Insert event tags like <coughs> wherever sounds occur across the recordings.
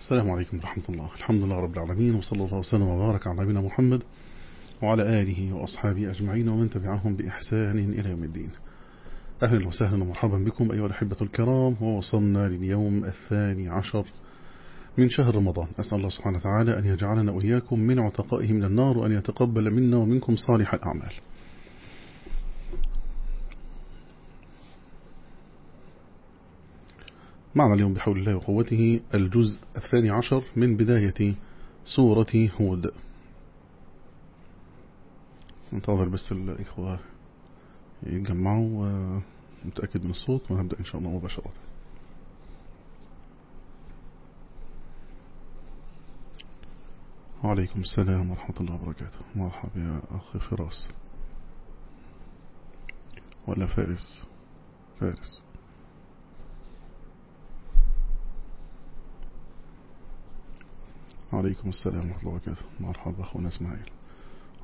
السلام عليكم ورحمة الله. الحمد لله رب العالمين وصلى الله وسلم وبارك على نبينا محمد وعلى آله وأصحابه أجمعين ومن تبعهم بإحسان إلى يوم الدين. أهلا وسهلا ومرحبا بكم أيها الأحبة الكرام ووصلنا لليوم الثاني عشر من شهر رمضان. أسأل الله سبحانه وتعالى أن يجعلنا وإياكم من عتقائه من النار وأن يتقبل منا ومنكم صالح الأعمال. معنا اليوم بحول الله وقوته الجزء الثاني عشر من بداية سورة هود. انتظر بس الإخوة يجمعوا ومتأكد من الصوت ونبدأ إن شاء الله مباشرة. وعليكم السلام ورحمة الله وبركاته. مرحبا يا أخي فراس. ولا فارس؟ فارس. وعليكم السلام ورحمة الله وبركاته. مرحبا أخونا إسماعيل.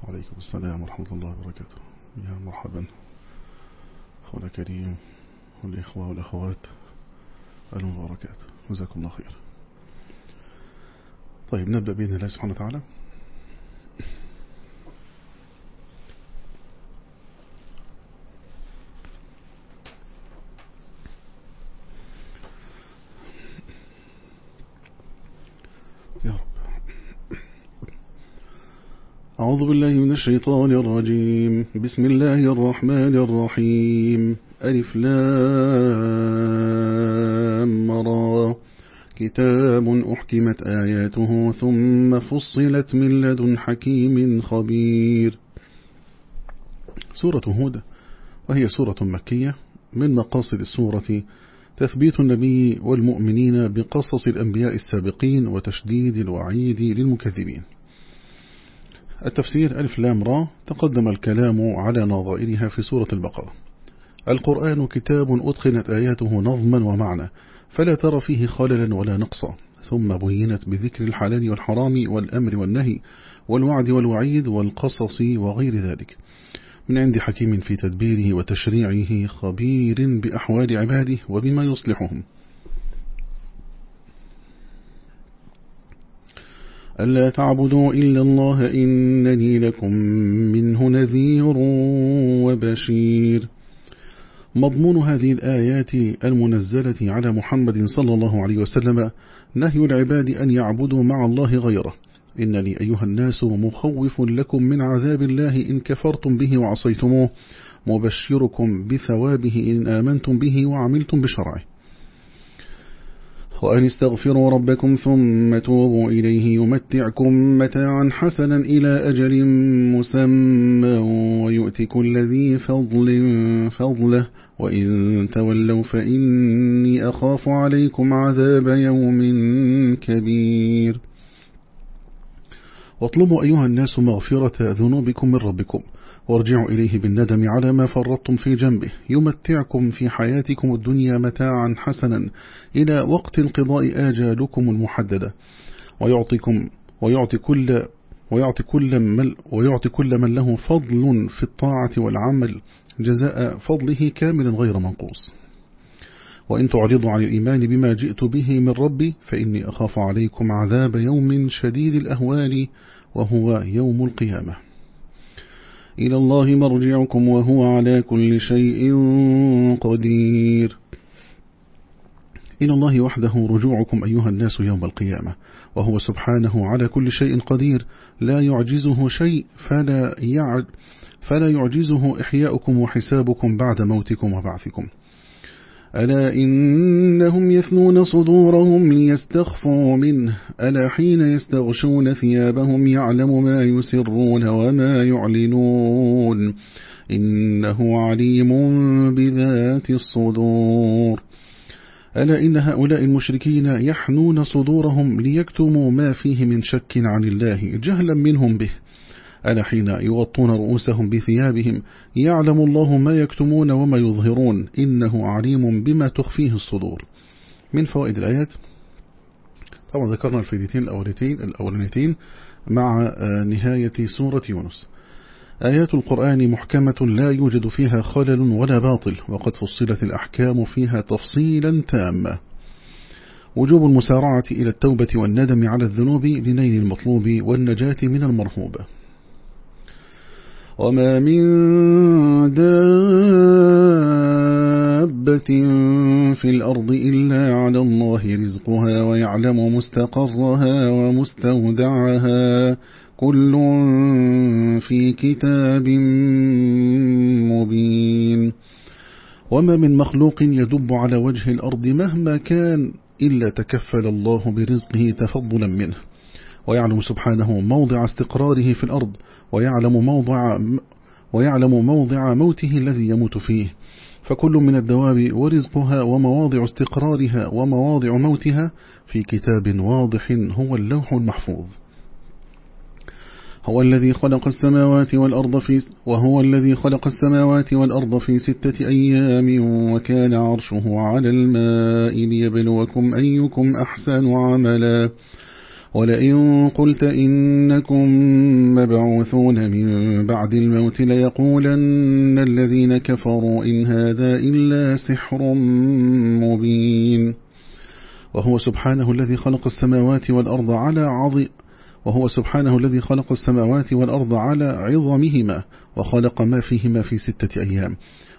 وعليكم السلام ورحمة الله وبركاته. يا مرحبا. أخونا كريم والإخوة والأخوات المباركات. جزاكم الله خير. طيب نبدأ بإذن الله سبحانه وتعالى يا رب أعوذ بالله من الشيطان الرجيم. بسم الله الرحمن الرحيم. ألف لام را. كتاب أحكمت آياته ثم فصلت من لدن حكيم خبير. سورة هود وهي سورة مكية من مقاصد السورة تثبيت النبي والمؤمنين بقصص الأنبياء السابقين وتشديد الوعيد للمكذبين. التفسير ألف لام را تقدم الكلام على نظائرها في سورة البقرة. القرآن كتاب أتقنت آياته نظما ومعنى فلا ترى فيه خللا ولا نقصا ثم بينت بذكر الحلال والحرام والأمر والنهي والوعد والوعيد والقصص وغير ذلك. من عند حكيم في تدبيره وتشريعه خبير بأحوال عباده وبما يصلحهم. ألا تعبدوا إلا الله إنني لكم منه نذير وبشير. مضمون هذه الآيات المنزلة على محمد صلى الله عليه وسلم نهي العباد أن يعبدوا مع الله غيره. إنني أيها الناس مخوف لكم من عذاب الله إن كفرتم به وعصيتموه. مبشركم بثوابه إن آمنتم به وعملتم بشرعه. وأن استغفروا ربكم ثم توبوا إليه يمتعكم متاعا حسنا إلى أجل مسمى ويؤتي كل ذي فضل فضله. وإن تولوا فإني أخاف عليكم عذاب يوم كبير. واطلبوا أيها الناس مغفرة ذنوبكم من ربكم. وارجعوا إليه بالندم على ما فرطتم في جنبه. يمتعكم في حياتكم الدنيا متاعا حسنا إلى وقت انقضاء آجالكم المحددة. ويعطيكم ويعطي كل ويعطي كل من ويعطي كل من له فضل في الطاعة والعمل جزاء فضله كاملا غير منقوص. وإن تعرضوا عن الإيمان بما جئت به من ربي فإني أخاف عليكم عذاب يوم شديد الأهوال وهو يوم القيامة. إلى الله مرجعكم وهو على كل شيء قدير. إلى الله وحده رجوعكم أيها الناس يوم القيامة وهو سبحانه على كل شيء قدير. لا يعجزه شيء فلا, يعج فلا يعجزه إحياؤكم وحسابكم بعد موتكم وبعثكم. ألا إنهم يثنون صدورهم ليستخفوا منه؟ ألا حين يستغشون ثيابهم يعلم ما يسرون وما يعلنون؟ إنه عليم بذات الصدور. ألا إن هؤلاء المشركين يحنون صدورهم ليكتموا ما فيه من شك عن الله جهلا منهم به. ألا حين يغطون رؤوسهم بثيابهم يعلم الله ما يكتمون وما يظهرون إنه عليم بما تخفيه الصدور. من فوائد الآيات طبعا ذكرنا الفائدتين الأولتين الأولانيتين مع نهاية سورة يونس. آيات القرآن محكمة لا يوجد فيها خلل ولا باطل وقد فصلت الأحكام فيها تفصيلا تاما. وجوب المسارعة إلى التوبة والندم على الذنوب لنيل المطلوب والنجاة من المرهوب وما من دابة في الأرض إلا على الله رزقها ويعلم مستقرها ومستودعها. كل في كتاب مبين. وما من مخلوق يدب على وجه الأرض مهما كان إلا تكفل الله برزقه تفضلا منه. ويعلم سبحانه موضع استقراره في الأرض ويعلم موضع ويعلم موضع موته الذي يموت فيه. فكل من الدواب ورزقها ومواضع استقرارها ومواضع موتها في كتاب واضح هو اللوح المحفوظ. هو الذي خلق السماوات والأرض في وهو الذي خلق السماوات والأرض في ستة أيام وكان عرشه على الماء ليبلوكم أيكم أحسن عملا. ولئن قلت إنكم مبعوثون من بعد الموت ليقولن الذين كفروا إن هذا إلا سحر مبين. وهو سبحانه الذي خلق السماوات والأرض على عظيم وهو سبحانه الذي خلق السماوات والأرض على عظمهما وخلق ما فيهما في ستة أيام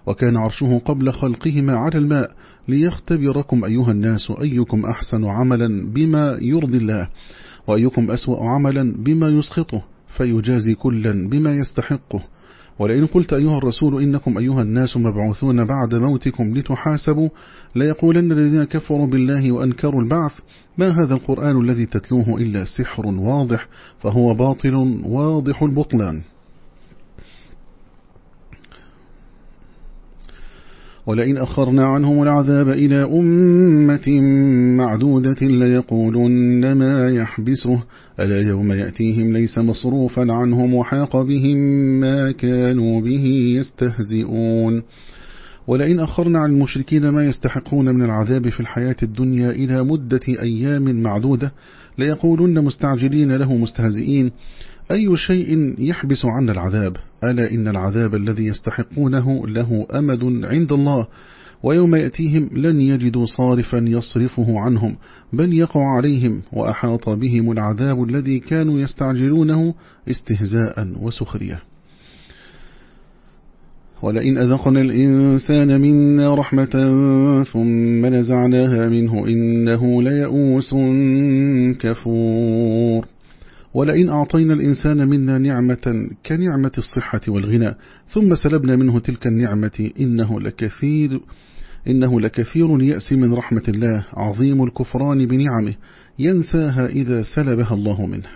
وكان عرشه قبل خلقهما على الماء ليختبركم أيها الناس أيكم أحسن عملا بما يرضي الله. وأيكم أسوأ عملا بما يسخطه فيجازي كلا بما يستحقه. ولئن قلت أيها الرسول إنكم أيها الناس مبعوثون بعد موتكم لتحاسبوا ليقولن الذين كفروا بالله وأنكروا البعث ما هذا القرآن الذي تتلوه إلا سحر واضح فهو باطل واضح البطلان. ولئن أخرنا عنهم العذاب إلى أمة معدودة ليقولن ما يحبسه. ألا يوم يأتيهم ليس مصروفا عنهم وحاق بهم ما كانوا به يستهزئون. ولئن أخرنا عن المشركين ما يستحقون من العذاب في الحياة الدنيا إلى مدة أيام معدودة ليقولن مستعجلين له مستهزئين. أي شيء يحبس عنا العذاب؟ ألا إن العذاب الذي يستحقونه له أمد عند الله ويوم يأتيهم لن يجدوا صارفا يصرفه عنهم بل يقع عليهم وأحاط بهم العذاب الذي كانوا يستعجلونه استهزاء وسخرية. ولئن أذقنا الإنسان منا رحمة ثم نزعناها منه إنه ليئوس كفور. ولئن أعطينا الإنسان منا نعمة كنعمة الصحة والغنى ثم سلبنا منه تلك النعمة إنه لكثير إنه لكثير يأسي من رحمة الله عظيم الكفران بنعمه ينساها إذا سلبها الله منه.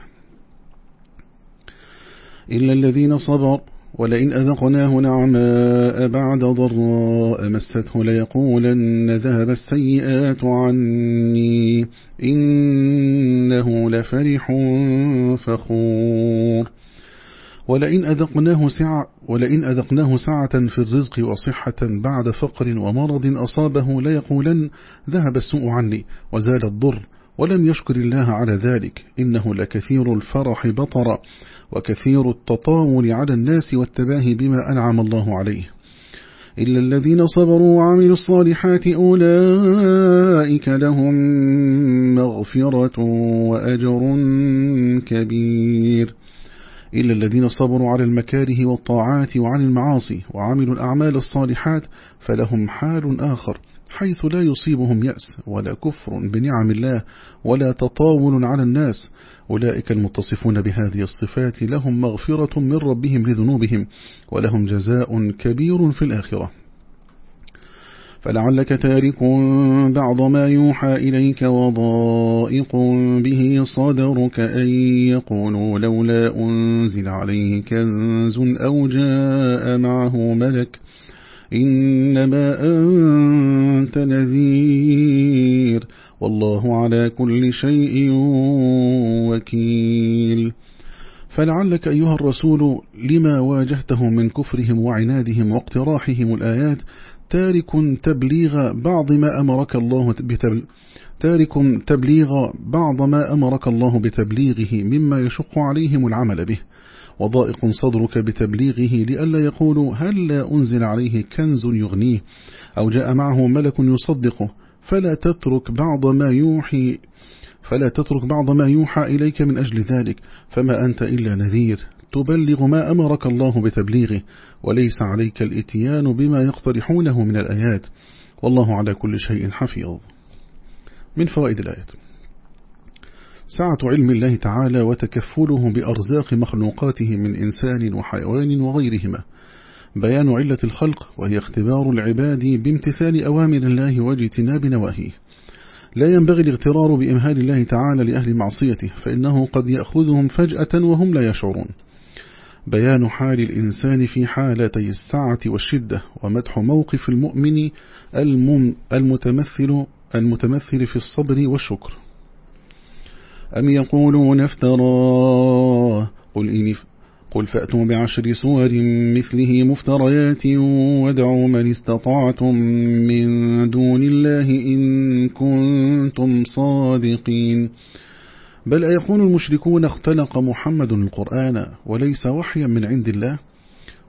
إلا الذين صبر ولئن أذقناه نعماء بعد ضراء مسته ليقولن ذهب السيئات عني إنه لفرح فخور. ولئن أذقناه سعة ولئن أذقناه سعة في الرزق وصحة بعد فقر ومرض أصابه ليقولن ذهب السوء عني وزال الضر ولم يشكر الله على ذلك. إنه لكثير الفرح بطر وكثير التطاول على الناس والتباهي بما أنعم الله عليه. إلا الذين صبروا وعملوا الصالحات أولئك لهم مغفرة وأجر كبير. إلا الذين صبروا على المكاره والطاعات وعن المعاصي وعملوا الأعمال الصالحات فلهم حال آخر. حيث لا يصيبهم يأس ولا كفر بنعم الله ولا تطاول على الناس. أولئك المتصفون بهذه الصفات لهم مغفرة من ربهم لذنوبهم ولهم جزاء كبير في الآخرة. فلعلك تارك بعض ما يوحى إليك وضائق به صدرك أن يقولوا لولا أنزل عليه كنز أو جاء معه ملك إنما أنت نذير والله على كل شيء وكيل. فلعلك أيها الرسول لما واجهته من كفرهم وعنادهم واقتراحهم الآيات تارك تبليغ بعض ما أمرك الله بتبل تارك تبليغ بعض ما أمرك الله بتبليغه مما يشق عليهم العمل به. وضائق صدرك بتبليغه لئلا يقولوا هل لا أنزل عليه كنز يغنيه أو جاء معه ملك يصدقه فلا تترك بعض ما يوحي فلا تترك بعض ما يوحى إليك من أجل ذلك فما أنت إلا نذير تبلغ ما أمرك الله بتبليغه وليس عليك الإتيان بما يقترحونه من الآيات والله على كل شيء حفيظ. من فوائد الآيات سعة علم الله تعالى وتكفله بأرزاق مخلوقاته من إنسان وحيوان وغيرهما. بيان علة الخلق وهي اختبار العباد بامتثال أوامر الله واجتناب نواهيه. لا ينبغي الاغترار بإمهال الله تعالى لأهل معصيته فإنه قد يأخذهم فجأة وهم لا يشعرون. بيان حال الإنسان في حالتي السعة والشدة ومدح موقف المؤمن المتمثل المتمثل في الصبر والشكر. أم يقولون افتراه؟ قل, إن قل فأتوا بعشر سور مثله مفتريات ودعوا من استطعتم من دون الله إن كنتم صادقين. بل أيقول المشركون اختلق محمد القرآن وليس وحيا من عند الله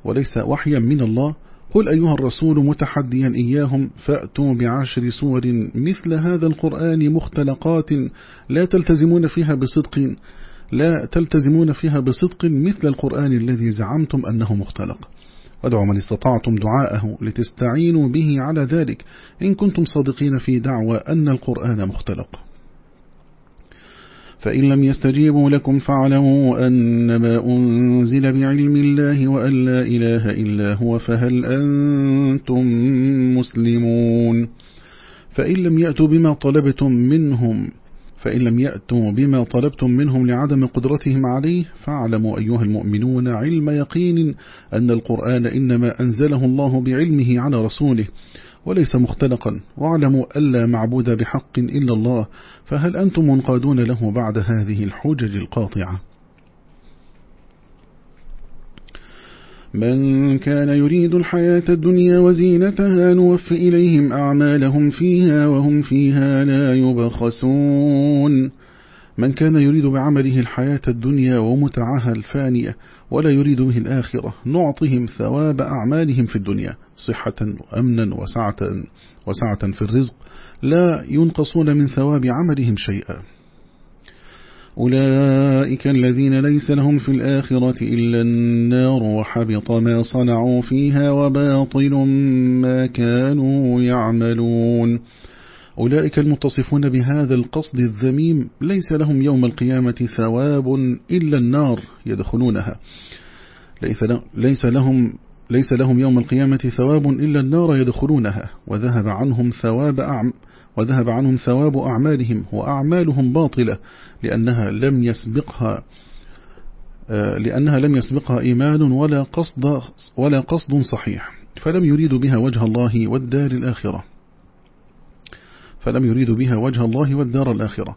وليس وحيا من الله قل أيها الرسول متحديا إياهم فأتوا بعشر سور مثل هذا القرآن مختلقات لا تلتزمون فيها بصدق لا تلتزمون فيها بصدق مثل القرآن الذي زعمتم أنه مختلق. وادعوا من استطعتم دعاءه لتستعينوا به على ذلك. إن كنتم صادقين في دعوى أن القرآن مختلق. فإن لم يستجيبوا لكم فاعلموا أنما أنزل بعلم الله وأن لا إله إلا هو فهل أنتم مسلمون؟ فإن لم يأتوا بما طلبتم منهم فإن لم يأتوا بما طلبتم منهم لعدم قدرتهم عليه فاعلموا أيها المؤمنون علم يقين أن القرآن إنما أنزله الله بعلمه على رسوله. وليس مختلقا. واعلموا ألا معبود بحق إلا الله فهل أنتم منقادون له بعد هذه الحجج القاطعة؟ من كان يريد الحياة الدنيا وزينتها نوف إليهم أعمالهم فيها وهم فيها لا يبخسون. من كان يريد بعمله الحياة الدنيا ومتعها الفانية ولا يريد به الآخرة نعطهم ثواب أعمالهم في الدنيا. صحة وأمنا وسعة, وسعة في الرزق لا ينقصون من ثواب عملهم شيئا. أولئك الذين ليس لهم في الآخرة إلا النار وحبط ما صنعوا فيها وباطل ما كانوا يعملون. أولئك المتصفون بهذا القصد الذميم ليس لهم يوم القيامة ثواب إلا النار يدخلونها. ليس لهم ليس لهم يوم القيامة ثواب إلا النار يدخلونها وذهب عنهم ثواب أعم وذهب عنهم ثواب أعمالهم وأعمالهم باطلة لأنها لم يسبقها آه، لأنها لم يسبقها إيمان ولا قصد ولا قصد صحيح. فلم يريد بها وجه الله والدار الآخرة. فلم يريد بها وجه الله والدار الآخرة.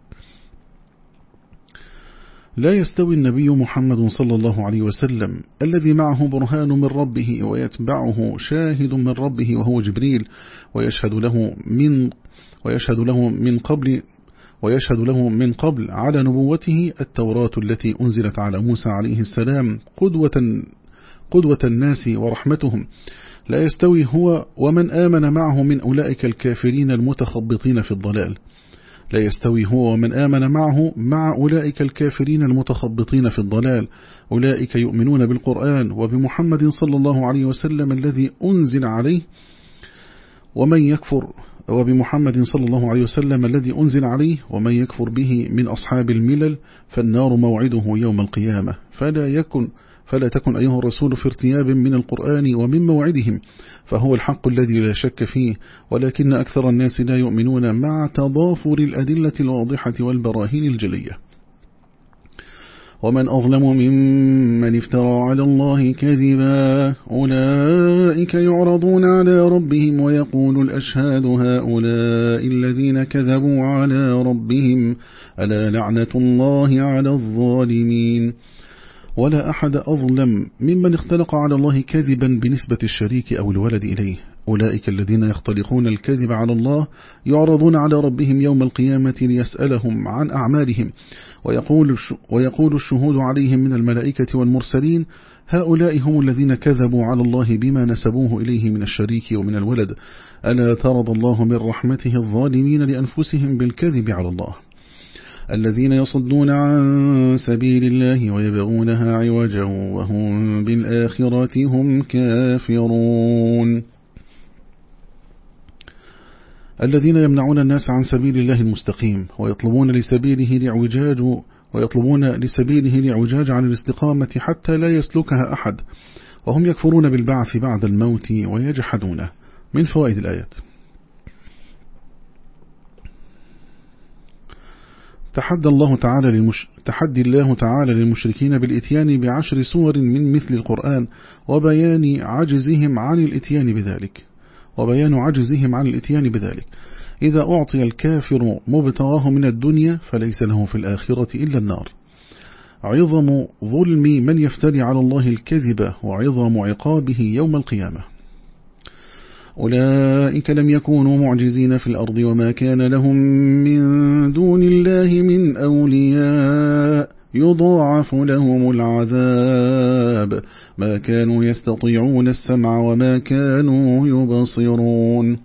لا يستوي النبي محمد صلى الله عليه وسلم الذي معه برهان من ربه ويتبعه شاهد من ربه وهو جبريل ويشهد له من ويشهد له من قبل ويشهد له من قبل على نبوته التوراة التي أنزلت على موسى عليه السلام قدوة, قدوة الناس ورحمتهم. لا يستوي هو ومن آمن معه من أولئك الكافرين المتخبطين في الضلال. لا يستوي هو ومن آمن معه مع أولئك الكافرين المتخبطين في الضلال. أولئك يؤمنون بالقرآن وبمحمد صلى الله عليه وسلم الذي أنزل عليه. ومن يكفر وبمحمد صلى الله عليه وسلم الذي أنزل عليه ومن يكفر به من أصحاب الملل فالنار موعده يوم القيامة. فلا يكن فلا تكن أيها الرسول في ارتياب من القرآن ومن موعدهم فهو الحق الذي لا شك فيه ولكن أكثر الناس لا يؤمنون مع تضافر الأدلة الواضحة والبراهين الجلية. ومن أظلم ممن افترى على الله كذبا أولئك يعرضون على ربهم ويقول الأشهاد هؤلاء الذين كذبوا على ربهم ألا لعنة الله على الظالمين؟ ولا أحد أظلم ممن اختلق على الله كذبا بنسبة الشريك أو الولد إليه. أولئك الذين يختلقون الكذب على الله يعرضون على ربهم يوم القيامة ليسألهم عن أعمالهم. ويقول, ويقول الشهود عليهم من الملائكة والمرسلين هؤلاء هم الذين كذبوا على الله بما نسبوه إليه من الشريك ومن الولد. ألا ترض الله من رحمته الظالمين لأنفسهم بالكذب على الله؟ الذين يصدون عن سبيل الله ويبغونها عوجا وهم بالآخرة هم كافرون. الذين يمنعون الناس عن سبيل الله المستقيم ويطلبون لسبيله لعوجاج ويطلبون لسبيله لعوجاج عن الاستقامة حتى لا يسلكها أحد. وهم يكفرون بالبعث بعد الموت ويجحدونه. من فوائد الآيات؟ تحدى الله تعالى للمش... تحدي الله تعالى للمشركين بالإتيان بعشر سور من مثل القرآن وبيان عجزهم عن الإتيان بذلك. وبيان عجزهم عن الإتيان بذلك. إذا أعطي الكافر مبتغاه من الدنيا فليس له في الآخرة إلا النار. عظم ظلم من يفتري على الله الكذب وعظم عقابه يوم القيامة. أولئك لم يكونوا معجزين في الأرض وما كان لهم من دون الله من أولياء. يضاعف لهم العذاب. ما كانوا يستطيعون السمع وما كانوا يبصرون.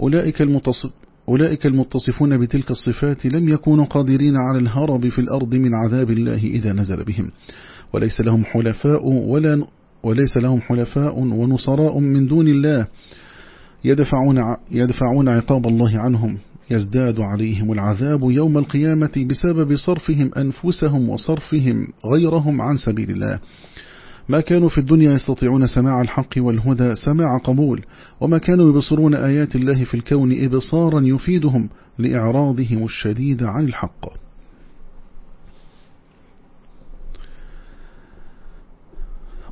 أولئك, المتصف أولئك المتصفون بتلك الصفات لم يكونوا قادرين على الهرب في الأرض من عذاب الله إذا نزل بهم. وليس لهم حلفاء ولا وليس لهم حلفاء ونصراء من دون الله. يدفعون, يدفعون عقاب الله عنهم يزداد عليهم العذاب يوم القيامة بسبب صرفهم أنفسهم وصرفهم غيرهم عن سبيل الله. ما كانوا في الدنيا يستطيعون سماع الحق والهدى سماع قبول وما كانوا يبصرون آيات الله في الكون إبصارا يفيدهم لإعراضهم الشديد عن الحق.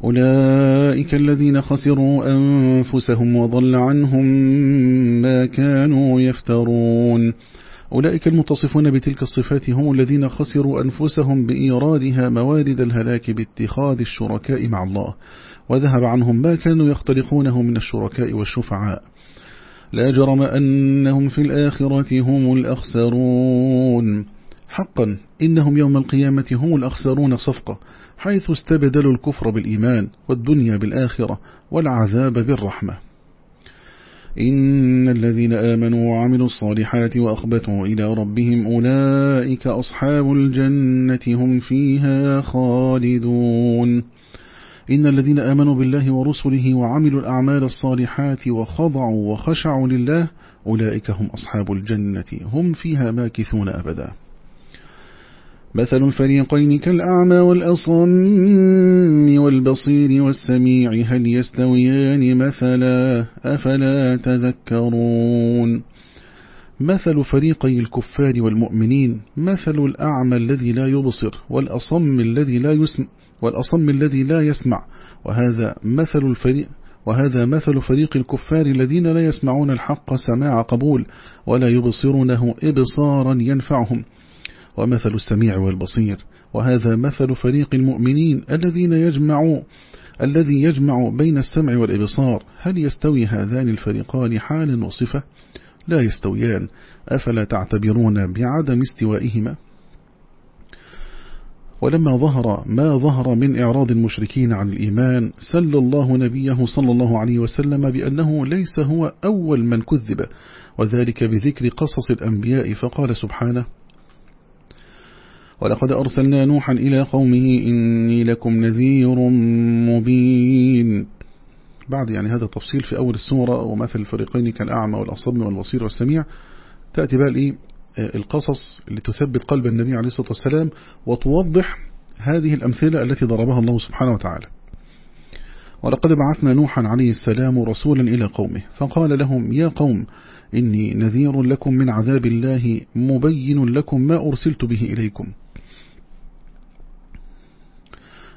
أولئك الذين خسروا أنفسهم وضل عنهم ما كانوا يفترون. أولئك المتصفون بتلك الصفات هم الذين خسروا أنفسهم بإيرادها موارد الهلاك باتخاذ الشركاء مع الله وذهب عنهم ما كانوا يختلقونه من الشركاء والشفعاء. لا جرم أنهم في الآخرة هم الأخسرون. حقا إنهم يوم القيامة هم الأخسرون صفقة حيث استبدلوا الكفر بالإيمان والدنيا بالآخرة والعذاب بالرحمة. إن الذين آمنوا وعملوا الصالحات وأخبتوا إلى ربهم أولئك أصحاب الجنة هم فيها خالدون. إن الذين آمنوا بالله ورسله وعملوا الأعمال الصالحات وخضعوا وخشعوا لله أولئك هم أصحاب الجنة هم فيها ماكثون أبدا. مثل الفريقين كالأعمى والأصم والبصير والسميع هل يستويان مثلا؟ أفلا تذكرون؟ مثل فريقي الكفار والمؤمنين مثل الأعمى الذي لا يبصر والأصم الذي لا يسمع والأصم الذي لا يسمع. وهذا مثل الفريق وهذا مثل فريق الكفار الذين لا يسمعون الحق سماع قبول ولا يبصرونه إبصارا ينفعهم. ومثل السميع والبصير وهذا مثل فريق المؤمنين الذين يجمعوا الذي يجمع بين السمع والإبصار. هل يستوي هذان الفريقان حالا وصفة؟ لا يستويان. أفلا تعتبرون بعدم استوائهما؟ ولما ظهر ما ظهر من إعراض المشركين عن الإيمان سل الله نبيه صلى الله عليه وسلم بأنه ليس هو أول من كذب وذلك بذكر قصص الأنبياء فقال سبحانه ولقد أرسلنا نوحا إلى قومه إني لكم نذير مبين. بعد يعني هذا التفصيل في أول السورة ومثل الفريقين كالأعمى والأصم والبصير والسميع تأتي بقى الإيه؟ القصص اللي تثبت قلب النبي عليه الصلاة والسلام وتوضح هذه الأمثلة التي ضربها الله سبحانه وتعالى. ولقد بعثنا نوحا عليه السلام رسولا إلى قومه فقال لهم يا قوم إني نذير لكم من عذاب الله مبين لكم ما أرسلت به إليكم.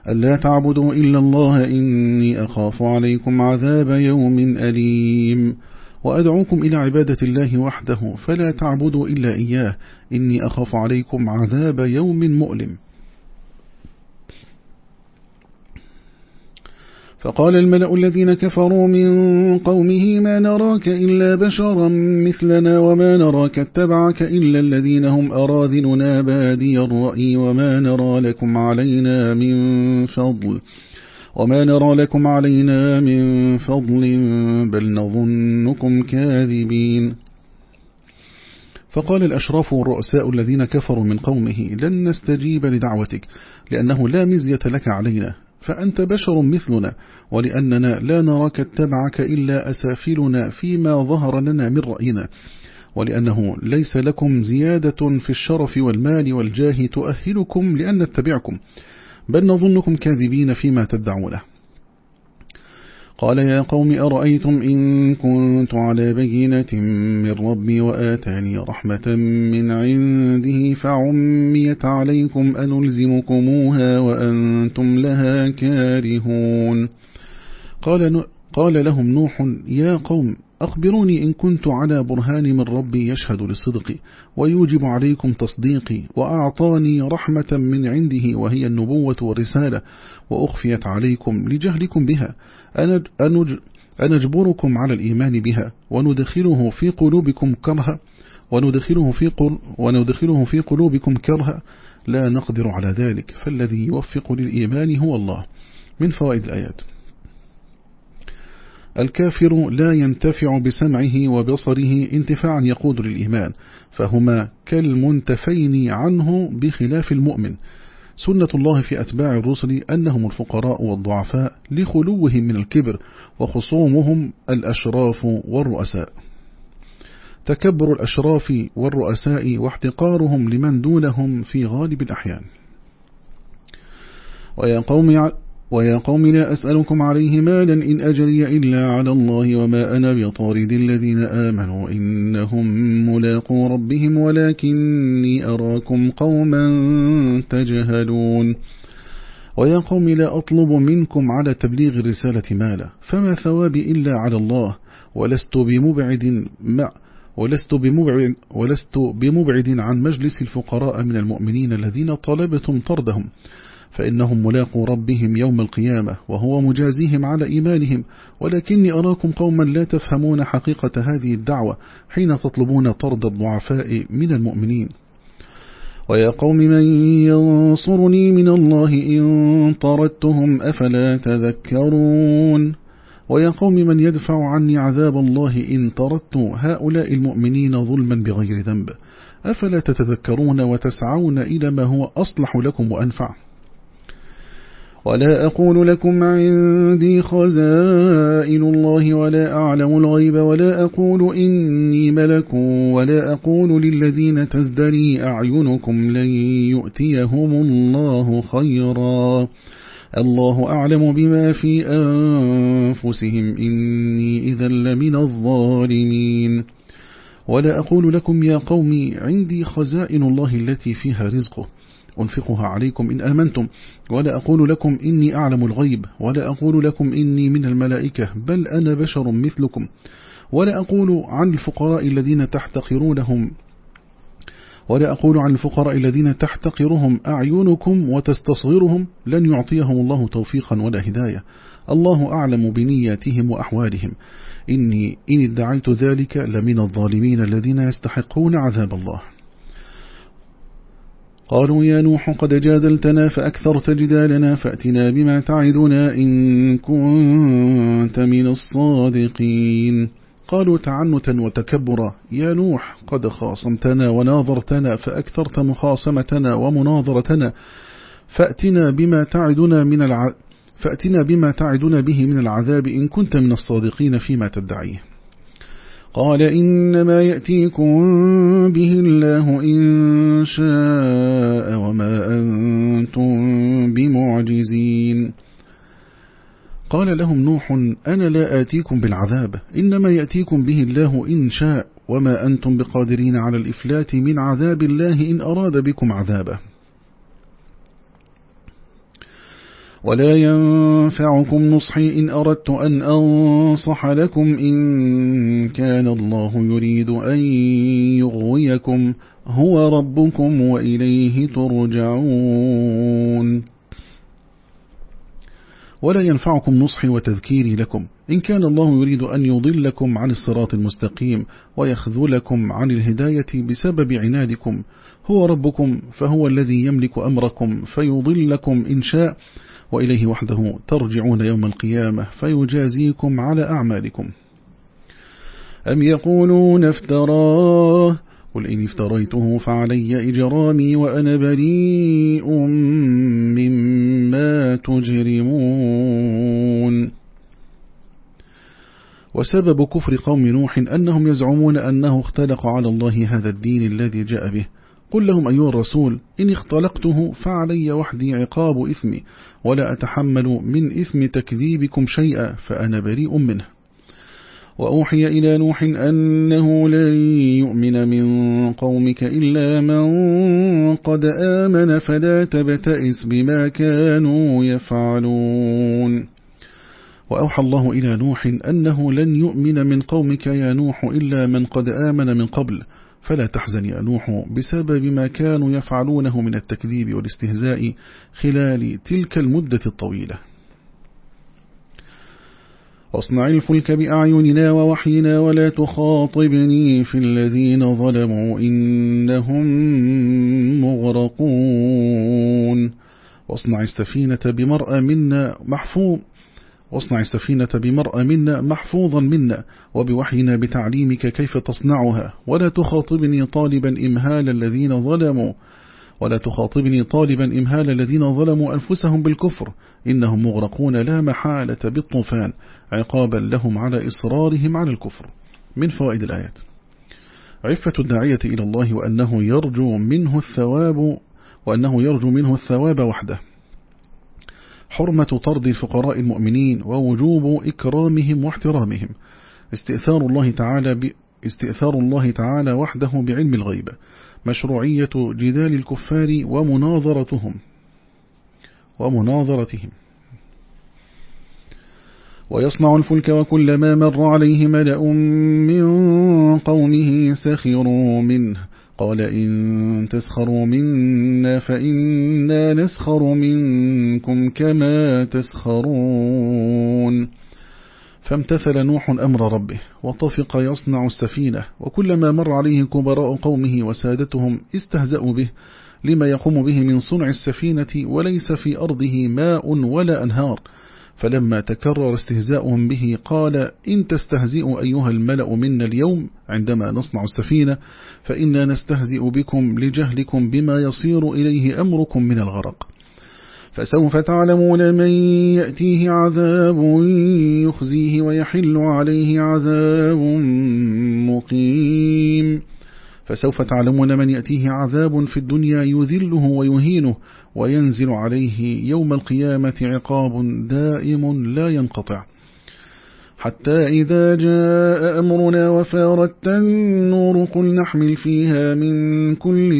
ألا تعبدوا إلا الله إني أخاف عليكم عذاب يوم أليم. وأدعوكم إلى عبادة الله وحده فلا تعبدوا إلا إياه إني أخاف عليكم عذاب يوم مؤلم. فقال الملأ الذين كفروا من قومه ما نراك إلا بشرا مثلنا وما نراك اتبعك إلا الذين هم أراذلنا بادي الرأي وما نرى لكم علينا من فضل وما نرى لكم علينا من فضل بل نظنكم كاذبين. فقال الأشراف والرؤساء الذين كفروا من قومه لن نستجيب لدعوتك لأنه لا مزية لك علينا. فأنت بشر مثلنا ولأننا لا نراك اتبعك إلا أسافلنا فيما ظهر لنا من رأينا. ولأنه ليس لكم زيادة في الشرف والمال والجاه تؤهلكم لأن نتبعكم بل نظنكم كاذبين فيما تدعونه. قال يا قوم أرأيتم إن كنت على بينة من ربي وآتاني رحمة من عنده فعميت عليكم أنلزمكموها وأنتم لها كارهون. قال, قال لهم نوح يا قوم أخبروني إن كنت على برهان من ربي يشهد لصدقي ويوجب عليكم تصديقي وأعطاني رحمة من عنده وهي النبوة والرسالة وأخفيت عليكم لجهلكم بها أنجبركم على الإيمان بها وندخله في قلوبكم كرها وندخله في, قل وندخله في قلوبكم كرها. لا نقدر على ذلك فالذي يوفق للإيمان هو الله. من فوائد الآيات. الكافر لا ينتفع بسمعه وبصره انتفاعا يقود للإيمان فهما كالمنتفين عنه بخلاف المؤمن. سنة الله في أتباع الرسل أنهم الفقراء والضعفاء لخلوهم من الكبر وخصومهم الأشراف والرؤساء. تكبر الأشراف والرؤساء واحتقارهم لمن دونهم في غالب الأحيان. ويا قوم ويا قوم لا أسألكم عليه مالا إن أجري إلا على الله وما أنا بطارد الذين آمنوا إنهم ملاقوا ربهم ولكني أراكم قوما تجهلون. ويا قوم لا أطلب منكم على تبليغ الرسالة مالا فما ثوابي إلا على الله ولست بمبعد مع ولست بمبعد, ولست بمبعد عن مجلس الفقراء من المؤمنين الذين طلبتم طردهم. فإنهم ملاقوا ربهم يوم القيامة وهو مجازيهم على إيمانهم ولكني أراكم قوما لا تفهمون حقيقة هذه الدعوة حين تطلبون طرد الضعفاء من المؤمنين. ويا قوم من ينصرني من الله إن طردتهم أفلا تذكرون؟ ويا قوم من يدفع عني عذاب الله إن طردت هؤلاء المؤمنين ظلما بغير ذنب أفلا تتذكرون وتسعون إلى ما هو أصلح لكم وأنفع؟ ولا أقول لكم عندي خزائن الله ولا أعلم الغيب ولا أقول إني ملك ولا أقول للذين تزدري أعينكم لن يؤتيهم الله خيرا. الله أعلم بما في أنفسهم. إني إذا لمن الظالمين. ولا أقول لكم يا قوم عندي خزائن الله التي فيها رزقه. أنفقها عليكم إن آمنتم. ولا أقول لكم إني أعلم الغيب ولا أقول لكم إني من الملائكة بل أنا بشر مثلكم. ولا أقول عن الفقراء الذين تحتقرونهم ولا أقول عن الفقراء الذين تحتقرهم أعينكم وتستصغرهم. لن يعطيهم الله توفيقا ولا هداية. الله أعلم بنياتهم وأحوالهم. إني إن ادعيت ذلك لمن الظالمين الذين يستحقون عذاب الله. قالوا يا نوح قد جادلتنا فأكثرت جدالنا فأتنا بما تعدنا إن كنت من الصادقين. قالوا تعنتا وتكبرا يا نوح قد خاصمتنا وناظرتنا فأكثرت مخاصمتنا ومناظرتنا فأتنا بما تعدنا من الع... فأتنا بما تعدنا به من العذاب إن كنت من الصادقين فيما تدعيه. قال إنما يأتيكم به الله إن شاء وما أنتم بمعجزين. قال لهم نوح أنا لا آتيكم بالعذاب إنما يأتيكم به الله إن شاء وما أنتم بقادرين على الإفلات من عذاب الله إن أراد بكم عذابه. ولا ينفعكم نصحي إن أردت أن أنصح لكم إن كان الله يريد أن يغويكم هو ربكم وإليه ترجعون. ولا ينفعكم نصحي وتذكيري لكم إن كان الله يريد أن يضلكم عن الصراط المستقيم ويخذلكم عن الهداية بسبب عنادكم. هو ربكم فهو الذي يملك أمركم فيضلكم إن شاء وإليه وحده ترجعون يوم القيامة فيجازيكم على أعمالكم. أم يقولون افتراه؟ قل إن افتريته فعلي إجرامي وأنا بريء مما تجرمون. وسبب كفر قوم نوح أنهم يزعمون أنه اختلق على الله هذا الدين الذي جاء به. قل لهم أيها الرسول إن اختلقته فعلي وحدي عقاب إثمي. ولا أتحمل من إثم تكذيبكم شيئا فأنا بريء منه. وأوحي إلى نوح أنه لن يؤمن من قومك إلا من قد آمن فلا تبتئس بما كانوا يفعلون. وأوحى الله إلى نوح أنه لن يؤمن من قومك يا نوح إلا من قد آمن من قبل فلا تحزن يا نوح بسبب ما كانوا يفعلونه من التكذيب والاستهزاء خلال تلك المدة الطويلة. واصنع الفلك بأعيننا ووحينا ولا تخاطبني في الذين ظلموا إنهم مغرقون. واصنع السفينة بمرأة منا محفوظ واصنع السفينة بمرأة منا محفوظا منا وبوحينا بتعليمك كيف تصنعها. ولا تخاطبني طالبا إمهال الذين ظلموا. ولا تخاطبني طالبا إمهال الذين ظلموا أنفسهم بالكفر. إنهم مغرقون لا محالة بالطوفان عقابا لهم على إصرارهم على الكفر. من فوائد الآيات. عفة الداعية إلى الله وأنه يرجو منه الثواب وأنه يرجو منه الثواب وحده. حرمة طرد الفقراء المؤمنين ووجوب إكرامهم واحترامهم. استئثار الله تعالى ب... استئثار الله تعالى وحده بعلم الغيب. مشروعية جدال الكفار ومناظرتهم. ومناظرتهم. ويصنع الفلك وكلما مر عليه ملأ من قومه سخروا منه. قال إن تسخروا منا فإنا نسخر منكم كما تسخرون فامتثل نوح أمر ربه وطفق يصنع السفينة وكلما مر عليه كبراء قومه وسادتهم استهزأوا به لما يقوم به من صنع السفينة وليس في أرضه ماء ولا أنهار فلما تكرر استهزاؤهم به قال إن تستهزئوا أيها الملأ منا اليوم عندما نصنع السفينة فإنا نستهزئ بكم لجهلكم بما يصير إليه أمركم من الغرق. فسوف تعلمون من يأتيه عذاب يخزيه ويحل عليه عذاب مقيم. فسوف تعلمون من يأتيه عذاب في الدنيا يذله ويهينه وينزل عليه يوم القيامة عقاب دائم لا ينقطع. حتى إذا جاء أمرنا وفارت النور قل نحمل فيها من كل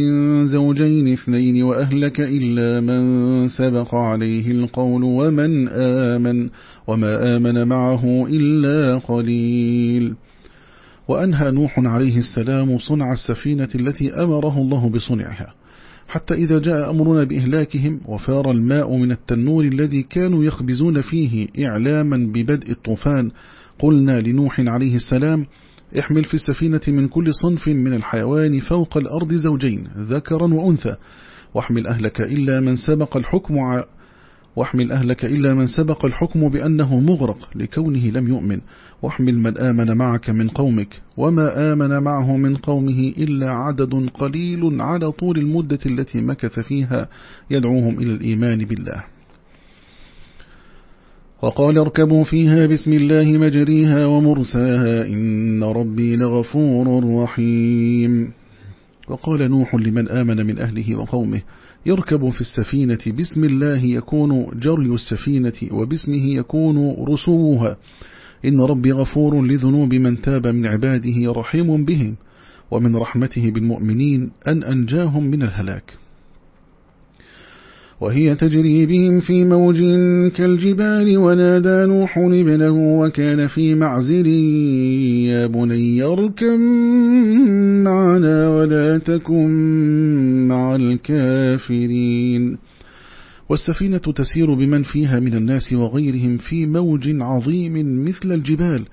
زوجين اثنين وأهلك إلا من سبق عليه القول ومن آمن وما آمن معه إلا قليل. وأنهى نوح عليه السلام صنع السفينة التي أمره الله بصنعها. حتى إذا جاء أمرنا بإهلاكهم وفار الماء من التنور الذي كانوا يخبزون فيه إعلاما ببدء الطوفان قلنا لنوح عليه السلام احمل في السفينة من كل صنف من الحيوان فوق الأرض زوجين ذكرا وأنثى واحمل أهلك إلا من سبق الحكم واحمل أهلك إلا من سبق الحكم بأنه مغرق لكونه لم يؤمن. واحمل من آمن معك من قومك وما آمن معه من قومه إلا عدد قليل على طول المدة التي مكث فيها يدعوهم إلى الإيمان بالله. وقال اركبوا فيها بسم الله مجريها ومرساها إن ربي لغفور رحيم. وقال نوح لمن آمن من أهله وقومه يركب في السفينة بسم الله يكون جري السفينة وباسمه يكون رسوها. إن ربي غفور لذنوب من تاب من عباده رحيم بهم ومن رحمته بالمؤمنين أن أنجاهم من الهلاك. وهي تجري بهم في موج كالجبال ونادى نوح ابنه وكان في معزل يا بني اركم معنا ولا تكن مع الكافرين. والسفينة تسير بمن فيها من الناس وغيرهم في موج عظيم مثل الجبال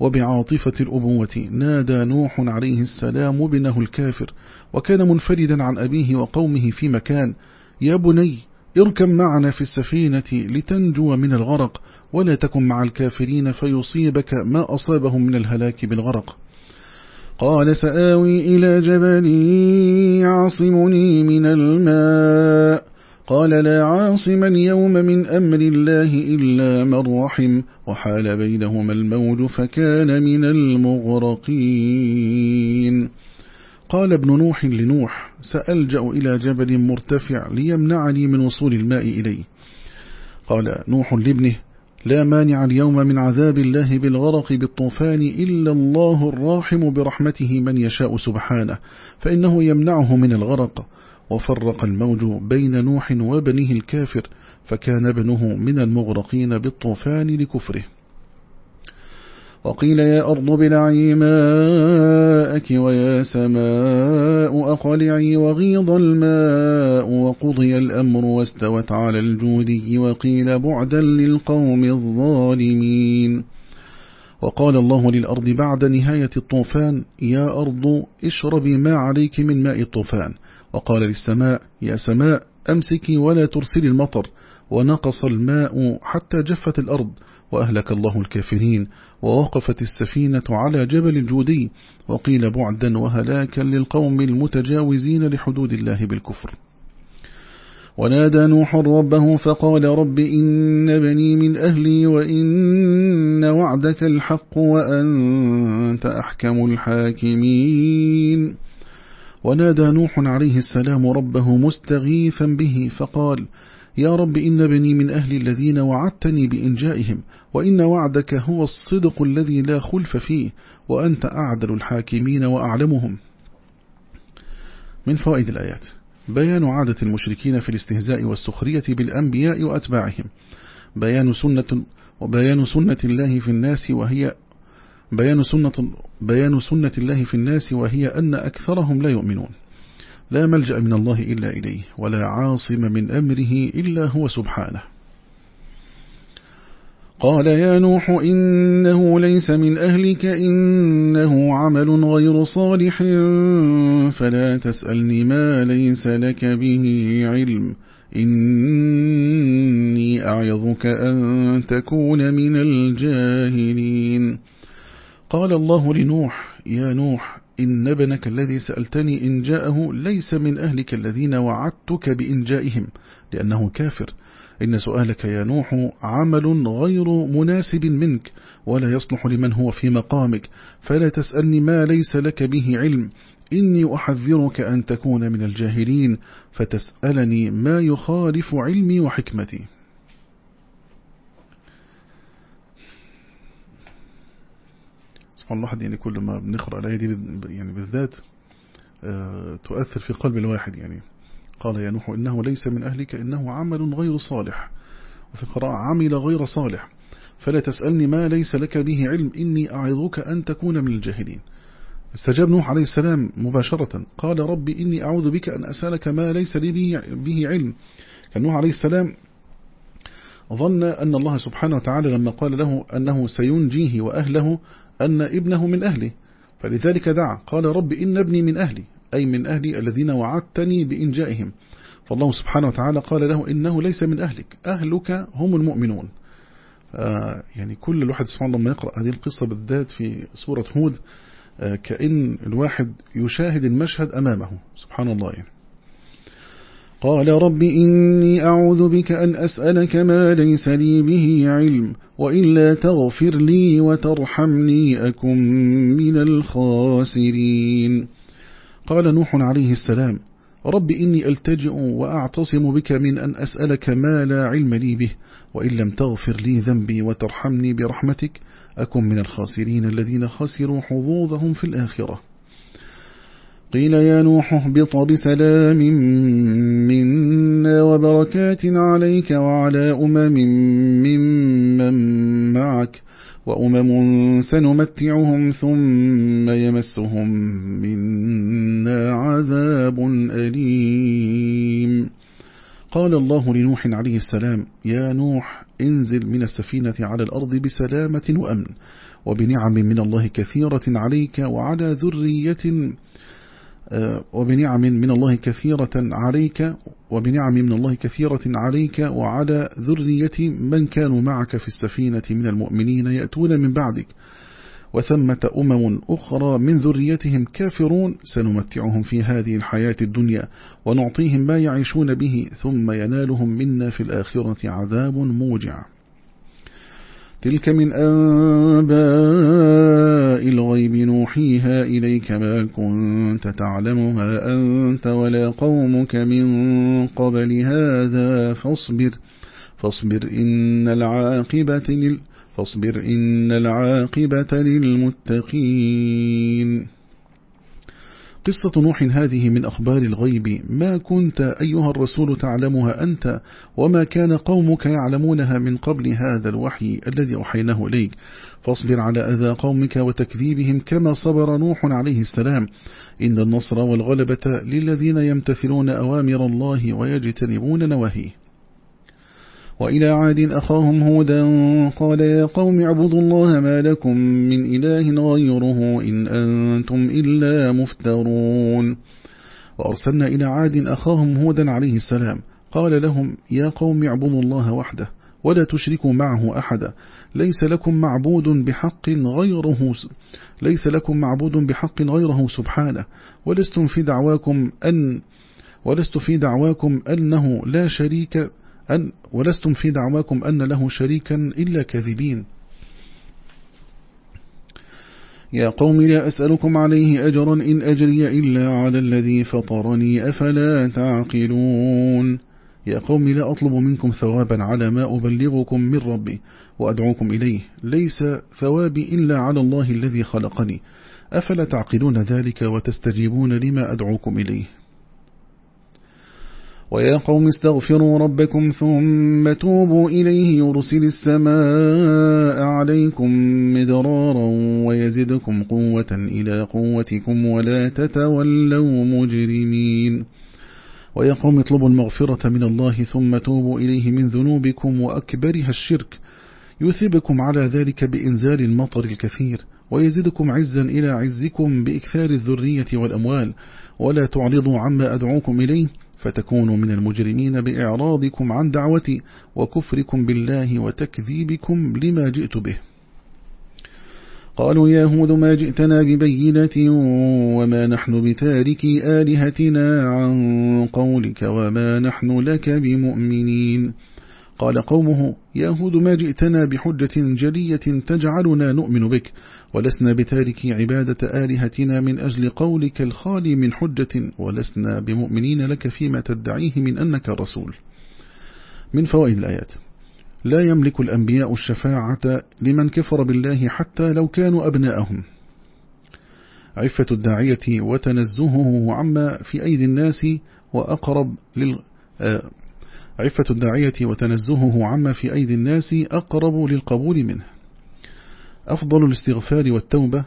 وبعاطفة الأبوة. نادى نوح عليه السلام ابنه الكافر وكان منفردا عن أبيه وقومه في مكان. يا بني اركب معنا في السفينة لتنجو من الغرق ولا تكن مع الكافرين فيصيبك ما أصابهم من الهلاك بالغرق. قال سآوي إلى جبل يعصمني من الماء. قال لا عاصم اليوم من أمر الله إلا من رحم. وحال بينهما الموج فكان من المغرقين. قال ابن نوح لنوح سألجأ إلى جبل مرتفع ليمنعني من وصول الماء إليه. قال نوح لابنه لا مانع اليوم من عذاب الله بالغرق بالطوفان إلا الله الراحم برحمته من يشاء سبحانه فإنه يمنعه من الغرق. وفرق الموج بين نوح وبنه الكافر فكان ابنه من المغرقين بالطوفان لكفره. وقيل يا أرض بلعي ماءك ويا سماء أقلعي وغيض الماء وقضي الأمر واستوت على الجودي وقيل بعدا للقوم الظالمين. وقال الله للأرض بعد نهاية الطوفان يا أرض اشربي ما عليك من ماء الطوفان. وقال للسماء يا سماء أمسكي ولا ترسلي المطر. ونقص الماء حتى جفت الأرض. وأهلك الله الكافرين. ووقفت السفينة على جبل الجودي وقيل بعدا وهلاكا للقوم المتجاوزين لحدود الله بالكفر. ونادى نوح ربه فقال رب إن بني من أهلي وإن وعدك الحق وأنت أحكم الحاكمين. ونادى نوح عليه السلام ربه مستغيثا به فقال يا رب إن بني من أهل الذين وعدتني بإنجائهم وإن وعدك هو الصدق الذي لا خلف فيه وأنت أعدل الحاكمين وأعلمهم. من فوائد الآيات. بيان عادة المشركين في الاستهزاء والسخرية بالأنبياء وأتباعهم. بيان سنة وبيان سنة الله في الناس وهي بيان سنة, بيان سنة الله في الناس وهي أن أكثرهم لا يؤمنون. لا ملجأ من الله إلا إليه ولا عاصم من أمره إلا هو سبحانه. قال يا نوح إنه ليس من أهلك إنه عمل غير صالح فلا تسألني ما ليس لك به علم. إني أعظك أن تكون من الجاهلين. قال الله لنوح يا نوح إن ابنك الذي سألتني إن جاءه ليس من أهلك الذين وعدتك بإنجائهم لأنه كافر. إن سؤالك يا نوح عمل غير مناسب منك ولا يصلح لمن هو في مقامك فلا تسألني ما ليس لك به علم. إني أحذرك أن تكون من الجاهلين فتسألني ما يخالف علمي وحكمتي. سبحان الله يعني كل ما بنقرأ الآية دي يعني بالذات آه، تؤثر في قلب الواحد يعني. قال يا نوح إنه ليس من أهلك إنه عمل غير صالح. وفي قراءة عمل غير صالح. فلا تسألني ما ليس لك به علم إني أعظك أن تكون من الجاهلين. استجاب نوح عليه السلام مباشرة. قال ربي إني أعوذ بك أن أسألك ما ليس لي به علم. كان نوح عليه السلام ظن أن الله سبحانه وتعالى لما قال له أنه سينجيه وأهله أن ابنه من أهله فلذلك دعا قال رب إن ابني من أهلي أي من أهلي الذين وعدتني بإنجائهم. فالله سبحانه وتعالى قال له إنه ليس من أهلك أهلك هم المؤمنون. يعني كل الواحد سبحان الله لما يقرأ هذه القصة بالذات في سورة هود آه، كأن الواحد يشاهد المشهد أمامه. سبحان الله يعني. قال رب إني أعوذ بك أن أسألك ما ليس لي به علم وإلا تغفر لي وترحمني أكن من الخاسرين. قال نوح عليه السلام رب إني ألتجئ وأعتصم بك من أن أسألك ما لا علم لي به وإن لم تغفر لي ذنبي وترحمني برحمتك أكن من الخاسرين الذين خسروا حظوظهم في الآخرة. قيل يا نوح اهبط بسلام منا وبركات عليك وعلى أمم ممن معك وأمم سنمتعهم ثم يمسهم منا عذاب أليم. قال الله لنوح عليه السلام يا نوح انزل من السفينة على الأرض بسلامة وأمن وبنعم من الله كثيرة عليك وعلى ذرية وبنعم من الله كثيرة عليك وبنعم من الله كثيرة عليك وعلى ذرية من كانوا معك في السفينة من المؤمنين يأتون من بعدك. وثمة أمم أخرى من ذريتهم كافرون سنمتعهم في هذه الحياة الدنيا ونعطيهم ما يعيشون به ثم ينالهم منا في الآخرة عذاب موجع. تلك من أنباء الغيب نوحيها إليك ما كنت تعلمها أنت ولا قومك من قبل هذا فاصبر فاصبر إن العاقبة لل فاصبر إن العاقبة للمتقين. قصة نوح هذه من أخبار الغيب. ما كنت أيها الرسول تعلمها أنت؟ وما كان قومك يعلمونها من قبل هذا الوحي الذي أحيناه إليك؟ فاصبر على أذى قومك وتكذيبهم كما صبر نوح عليه السلام. إن النصر والغلبة للذين يمتثلون أوامر الله ويجتنبون نواهيه. وإلى عاد أخاهم هودا قال يا قوم اعبدوا الله ما لكم من إله غيره إن أنتم إلا مفترون. وأرسلنا إلى عاد أخاهم هودا عليه السلام. قال لهم يا قوم اعبدوا الله وحده ولا تشركوا معه أحدا ليس لكم معبود بحق غيره ليس لكم معبود بحق غيره سبحانه. ولستم في دعواكم أن ولست في دعواكم أنه لا شريك أن ولستم في دعواكم أن له شريكا إلا كذبين يا قوم لا أسألكم عليه أجرا إن أجري إلا على الذي فطرني أفلا تعقلون؟ يا قوم لا أطلب منكم ثوابا على ما أبلغكم من ربي وأدعوكم إليه. ليس ثوابي إلا على الله الذي خلقني. أفلا تعقلون ذلك وتستجيبون لما أدعوكم إليه؟ ويا قوم استغفروا ربكم ثم توبوا إليه يرسل السماء عليكم مدرارا ويزدكم قوة إلى قوتكم ولا تتولوا مجرمين. ويا قوم اطلبوا المغفرة من الله ثم توبوا إليه من ذنوبكم وأكبرها الشرك. يثبكم على ذلك بإنزال المطر الكثير ويزدكم عزا إلى عزكم بإكثار الذرية والأموال. ولا تعرضوا عما أدعوكم إليه فتكونوا من المجرمين بإعراضكم عن دعوتي وكفركم بالله وتكذيبكم لما جئت به. قالوا يا هود ما جئتنا ببينة وما نحن بتاركي آلهتنا عن قولك وما نحن لك بمؤمنين. قال قومه يا هود ما جئتنا بحجة جلية تجعلنا نؤمن بك ولسنا بتارك عبادة آلهتنا من أجل قولك الخالي من حجة ولسنا بمؤمنين لك فيما تدعيه من أنك رسول. من فوائد الآيات. لا يملك الأنبياء الشفاعة لمن كفر بالله حتى لو كانوا أبناءهم. عفة الداعية وتنزهه عما في أيدي الناس وأقرب لل آه، عفة الداعية وتنزهه عما في أيدي الناس أقرب للقبول منه. أفضل الاستغفار والتوبة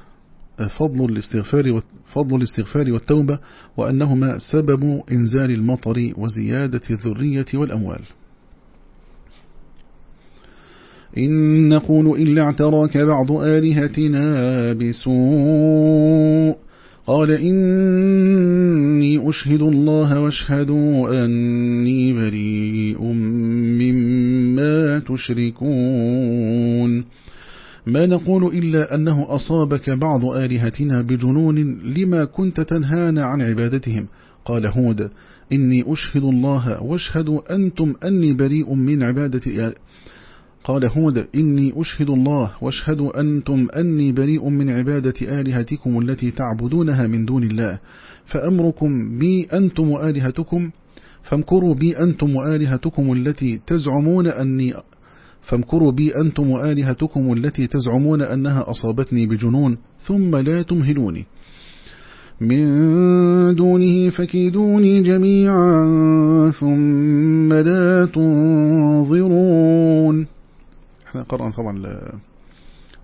فضل الاستغفار فضل الاستغفار والتوبة وأنهما سبب إنزال المطر وزيادة الذرية والأموال. إن نقول إلا اعتراك بعض آلهتنا بسوء. قال إني أشهد الله واشهدوا أني بريء مما تشركون. ما نقول إلا أنه أصابك بعض آلهتنا بجنون لما كنت تنهانا عن عبادتهم. قال هود إني أشهد الله واشهدوا أنتم أني بريء من عبادة قال هود إني أشهد الله واشهدوا أنتم أني بريء من عبادة آلهتكم التي تعبدونها من دون الله. فأمركم بي أنتم وآلهتكم فامكروا بي أنتم وآلهتكم التي تزعمون أني فامكروا بي أنتم وآلهتكم التي تزعمون أنها أصابتني بجنون ثم لا تمهلوني. من دونه فكيدوني جميعا ثم لا تنظرون. إحنا قرأنا طبعا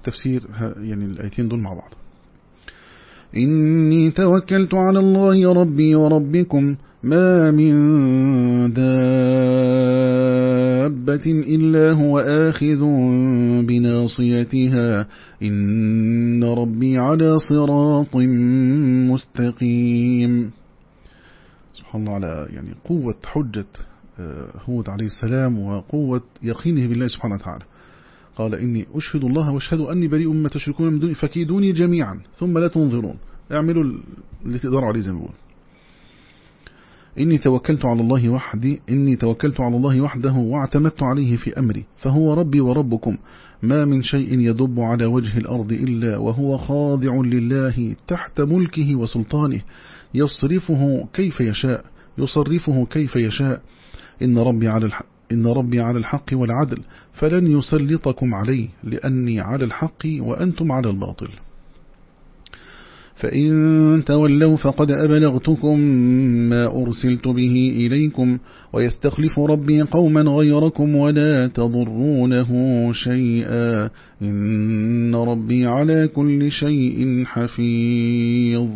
تفسير يعني الآيتين دول مع بعض. إني توكلت على الله ربي وربكم ما من دابة إلا هو آخذ بناصيتها إن ربي على صراط مستقيم. سبحان الله على يعني قوة حجة آه، هود عليه السلام وقوة يقينه بالله سبحانه وتعالى. قال إني أشهد الله واشهد أني بريء مما تشركون من دوني فكيدوني جميعا. ثم لا تنظرون. اعملوا اللي تقدروا عليه زي ما بقول إني توكلت على الله وحدي إني توكلت على الله وحده واعتمدت عليه في أمري فهو ربي وربكم. ما من شيء يدب على وجه الأرض إلا وهو خاضع لله تحت ملكه وسلطانه. يصرفه كيف يشاء يصرفه كيف يشاء. إن ربي على الحق إن ربي على الحق والعدل فلن يسلطكم عليه لأني على الحق وأنتم على الباطل. فإن تولوا فقد أبلغتكم ما أرسلت به إليكم ويستخلف ربي قوما غيركم ولا تضرونه شيئا إن ربي على كل شيء حفيظ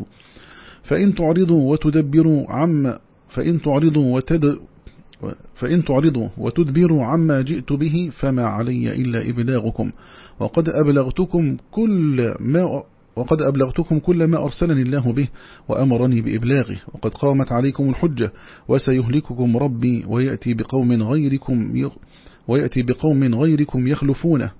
فإن تعرضوا وتدبروا عما فإن تعرضوا وتد فإن تعرضوا وتدبروا عما جئت به فما علي إلا إبلاغكم وقد أبلغتكم كل ما وقد أبلغتكم كل ما أرسلني الله به وأمرني بإبلاغه وقد قامت عليكم الحجة وسيهلككم ربي ويأتي بقوم غيركم ويأتي بقوم غيركم يخلفونه.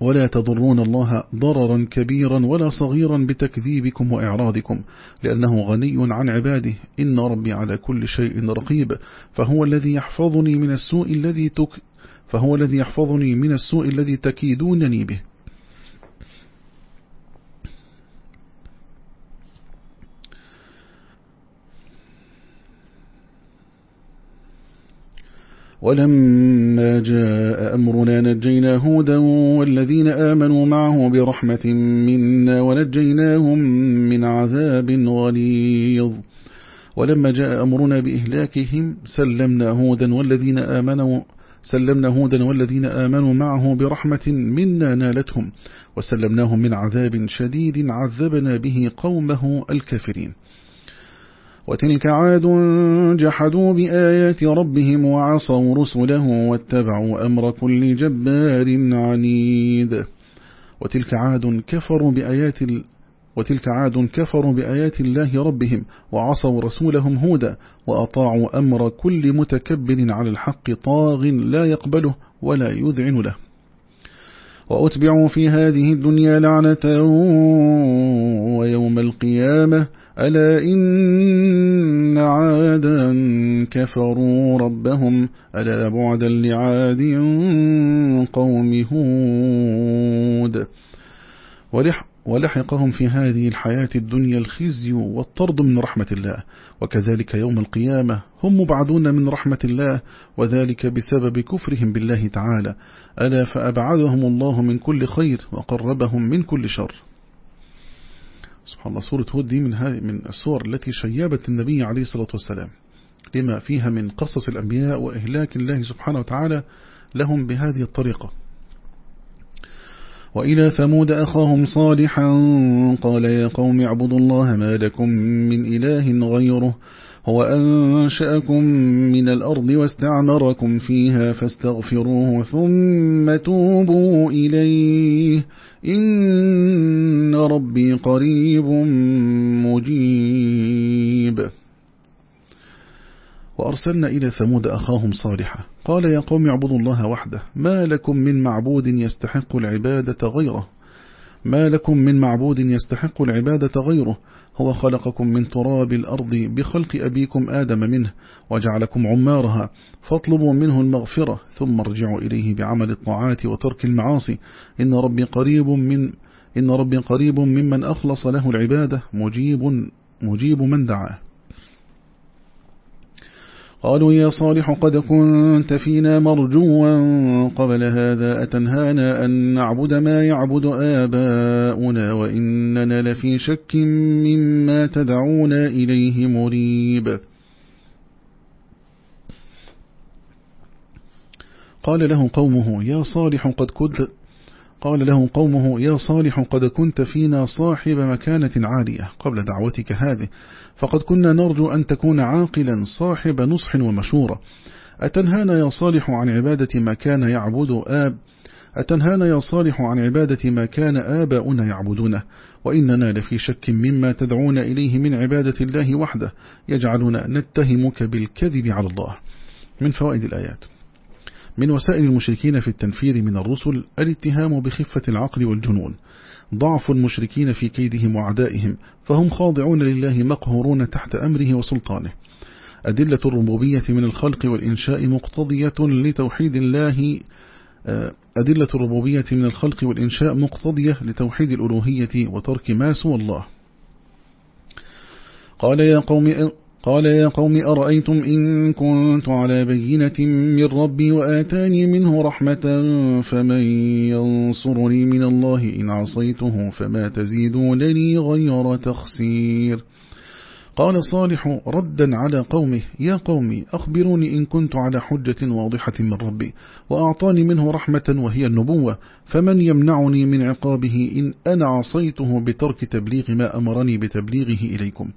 ولا تضرون الله ضررا كبيرا ولا صغيرا بتكذيبكم وإعراضكم لأنه غني عن عباده. إن ربي على كل شيء رقيب. فهو الذي يحفظني من السوء الذي تك فهو الذي يحفظني من السوء الذي تكيدونني به. ولما جاء أمرنا نجينا هودا والذين آمنوا معه برحمة منا ونجيناهم من عذاب غليظ. ولما جاء أمرنا بإهلاكهم سلمنا هودا والذين آمنوا سلمنا هودا والذين آمنوا معه برحمة منا نالتهم وسلمناهم من عذاب شديد عذبنا به قومه الكافرين. وتلك عاد جحدوا بآيات ربهم وعصوا رسله واتبعوا أمر كل جبار عنيد. وتلك عاد كفروا بآيات وتلك عاد كفروا بآيات الله ربهم وعصوا رسولهم هودا وأطاعوا أمر كل متكبر على الحق طاغ لا يقبله ولا يذعن له. وأتبعوا في هذه الدنيا لعنة ويوم القيامة ألا إن عادا كفروا ربهم ألا بعدا لعاد قوم هود ولح ولحقهم في هذه الحياة الدنيا الخزي والطرد من رحمة الله وكذلك يوم القيامة هم مبعدون من رحمة الله وذلك بسبب كفرهم بالله تعالى ألا فأبعدهم الله من كل خير وقربهم من كل شر سبحان الله سورة هود دي من هذه من السور التي شيبت النبي عليه الصلاة والسلام لما فيها من قصص الأنبياء وإهلاك الله سبحانه وتعالى لهم بهذه الطريقة. وإلى ثمود أخاهم صالحا قال يا قوم اعبدوا الله ما لكم من إله غيره هو أنشأكم من الأرض واستعمركم فيها فاستغفروه ثم توبوا إليه. إن ربي قريب مجيب. وأرسلنا إلى ثمود أخاهم صالحا. قال يا قوم اعبدوا الله وحده. ما لكم من معبود يستحق العبادة غيره؟ ما لكم من معبود يستحق العبادة غيره؟ هو خلقكم من تراب الأرض بخلق أبيكم آدم منه وجعلكم عمارها فاطلبوا منه المغفرة ثم ارجعوا إليه بعمل الطاعات وترك المعاصي. إن ربي قريب من إن ربي قريب ممن أخلص له العبادة. مجيب مجيب من دعاه. قالوا يا صالح قد كنت فينا مرجوا قبل هذا أتنهانا أن نعبد ما يعبد آباؤنا وإننا لفي شك مما تدعونا إليه مريب. قال له قومه يا صالح قد كنت قال له قومه يا صالح قد كنت فينا صاحب مكانة عالية قبل دعوتك هذه. فقد كنا نرجو أن تكون عاقلا صاحب نصح ومشورة. أتنهانا يا صالح عن عبادة ما كان يعبد آب أتنهانا يا صالح عن عبادة ما كان آباؤنا يعبدونه. وإننا لفي شك مما تدعون إليه من عبادة الله وحده. يجعلنا نتهمك بالكذب على الله. من فوائد الآيات. من وسائل المشركين في التنفير من الرسل الاتهام بخفة العقل والجنون. ضعف المشركين في كيدهم وعدائهم فهم خاضعون لله مقهورون تحت أمره وسلطانه. أدلة الربوبية من الخلق والإنشاء مقتضية لتوحيد الله آه، أدلة الربوبية من الخلق والإنشاء مقتضية لتوحيد الألوهية وترك ما سوى الله. قال يا قوم قال يا قوم أرأيتم إن كنت على بينة من ربي وآتاني منه رحمة فمن ينصرني من الله إن عصيته فما تزيدونني غير تخسير. قال صالح ردا على قومه يا قوم أخبروني إن كنت على حجة واضحة من ربي وأعطاني منه رحمة وهي النبوة فمن يمنعني من عقابه إن أنا عصيته بترك تبليغ ما أمرني بتبليغه إليكم؟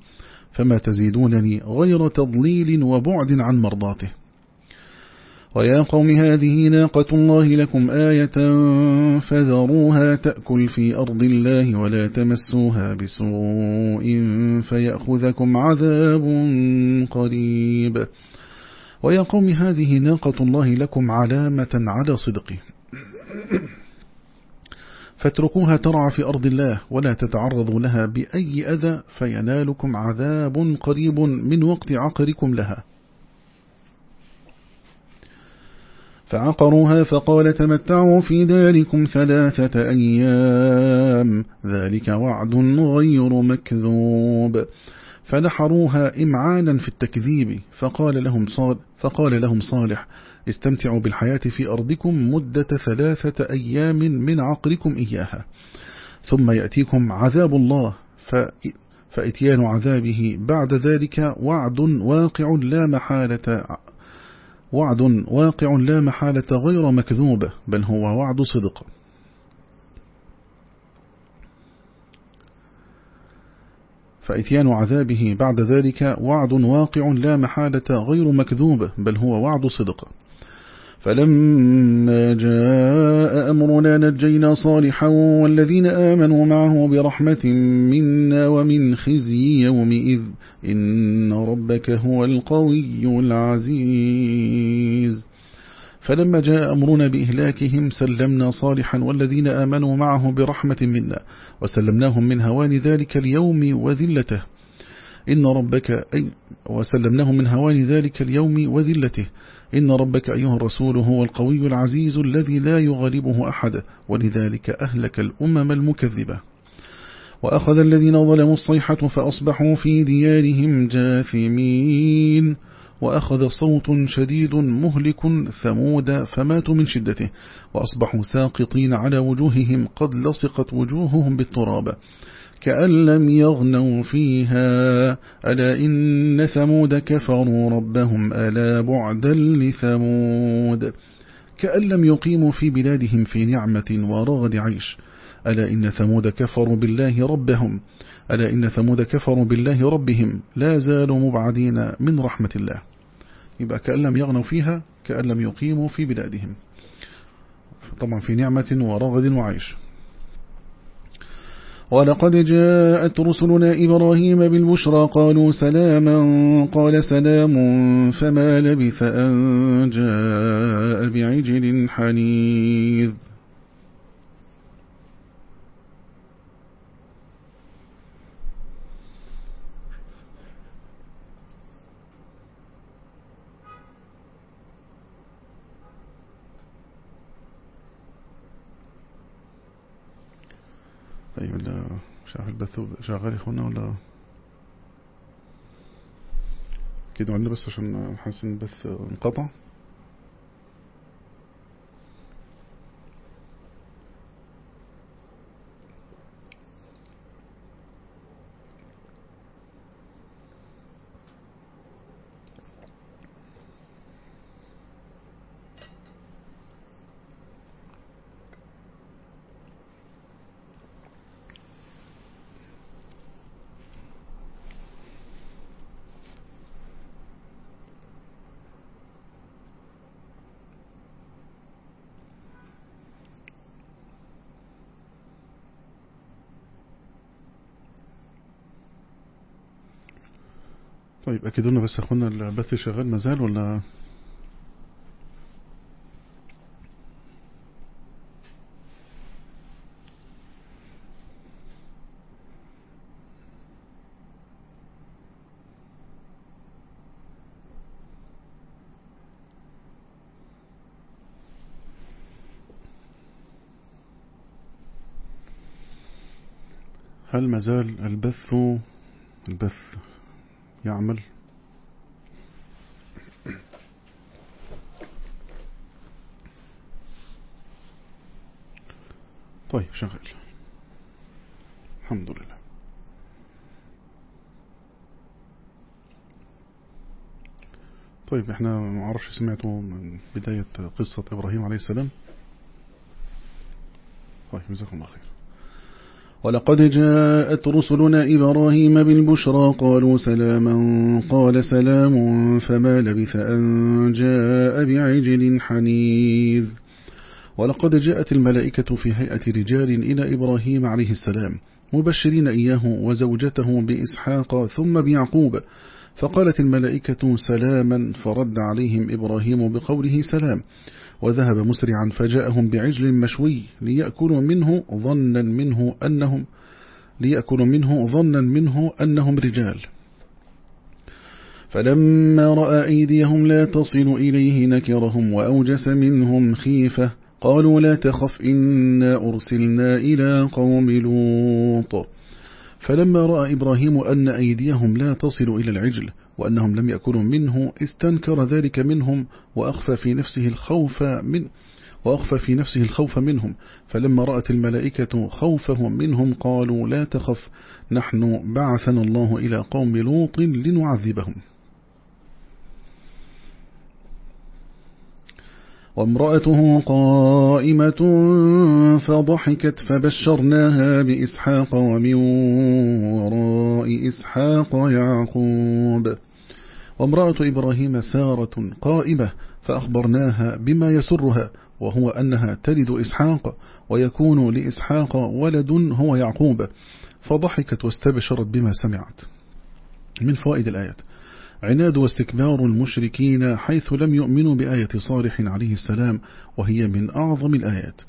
فما تزيدونني غير تضليل وبعد عن مرضاته. ويا قوم هذه ناقة الله لكم آية فذروها تأكل في أرض الله ولا تمسوها بسوء فيأخذكم عذاب قريب. ويا قوم هذه ناقة الله لكم علامة على صدقه. فاتركوها ترعى في أرض الله ولا تتعرضوا لها بأي أذى فينالكم عذاب قريب من وقت عقركم لها. فعقروها فقال تمتعوا في داركم ثلاثة أيام ذلك وعد غير مكذوب. فنحروها إمعانا في التكذيب فقال لهم صالح, فقال لهم صالح استمتعوا بالحياة في أرضكم مدة ثلاثة أيام من عقلكم إياها. ثم يأتيكم عذاب الله فإتيان عذابه بعد ذلك وعد واقع لا محالة وعد واقع لا محالة غير مكذوبة بل هو وعد صدق. فإتيان عذابه بعد ذلك وعد واقع لا محالة غير مكذوبة بل هو وعد صدق. فلما جاء أمرنا نجينا صالحا والذين آمنوا معه برحمة منا ومن خزي يومئذ. إن ربك هو القوي العزيز. فلما جاء أمرنا بإهلاكهم سلمنا صالحا والذين آمنوا معه برحمة منا وسلمناهم من هوان ذلك اليوم وذلته. إن ربك أي وسلمناهم من هوان ذلك اليوم وذلته. إن ربك أيها الرسول هو القوي العزيز الذي لا يغلبه أحد ولذلك أهلك الأمم المكذبة. وأخذ الذين ظلموا الصيحة فأصبحوا في ديارهم جاثمين. وأخذ صوت شديد مهلك ثمود فماتوا من شدته. وأصبحوا ساقطين على وجوههم قد لصقت وجوههم بالتراب. كأن لم يغنوا فيها. ألا إن ثمود كفروا ربهم. ألا بعدا لثمود. كأن لم يقيموا في بلادهم في نعمة ورغد عيش. ألا إن ثمود كفروا بالله ربهم. ألا إن ثمود كفروا بالله ربهم. لا زالوا مبعدين من رحمة الله. يبقى كأن لم يغنوا فيها كأن لم يقيموا في بلادهم. طبعا في نعمة ورغد وعيش. ولقد جاءت رسلنا إبراهيم بالبشرى قالوا سلاما قال سلام فما لبث أن جاء بعجل حنيذ. طيب ولا شغال البث شغال إخونا ولا؟ كده عندنا بس عشان حاسس إن البث انقطع. لنا بس أخونا البث شغال مازال ولا؟ هل مازال البث البث يعمل؟ طيب شغل. الحمد لله. طيب إحنا ما عرفش سمعتوا من بداية قصة إبراهيم عليه السلام. طيب جزاكم الله خير. ولقد جاءت رسلنا إبراهيم بالبشرى قالوا سلاما قال سلام فما لبث أن جاء بعجل حنيذ. ولقد جاءت الملائكة في هيئة رجال إلى إبراهيم عليه السلام مبشرين إياه وزوجته بإسحاق ثم بيعقوب. فقالت الملائكة سلاما فرد عليهم إبراهيم بقوله سلام. وذهب مسرعا فجاءهم بعجل مشوي ليأكلوا منه ظنا منه أنهم ليأكلوا منه ظنا منه أنهم رجال. فلما رأى أيديهم لا تصل إليه نكرهم وأوجس منهم خيفة قالوا لا تخف إنا أرسلنا إلى قوم لوط. فلما رأى إبراهيم أن أيديهم لا تصل إلى العجل وأنهم لم يأكلوا منه استنكر ذلك منهم وأخفى في نفسه الخوف من وأخفى في نفسه الخوف منهم. فلما رأت الملائكة خوفهم منهم قالوا لا تخف نحن بعثنا الله إلى قوم لوط لنعذبهم. وامرأته قائمة فضحكت فبشرناها بإسحاق ومن وراء إسحاق يعقوب. وامرأة إبراهيم سارة قائمة فأخبرناها بما يسرها وهو أنها تلد إسحاق ويكون لإسحاق ولد هو يعقوب. فضحكت واستبشرت بما سمعت. من فوائد الآيات. عناد واستكبار المشركين حيث لم يؤمنوا بآية صالح عليه السلام وهي من أعظم الآيات.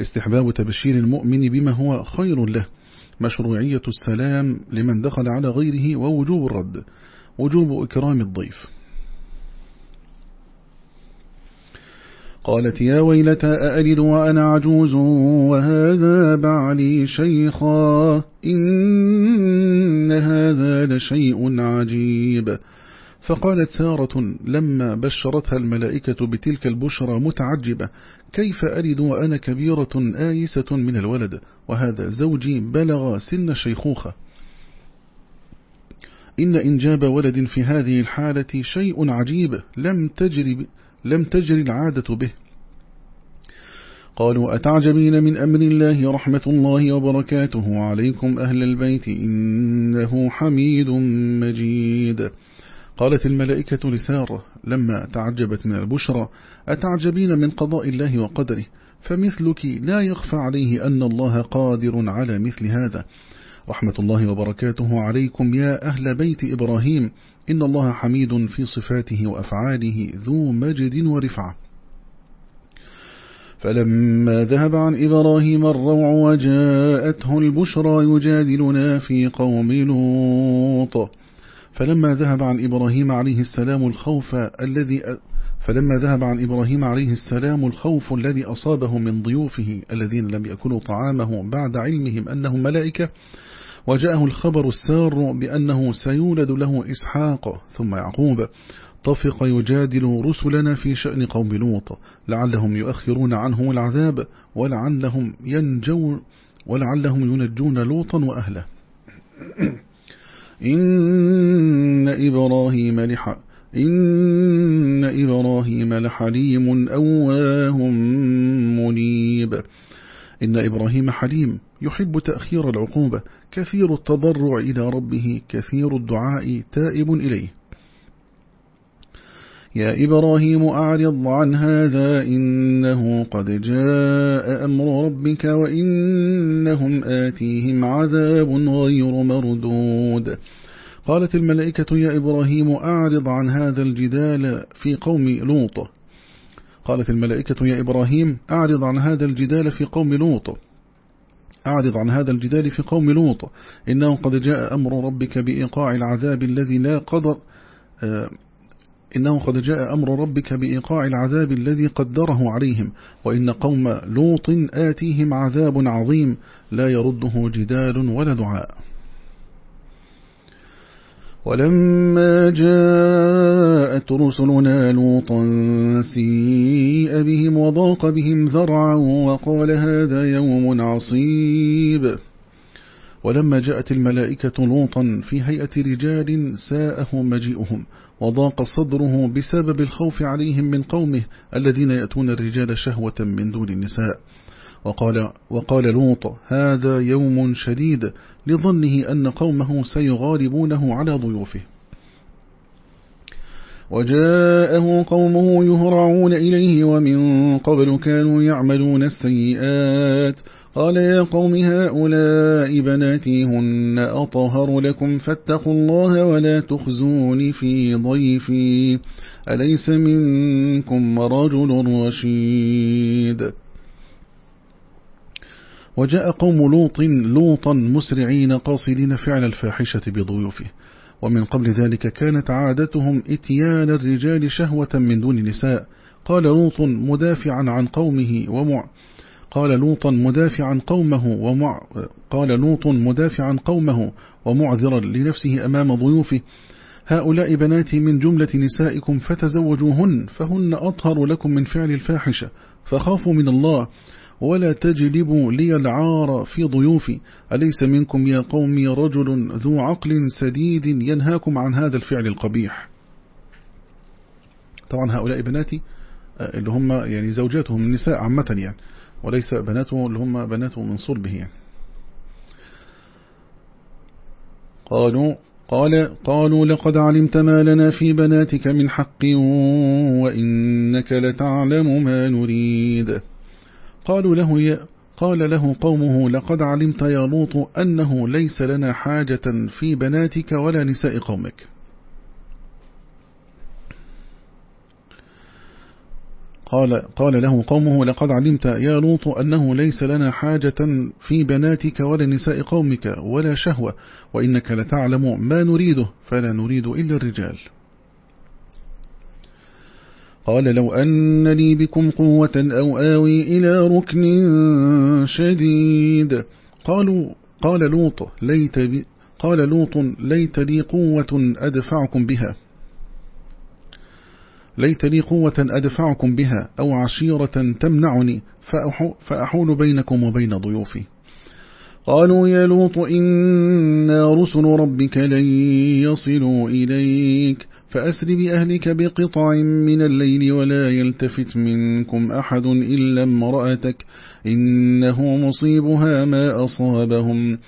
استحباب تبشير المؤمن بما هو خير له. مشروعية السلام لمن دخل على غيره ووجوب الرد. وجوب إكرام الضيف. قالت يا ويلتى أألد وأنا عجوز وهذا بعلي شيخا هذا لشيء عجيب. فقالت سارة لما بشرتها الملائكة بتلك البشرى متعجبة كيف ألد وأنا كبيرة آيسة من الولد؟ وهذا زوجي بلغ سن الشيخوخة إن إنجاب ولد في هذه الحالة شيء عجيب لم تجري, لم تجري العادة به. قالوا أتعجبين من أمر الله رحمة الله وبركاته؟ عليكم أهل البيت إنه حميد مجيد. قالت الملائكة لسارة لما تعجبت من البشرى أتعجبين من قضاء الله وقدره؟ فمثلك لا يخفى عليه أن الله قادر على مثل هذا. رحمة الله وبركاته عليكم يا أهل بيت إبراهيم إن الله حميد في صفاته وأفعاله ذو مجد ورفعة. فلما ذهب عن إبراهيم الروع وجاءته البشرى يجادلنا في قوم لوط. فلما ذهب عن إبراهيم عليه السلام الخوف الذي فلما ذهب عن إبراهيم عليه السلام الخوف الذي أصابه من ضيوفه الذين لم يأكلوا طعامه بعد علمهم أنهم ملائكة وجاءه الخبر السار بأنه سيولد له إسحاق ثم يعقوب. طفق يجادل رسلنا في شأن قوم لوط. لعلهم يؤخرون عنهم العذاب ولعلهم ينجون ولعلهم ينجون لوطا وأهله. <clears throat> إن إبراهيم لح إن إبراهيم لحليم أواه منيب. إن إبراهيم حليم يحب تأخير العقوبة كثير التضرع إلى ربه كثير الدعاء تائب إليه. يا إبراهيم أعرض عن هذا إنه قد جاء أمر ربك وإنهم آتيهم عذاب غير مردود. قالت الملائكة يا إبراهيم أعرض عن هذا الجدال في قوم لوط. قالت الملائكة يا إبراهيم أعرض عن هذا الجدال في قوم لوط. أعرض عن هذا الجدال في قوم لوط. إنه قد جاء أمر ربك بإيقاع العذاب الذي لا قدر آه، إنه قد جاء أمر ربك بإيقاع العذاب الذي قدره عليهم وإن قوم لوط آتيهم عذاب عظيم لا يرده جدال ولا دعاء. ولما جاءت رسلنا لوطا سيء بهم وضاق بهم ذرعا وقال هذا يوم عصيب. ولما جاءت الملائكة لوطا في هيئة رجال ساءه مجيئهم وضاق صدره بسبب الخوف عليهم من قومه الذين يأتون الرجال شهوة من دون النساء. وقال, وقال لوط هذا يوم شديد لظنه أن قومه سيغالبونه على ضيوفه. وجاءه قومه يهرعون إليه ومن قبل كانوا يعملون السيئات. قال يا قوم هؤلاء بناتي هن أطهر لكم فاتقوا الله ولا تخزوني في ضيفي. أليس منكم رجل رشيد؟ وجاء قوم لوط لوطا مسرعين قاصدين فعل الفاحشة بضيوفه. ومن قبل ذلك كانت عادتهم إتيان الرجال شهوة من دون نساء. قال لوط مدافعا عن قومه ومع قال لوط مدافعا قومه ومع قال لوط مدافعا قومه ومعذرا لنفسه أمام ضيوفه. هؤلاء بناتي من جملة نسائكم فتزوجوهن فهن أطهر لكم من فعل الفاحشة فخافوا من الله ولا تجلبوا لي العار في ضيوفي. أليس منكم يا قوم رجل ذو عقل سديد ينهاكم عن هذا الفعل القبيح؟ طبعا هؤلاء بناتي آه، اللي هم يعني زوجاتهم النساء عامة يعني. وليس بناته اللي هم بناته من صلبه. يعني قالوا قال قالوا لقد علمت ما لنا في بناتك من حق وإنك لتعلم ما نريد. قالوا له قال له قومه لقد علمت يا لوط أنه ليس لنا حاجة في بناتك ولا نساء قومك. قال, قال له قومه لقد علمت يا لوط أنه ليس لنا حاجة في بناتك ولا نساء قومك ولا شهوة وإنك لتعلم ما نريده فلا نريد إلا الرجال. قال لو أن لي بكم قوة أو آوي إلى ركن شديد. قالوا قال لوط ليت قال لوط ليت لي قوة أدفعكم بها. ليت لي قوة أدفعكم بها أو عشيرة تمنعني فأحول بينكم وبين ضيوفي. قالوا يا لوط إنا رسل ربك لن يصلوا إليك. فأسر بأهلك بقطع من الليل ولا يلتفت منكم أحد إلا امرأتك. إنه مصيبها ما أصابهم.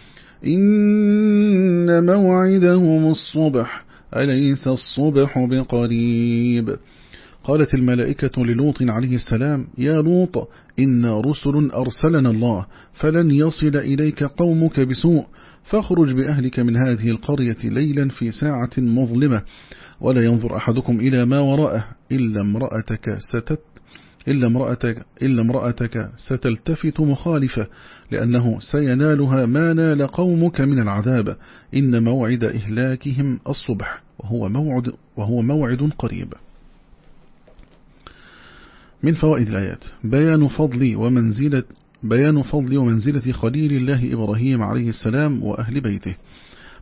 إن موعدهم الصبح. أليس الصبح بقريب؟ قالت الملائكة للوط عليه السلام يا لوط إنا رسل أرسلنا الله فلن يصل إليك قومك بسوء فاخرج بأهلك من هذه القرية ليلا في ساعة مظلمة ولا ينظر أحدكم إلى ما وراءه إلا امرأتك ستت إلا امرأتك, إلا امرأتك ستلتفت مخالفة لأنه سينالها ما نال قومك من العذاب إن موعد إهلاكهم الصبح وهو موعد, وهو موعد قريب. من فوائد الآيات. بيان فضل ومنزلة بيان فضل ومنزلة خليل الله إبراهيم عليه السلام وأهل بيته.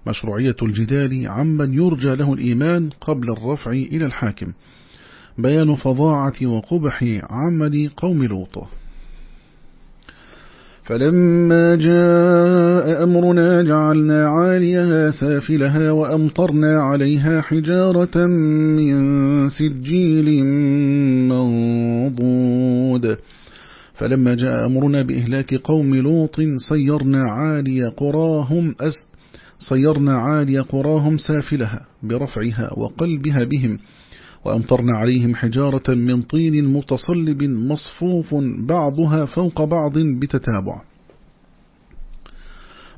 مشروعية الجدال عمن يرجى له الإيمان قبل الرفع إلى الحاكم. بيان فظاعة وقبح عمل قوم لوط. فلما جاء أمرنا جعلنا عاليها سافلها وأمطرنا عليها حجارة من سجيل منضود. فلما جاء أمرنا بإهلاك قوم لوط صيرنا عالي قراهم أس صيرنا عالي قراهم سافلها برفعها وقلبها بهم. وأمطرنا عليهم حجارة من طين متصلب مصفوف بعضها فوق بعض بتتابع.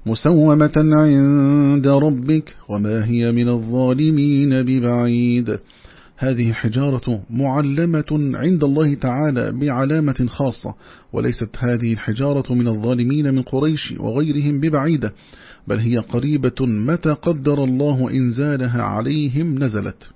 مسومة عند ربك وما هي من الظالمين ببعيد. هذه الحجارة معلمة عند الله تعالى بعلامة خاصة وليست هذه الحجارة من الظالمين من قريش وغيرهم ببعيدة بل هي قريبة متى قدر الله إنزالها عليهم نزلت.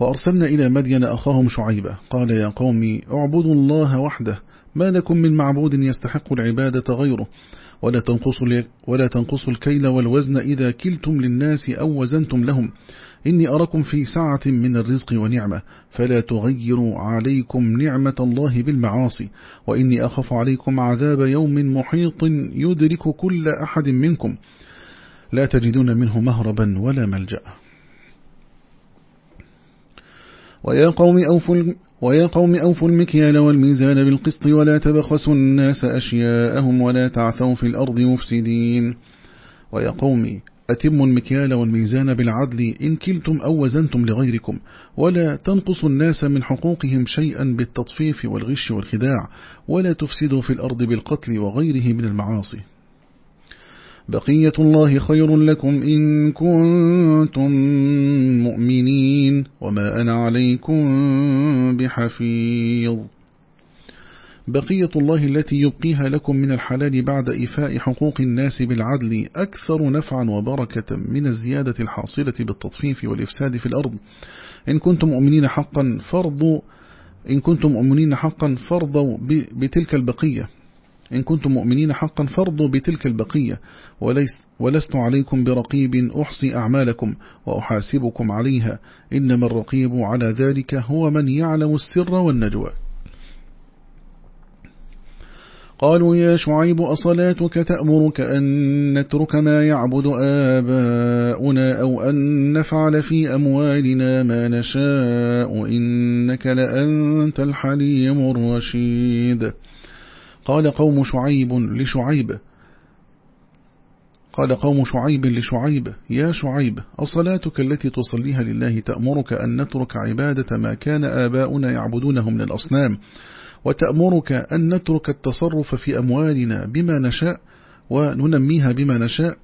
وأرسلنا إلى مدين أخاهم شعيبة. قال يا قوم اعبدوا الله وحده ما لكم من معبود يستحق العبادة غيره؟ ولا تنقصوا, ولا تنقصوا الكيل والوزن إذا كلتم للناس أو وزنتم لهم. إني أراكم في سعة من الرزق ونعمة. فلا تغيروا عليكم نعمة الله بالمعاصي. وإني أخف عليكم عذاب يوم محيط يدرك كل أحد منكم. لا تجدون منه مهربا ولا ملجأ. ويا قوم أوفوا ويا قوم أوفوا المكيال والميزان بالقسط ولا تبخسوا الناس أشياءهم ولا تعثوا في الأرض مفسدين. ويا قوم أتموا المكيال والميزان بالعدل إن كلتم أو وزنتم لغيركم ولا تنقصوا الناس من حقوقهم شيئا بالتطفيف والغش والخداع ولا تفسدوا في الأرض بالقتل وغيره من المعاصي. بقية الله خير لكم إن كنتم مؤمنين وما أنا عليكم بحفيظ. بقية الله التي يبقيها لكم من الحلال بعد إفاء حقوق الناس بالعدل أكثر نفعا وبركة من الزيادة الحاصلة بالتطفيف والإفساد في الأرض. إن كنتم مؤمنين حقا فرضوا إن كنتم مؤمنين حقا فرضوا بتلك البقية. إن كنتم مؤمنين حقا فرضوا بتلك البقية وليس ولست عليكم برقيب أحصي أعمالكم وأحاسبكم عليها إنما الرقيب على ذلك هو من يعلم السر والنجوى. قالوا يا شعيب أصلاتك تأمرك أن نترك ما يعبد آباؤنا أو أن نفعل في أموالنا ما نشاء إنك لأنت الحليم الرشيد. قال قوم شعيب لشعيب. قال قوم شعيب لشعيب. يا شعيب أصلاتك التي تصليها لله تأمرك أن نترك عبادة ما كان آباؤنا يعبدونه من الأصنام وتأمرك أن نترك التصرف في أموالنا بما نشاء وننميها بما نشاء.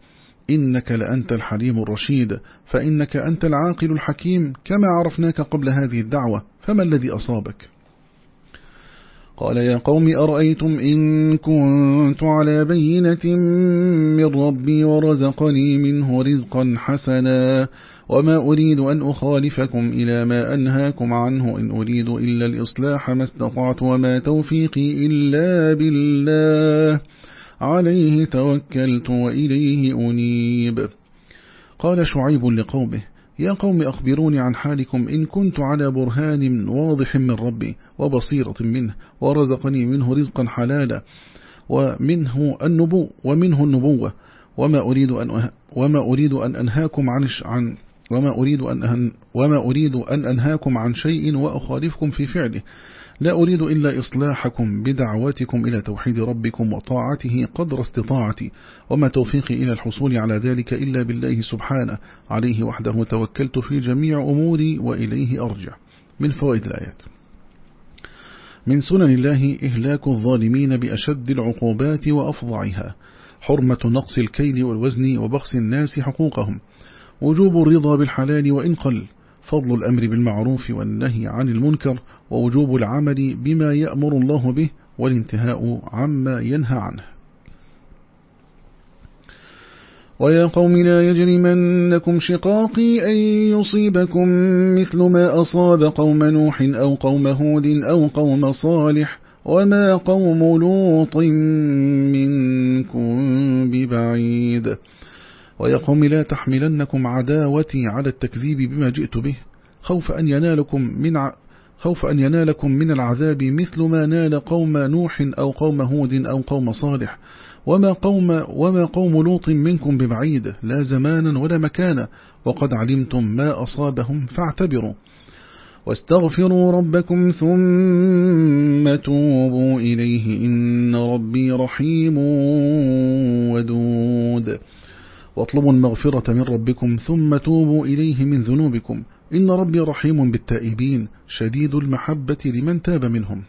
إنك لأنت الحليم الرشيد. فإنك أنت العاقل الحكيم. كما عرفناك قبل هذه الدعوة فما الذي أصابك؟ قال يا قوم أرأيتم إن كنت على بينة من ربي ورزقني منه رزقا حسنا وما أريد أن أخالفكم إلى ما أنهاكم عنه إن أريد إلا الإصلاح ما استطعت وما توفيقي إلا بالله. عليه توكلت وإليه أنيب. قال شعيب لقومه يا قوم أخبروني عن حالكم إن كنت على برهان واضح من ربي وبصيرة منه ورزقني منه رزقا حلالا ومنه النبو ومنه النبوة. وما أريد أن وما أريد أن أنهاكم عن عن وما أريد أن وما أريد أن أنهاكم عن شيء وأخالفكم في فعله. لا أريد إلا إصلاحكم بدعوتكم إلى توحيد ربكم وطاعته قدر استطاعتي. وما توفيقي إلى الحصول على ذلك إلا بالله سبحانه. عليه وحده توكلت في جميع أموري وإليه أرجع. من فوائد الآيات. من سنن الله إهلاك الظالمين بأشد العقوبات وأفضعها حرمة نقص الكيل والوزن وبخس الناس حقوقهم. وجوب الرضا بالحلال وإن قل فضل الأمر بالمعروف والنهي عن المنكر. ووجوب العمل بما يأمر الله به. والانتهاء عما ينهى عنه. ويا قوم لا يجرمنكم شقاقي أن يصيبكم مثل ما أصاب قوم نوح أو قوم هود أو قوم صالح وما قوم لوط منكم ببعيد. ويا قوم لا تحملنكم عداوتي على التكذيب بما جئت به. خوف أن ينالكم من ع... خوف أن ينالكم من العذاب مثل ما نال قوم نوح أو قوم هود أو قوم صالح. وما قوم, وما قوم لوط منكم ببعيد لا زمانا ولا مكانا وقد علمتم ما أصابهم فاعتبروا. واستغفروا ربكم ثم توبوا إليه إن ربي رحيم ودود. واطلبوا المغفرة من ربكم ثم توبوا إليه من ذنوبكم إن ربي رحيم بالتائبين شديد المحبة لمن تاب منهم.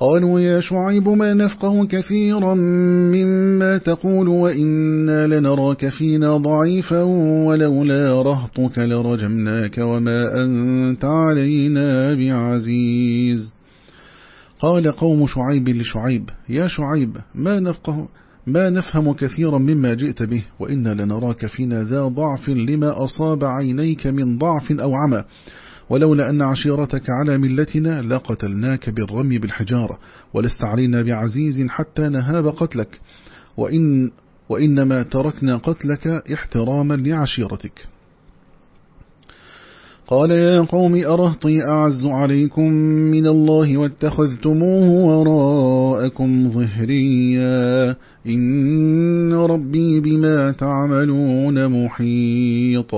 قالوا يا شعيب ما نفقه كثيرا مما تقول وإنا لنراك فينا ضعيفا ولولا رهطك لرجمناك وما أنت علينا بعزيز. قال قوم شعيب لشعيب يا شعيب ما نفقه ما نفهم كثيرا مما جئت به وإنا لنراك فينا ذا ضعف لما أصاب عينيك من ضعف أو عمى. ولولا أن عشيرتك على ملتنا لقتلناك بالرمي بالحجارة ولست علينا بعزيز حتى نهاب قتلك. وإن وإنما تركنا قتلك احتراما لعشيرتك. قال يا قوم أرهطي أعز عليكم من الله واتخذتموه وراءكم ظهريا. إن ربي بما تعملون محيط.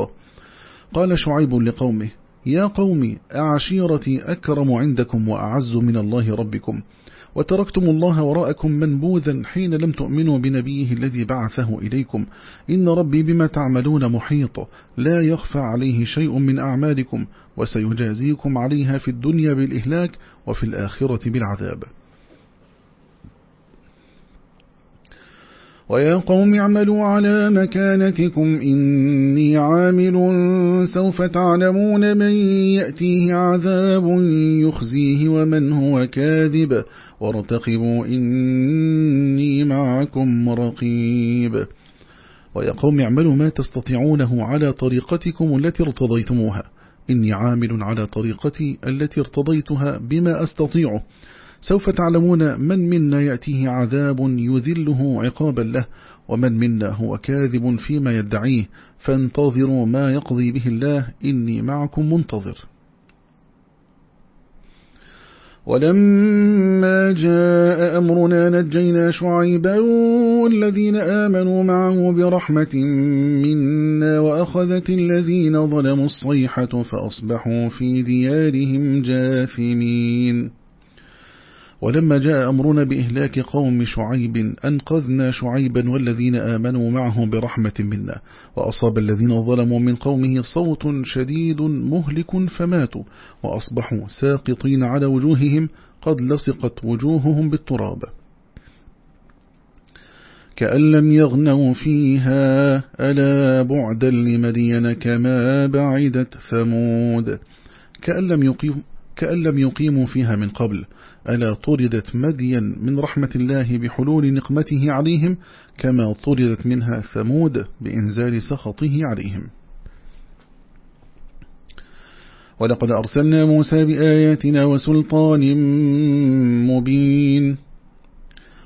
قال شعيب لقومه يا قوم أعشيرتي أكرم عندكم وأعز من الله ربكم. وتركتم الله وراءكم منبوذا حين لم تؤمنوا بنبيه الذي بعثه إليكم. إن ربي بما تعملون محيط. لا يخفى عليه شيء من أعمالكم وسيجازيكم عليها في الدنيا بالإهلاك وفي الآخرة بالعذاب. ويا قوم اعملوا على مكانتكم إني عامل سوف تعلمون من يأتيه عذاب يخزيه ومن هو كاذب. وارتقبوا إني معكم رقيب. ويا قوم اعملوا ما تستطيعونه على طريقتكم التي ارتضيتموها. إني عامل على طريقتي التي ارتضيتها بما أستطيعه سوف تعلمون من منا يأتيه عذاب يذله عقابا له ومن منا هو كاذب فيما يدعيه فانتظروا ما يقضي به الله إني معكم منتظر. ولما جاء أمرنا نجينا شعيبا والذين آمنوا معه برحمة منا وأخذت الذين ظلموا الصيحة فأصبحوا في ديارهم جاثمين. ولما جاء أمرنا بإهلاك قوم شعيب أنقذنا شعيبا والذين آمنوا معه برحمة منا. وأصاب الذين ظلموا من قومه صوت شديد مهلك فماتوا. وأصبحوا ساقطين على وجوههم قد لصقت وجوههم بالتراب. كأن لم يغنوا فيها ألا بعدا لمدين كما بعدت ثمود. كأن لم كأن لم يقيموا فيها من قبل. ألا طردت مدين من رحمة الله بحلول نقمته عليهم كما طردت منها ثمود بإنزال سخطه عليهم. ولقد أرسلنا موسى بآياتنا وسلطان مبين.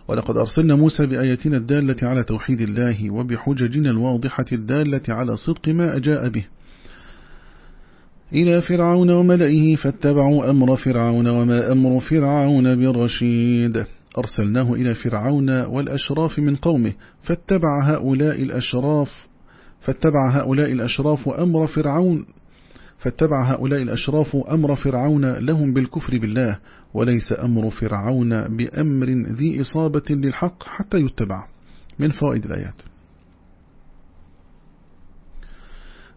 ولقد أرسلنا موسى بآياتنا الدالة على توحيد الله وبحججنا الواضحة الدالة على صدق ما أجاء به. إلى فرعون وملئه فاتبعوا أمر فرعون وما أمر فرعون برشيد. أرسلناه إلى فرعون والأشراف من قومه فاتبع هؤلاء الأشراف فاتبع هؤلاء الأشراف أمر فرعون فاتبع هؤلاء الأشراف أمر فرعون لهم بالكفر بالله وليس أمر فرعون بأمر ذي إصابة للحق حتى يتبع. من فائد الآيات.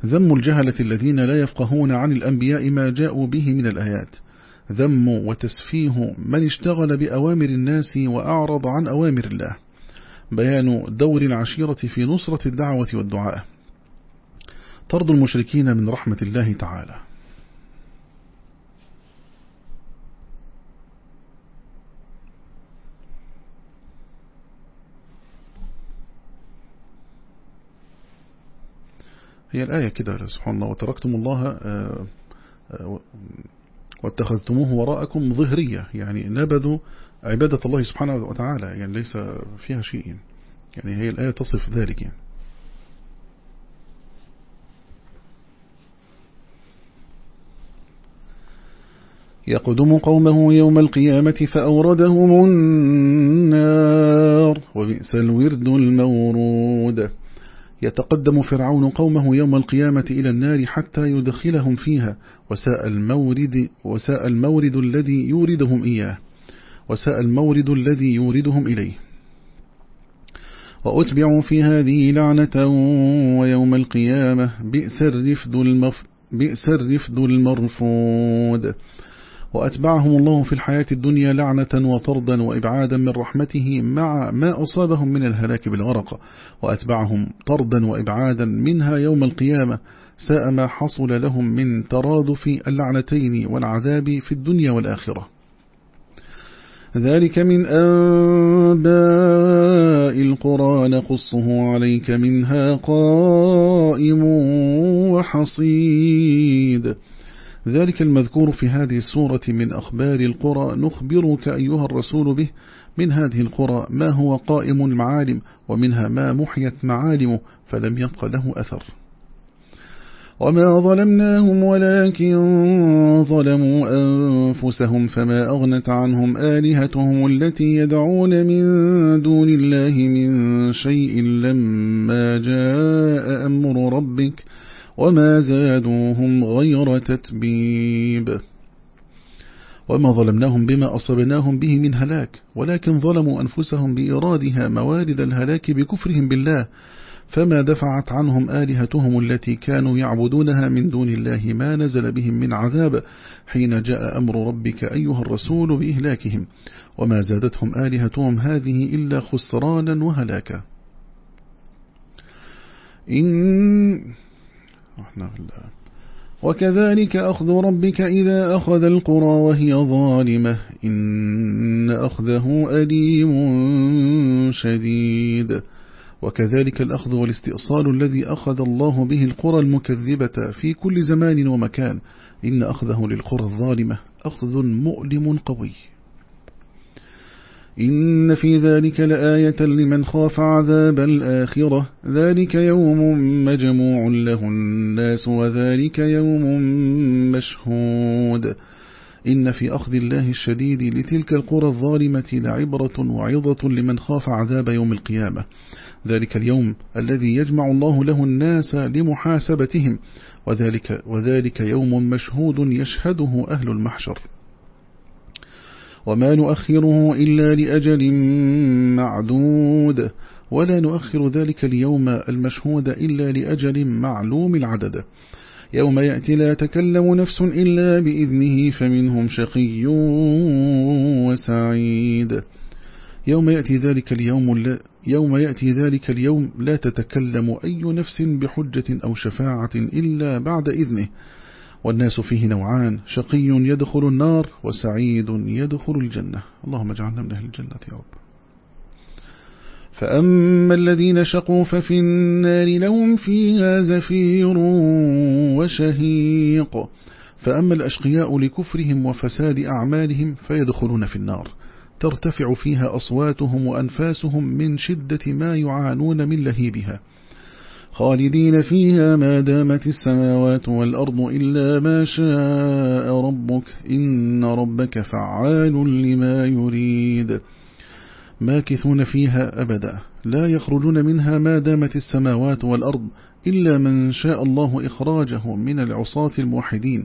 ذم الجهلة الذين لا يفقهون عن الأنبياء ما جاءوا به من الآيات. ذم وتسفيه من اشتغل بأوامر الناس وأعرض عن أوامر الله. بيان دور العشيرة في نصرة الدعوة والدعاء. طرد المشركين من رحمة الله تعالى. هي الآية كده سبحان الله. وتركتم الله آه، آه، واتخذتموه وراءكم ظهرية. يعني نبذوا عبادة الله سبحانه وتعالى. يعني ليس فيها شيء. يعني هي الآية تصف ذلك. يعني يقدم قومه يوم القيامة فأوردهم النار. وبئس الورد المورود. يتقدم فرعون قومه يوم القيامة إلى النار حتى يدخلهم فيها وساء المورد, وساء المورد الذي يوردهم إياه وساء المورد الذي يوردهم إليه. وأتبعوا في هذه لعنة ويوم القيامة بئس الرفد, المف بئس الرفد المرفود. وأتبعهم الله في الحياة الدنيا لعنة وطردا وإبعادا من رحمته مع ما أصابهم من الهلاك بالغرق. وأتبعهم طردا وإبعادا منها يوم القيامة ساء ما حصل لهم من ترادف اللعنتين والعذاب في الدنيا والآخرة. ذلك من أنباء القرى نقصه عليك منها قائم وحصيد. ذلك المذكور في هذه السورة من أخبار القرى. نخبرك أيها الرسول به من هذه القرى ما هو قائم المعالم ومنها ما محيت معالمه فلم يبق له أثر. وما ظلمناهم ولكن ظلموا أنفسهم فما أغنت عنهم آلهتهم التي يدعون من دون الله من شيء لما جاء أمر ربك وما زادوهم غير تتبيب. وما ظلمناهم بما أصبناهم به من هلاك ولكن ظلموا أنفسهم بإرادها موارد الهلاك بكفرهم بالله. فما دفعت عنهم آلهتهم التي كانوا يعبدونها من دون الله ما نزل بهم من عذاب حين جاء أمر ربك أيها الرسول بإهلاكهم. وما زادتهم آلهتهم هذه إلا خسرانا وهلاكا. إن وكذلك أخذ ربك إذا أخذ القرى وهي ظالمة. إن أخذه أليم شديد. وكذلك الأخذ والاستئصال الذي أخذ الله به القرى المكذبة في كل زمان ومكان. إن أخذه للقرى الظالمة أخذ مؤلم قوي. إن في ذلك لآية لمن خاف عذاب الآخرة. ذلك يوم مجموع له الناس وذلك يوم مشهود. إن في أخذ الله الشديد لتلك القرى الظالمة لعبرة وعظة لمن خاف عذاب يوم القيامة. ذلك اليوم الذي يجمع الله له الناس لمحاسبتهم. وذلك, وذلك يوم مشهود يشهده أهل المحشر. وما نؤخره إلا لأجل معدود ولا نؤخر ذلك اليوم المشهود إلا لأجل معلوم العدد. يوم يأتي لا تكلم نفس إلا بإذنه فمنهم شقي وسعيد. يوم يأتي ذلك اليوم لا يوم يأتي ذلك اليوم لا تتكلم أي نفس بحجة أو شفاعة إلا بعد إذنه. والناس فيه نوعان. شقي يدخل النار وسعيد يدخل الجنة. اللهم اجعلنا من أهل الجنة يا رب. فأما الذين شقوا ففي النار لهم فيها زفير وشهيق. فأما الأشقياء لكفرهم وفساد أعمالهم فيدخلون في النار. ترتفع فيها أصواتهم وأنفاسهم من شدة ما يعانون من لهيبها. خالدين فيها ما دامت السماوات والأرض إلا ما شاء ربك. إن ربك فعال لما يريد. ماكثون فيها أبدا. لا يخرجون منها ما دامت السماوات والأرض إلا من شاء الله إخراجه من العصاة الموحدين.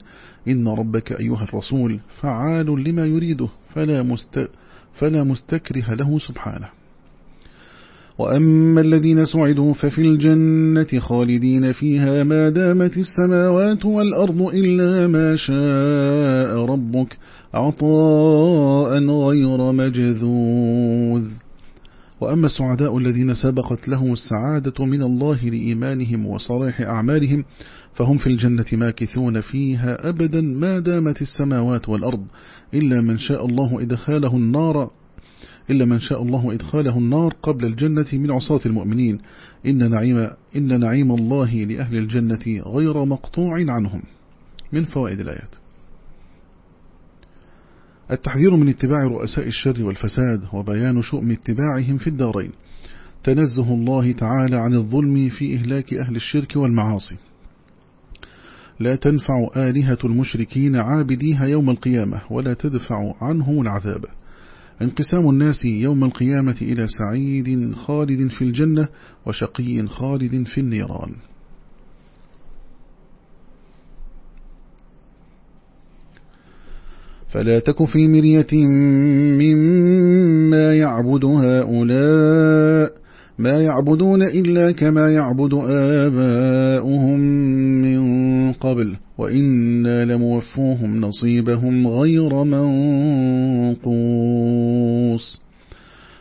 إن ربك أيها الرسول فعال لما يريده. فلا, مست فلا مستكره له سبحانه. وأما الذين سعدوا ففي الجنة خالدين فيها ما دامت السماوات والأرض إلا ما شاء ربك عطاء غير مجذوذ. وأما السعداء الذين سبقت لهم السعادة من الله لإيمانهم وصلاح أعمالهم فهم في الجنة ماكثون فيها أبدا ما دامت السماوات والأرض إلا من شاء الله إدخاله النار إلا من شاء الله إدخاله النار قبل الجنة من عصاة المؤمنين. إن نعيم, إن نعيم الله لأهل الجنة غير مقطوع عنهم. من فوائد الآيات. التحذير من اتباع رؤساء الشر والفساد وبيان شؤم اتباعهم في الدارين. تنزه الله تعالى عن الظلم في إهلاك أهل الشرك والمعاصي. لا تنفع آلهة المشركين عابديها يوم القيامة ولا تدفع عنهم العذاب. انقسام الناس يوم القيامة إلى سعيد خالد في الجنة وشقي خالد في النيران. فلا تك في مرية مما يعبد هؤلاء ما يعبدون إلا كما يعبد آباؤهم من قبل وإنا لموفوهم نصيبهم غير منقوص.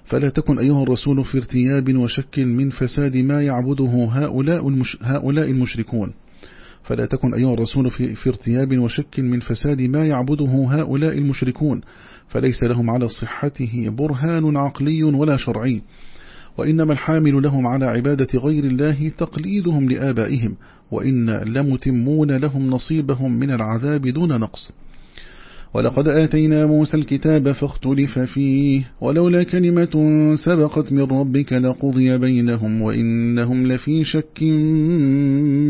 فلا تكن أيها الرسول في ارتياب وشك من فساد ما يعبده هؤلاء, المش هؤلاء المشركون. فلا تكن أيها الرسول في, في ارتياب وشك من فساد ما يعبده هؤلاء المشركون. فليس لهم على صحته برهان عقلي ولا شرعي. وإنما الحامل لهم على عبادة غير الله تقليدهم لآبائهم وإن لمتمون لهم نصيبهم من العذاب دون نقص. ولقد آتينا موسى الكتاب فاختلف فيه ولولا كلمة سبقت من ربك لقضي بينهم وإنهم لفي شك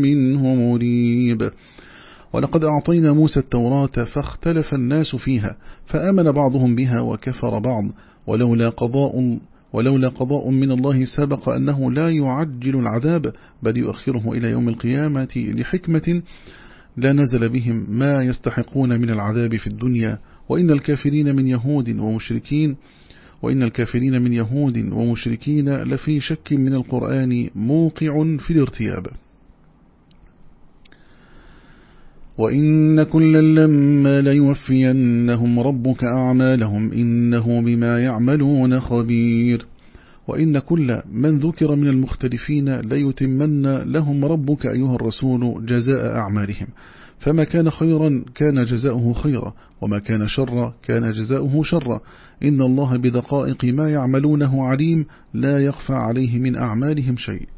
منه مريب. ولقد أعطينا موسى التوراة فاختلف الناس فيها فآمن بعضهم بها وكفر بعض ولولا قضاء ولولا قضاء من الله سبق أنه لا يعجل العذاب بل يؤخره إلى يوم القيامة لحكمة لا نزل بهم ما يستحقون من العذاب في الدنيا. وإن الكافرين من يهود ومشركين وإن الكافرين من يهود ومشركين لفي شك من القرآن موقع في الارتياب. وإن كلا لما ليوفينهم ربك أعمالهم إنه بما يعملون خبير وإن كل من ذكر من المختلفين ليتمن لهم ربك أيها الرسول جزاء أعمالهم فما كان خيرا كان جزاؤه خيرا وما كان شرا كان جزاؤه شرا إن الله بدقائق ما يعملونه عليم لا يخفى عليه من أعمالهم شيء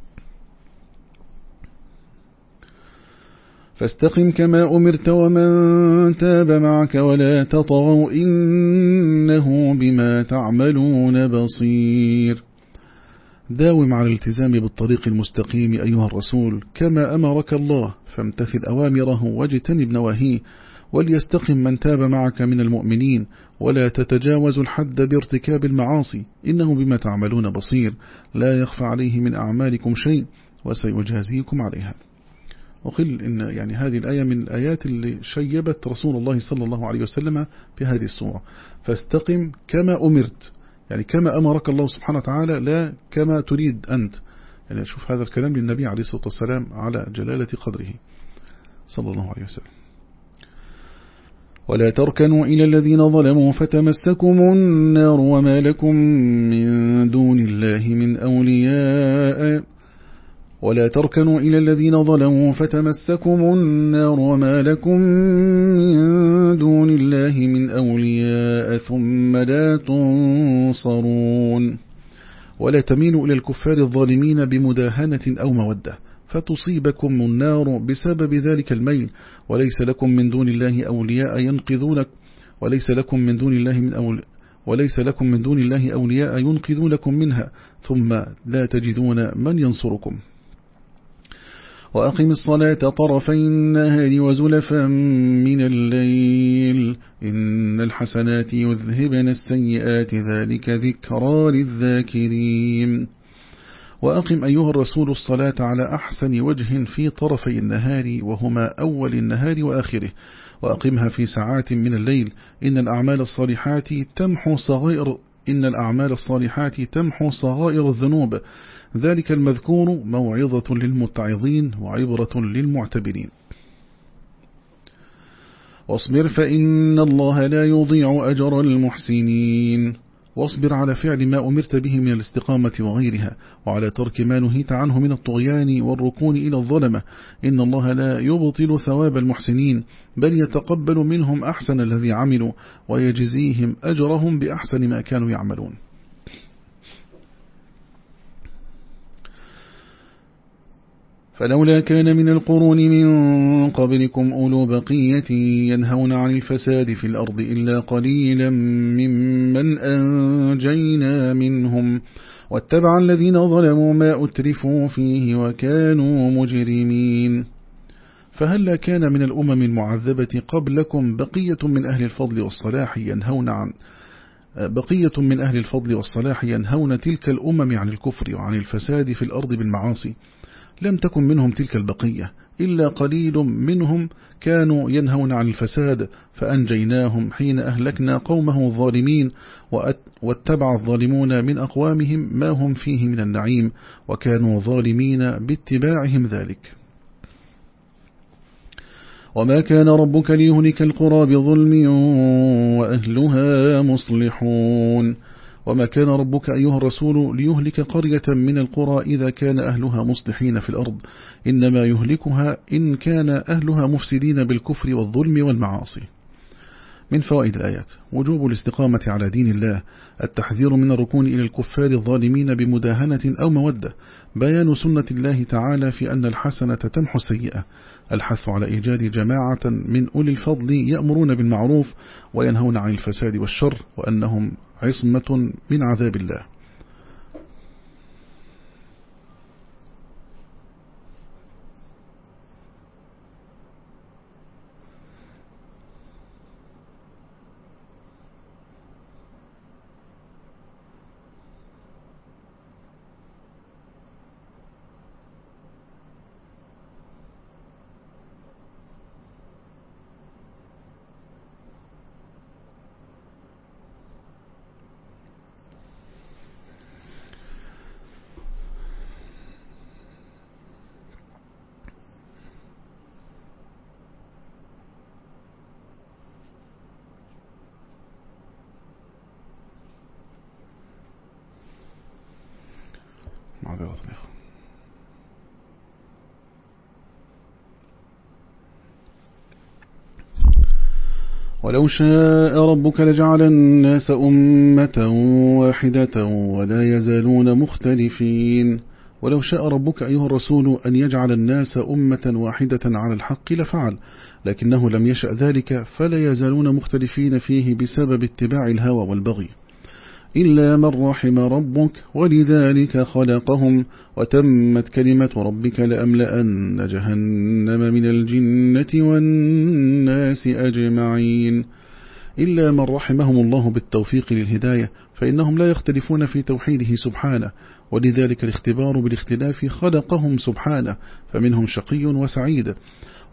فاستقم كما أمرت ومن تاب معك ولا تطغوا إنه بما تعملون بصير. داوم على الالتزام بالطريق المستقيم أيها الرسول كما أمرك الله فامتثل أوامره واجتنب نواهيه وليستقم من تاب معك من المؤمنين ولا تتجاوز الحد بارتكاب المعاصي إنه بما تعملون بصير. لا يخفى عليه من أعمالكم شيء وسيجازيكم عليها. وقل إن يعني هذه الآية من الآيات اللي شيبت رسول الله صلى الله عليه وسلم بهذه الصورة. فاستقم كما أمرت يعني كما أمرك الله سبحانه وتعالى لا كما تريد أنت. يعني شوف هذا الكلام للنبي عليه الصلاة والسلام على جلالة قدره صلى الله عليه وسلم. ولا تركنوا إلى الذين ظلموا فتمسكم النار وما لكم من دون الله من أولياء. ولا تركنوا إلى الذين ظلموا فتمسكم النار وما لكم من دون الله من أولياء ثم لا تنصرون. ولا تميلوا إلى الكفار الظالمين بمداهنة أو مودة فتصيبكم النار بسبب ذلك الميل. وليس لكم من دون الله أولياء ينقذونك وليس لكم من دون الله من أولياء وليس لكم من دون الله أولياء ينقذونكم منها ثم لا تجدون من ينصركم. وأقم الصلاة طرفي النهار وزلفا من الليل. إن الحسنات يذهبن السيئات ذلك ذكرى للذاكرين. وأقم أيها الرسول الصلاة على أحسن وجه في طرفي النهار وهما أول النهار وآخره. وأقمها في ساعات من الليل. إن الأعمال الصالحات تمحو صغائر, إن الأعمال الصالحات تمحو صغائر الذنوب. ذلك المذكور موعظة للمتعظين وعبرة للمعتبرين. واصبر فإن الله لا يضيع أجر المحسنين. واصبر على فعل ما أمرت به من الاستقامة وغيرها وعلى ترك ما نهيت عنه من الطغيان والركون إلى الظلمة. إن الله لا يبطل ثواب المحسنين بل يتقبل منهم أحسن الذي عملوا ويجزيهم أجرهم بأحسن ما كانوا يعملون. فلولا كان من القرون من قبلكم أولو بقية ينهون عن الفساد في الأرض إلا قليلا ممن أنجينا منهم واتبع الذين ظلموا ما أترفوا فيه وكانوا مجرمين. فهل كان من الأمم المعذبة قبلكم بقية من أهل الفضل والصلاح ينهون عن بقية من أهل الفضل والصلاح ينهون تلك الأمم عن الكفر وعن الفساد في الأرض بالمعاصي؟ لم تكن منهم تلك البقية إلا قليل منهم كانوا ينهون عن الفساد فأنجيناهم حين أهلكنا قومه الظالمين واتبع الظالمون من أقوامهم ما هم فيه من النعيم وكانوا ظالمين باتباعهم ذلك. وما كان ربك ليهلك القرى بظلم وأهلها مصلحون. وما كان ربك أيها الرسول ليهلك قرية من القرى إذا كان أهلها مصلحين في الأرض. إنما يهلكها إن كان أهلها مفسدين بالكفر والظلم والمعاصي. من فوائد الآيات. وجوب الاستقامة على دين الله. التحذير من الركون إلى الكفار الظالمين بمداهنة أو مودة. بيان سنة الله تعالى في أن الحسنة تمحو السيئة. الحث على إيجاد جماعة من أولي الفضل يأمرون بالمعروف وينهون عن الفساد والشر وأنهم عصمة من عذاب الله. معذرة ولو شاء ربك لجعل الناس أمة واحدة ولا يزالون مختلفين. ولو شاء ربك أيها الرسول أن يجعل الناس أمة واحدة على الحق لفعل لكنه لم يشأ ذلك فلا يزالون مختلفين فيه بسبب اتباع الهوى والبغي. إلا من رحم ربك ولذلك خلقهم وتمت كلمة ربك لأملأن جهنم من الجنة والناس أجمعين. إلا من رحمهم الله بالتوفيق للهداية فإنهم لا يختلفون في توحيده سبحانه ولذلك الاختبار بالاختلاف خلقهم سبحانه فمنهم شقي وسعيد.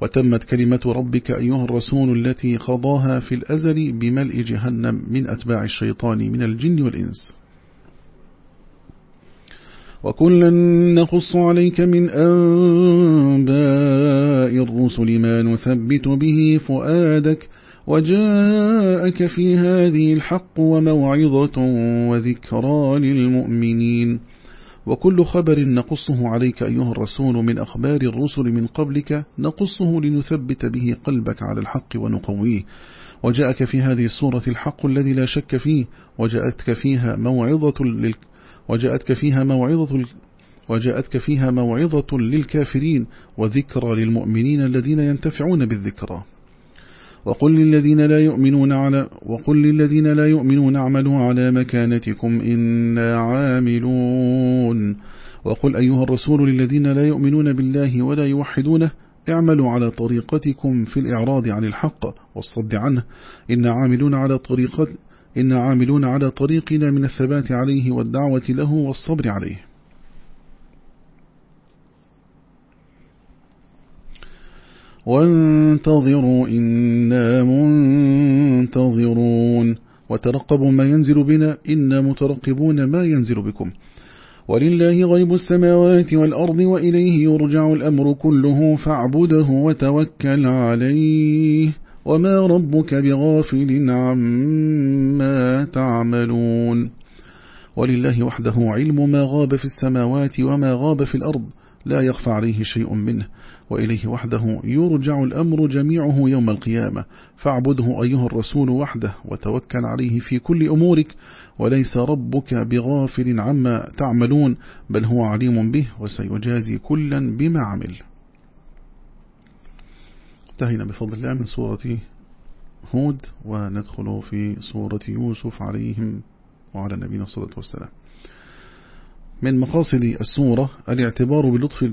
وتمت كلمة ربك أيها الرسول التي قضاها في الأزل بملء جهنم من أتباع الشيطان من الجن والإنس. وكلا نقص عليك من أنباء الرسل ما نثبت به فؤادك وجاءك في هذه الحق وموعظة وذكرى للمؤمنين. وكل خبر نقصه عليك أيها الرسول من أخبار الرسل من قبلك نقصه لنثبت به قلبك على الحق ونقويه. وجاءك في هذه السورة الحق الذي لا شك فيه وجاءتك فيها موعظة لل... وجاءتك فيها موعظة وجاءتك فيها موعظة للكافرين وذكرى للمؤمنين الذين ينتفعون بالذكرى. وقل للذين لا يؤمنون على وقل للذين لا يؤمنون اعملوا على مكانتكم إنا عاملون. وقل أيها الرسول للذين لا يؤمنون بالله ولا يوحدونه اعملوا على طريقتكم في الإعراض عن الحق والصد عنه. إن عاملون على طريقة إن عاملون على طريقنا من الثبات عليه والدعوة له والصبر عليه. وانتظروا إنا منتظرون. وترقبوا ما ينزل بنا إنا مترقبون ما ينزل بكم. ولله غيب السماوات والأرض وإليه يرجع الأمر كله فاعبده وتوكل عليه. وما ربك بغافل عما تعملون. ولله وحده علم ما غاب في السماوات وما غاب في الأرض لا يخفى عليه شيء منه. وإليه وحده يرجع الأمر جميعه يوم القيامة. فاعبده أيها الرسول وحده وتوكل عليه في كل أمورك وليس ربك بغافل عما تعملون بل هو عليم به وسيجازي كلا بما عمل. انتهينا بفضل الله من سورة هود وندخل في سورة يوسف عليهم وعلى نبينا الصلاة والسلام من مقاصد السورة الاعتبار بلطف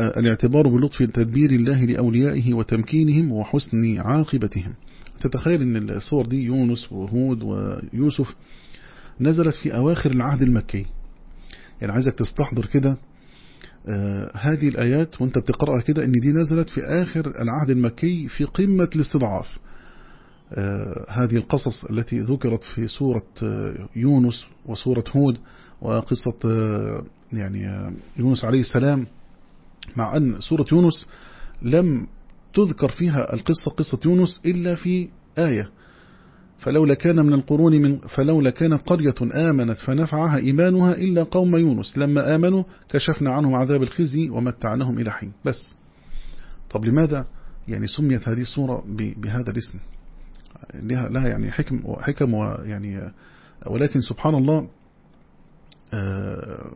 الاعتبار بلطف تدبير الله لأوليائه وتمكينهم وحسن عاقبتهم. تتخيل أن الصور دي يونس وهود ويوسف نزلت في أواخر العهد المكي. يعني عايزك تستحضر كده آه هذه الآيات وأنت بتقرأها كده إن دي نزلت في آخر العهد المكي في قمة الاستضعاف. آه هذه القصص التي ذكرت في سورة آه يونس وسورة هود وقصة آه، يعني آه، يونس عليه السلام. مع أن سورة يونس لم تذكر فيها القصة قصة يونس إلا في آية. فلولا كان من القرون من فلولا كانت قرية آمنت فنفعها إيمانها إلا قوم يونس. لما آمنوا كشفنا عنهم عذاب الخزي ومتعناهم إلى حين. بس. طب لماذا يعني سميت هذه السورة بهذا الاسم؟ لها, لها يعني حكم حكم ويعني ولكن سبحان الله آه،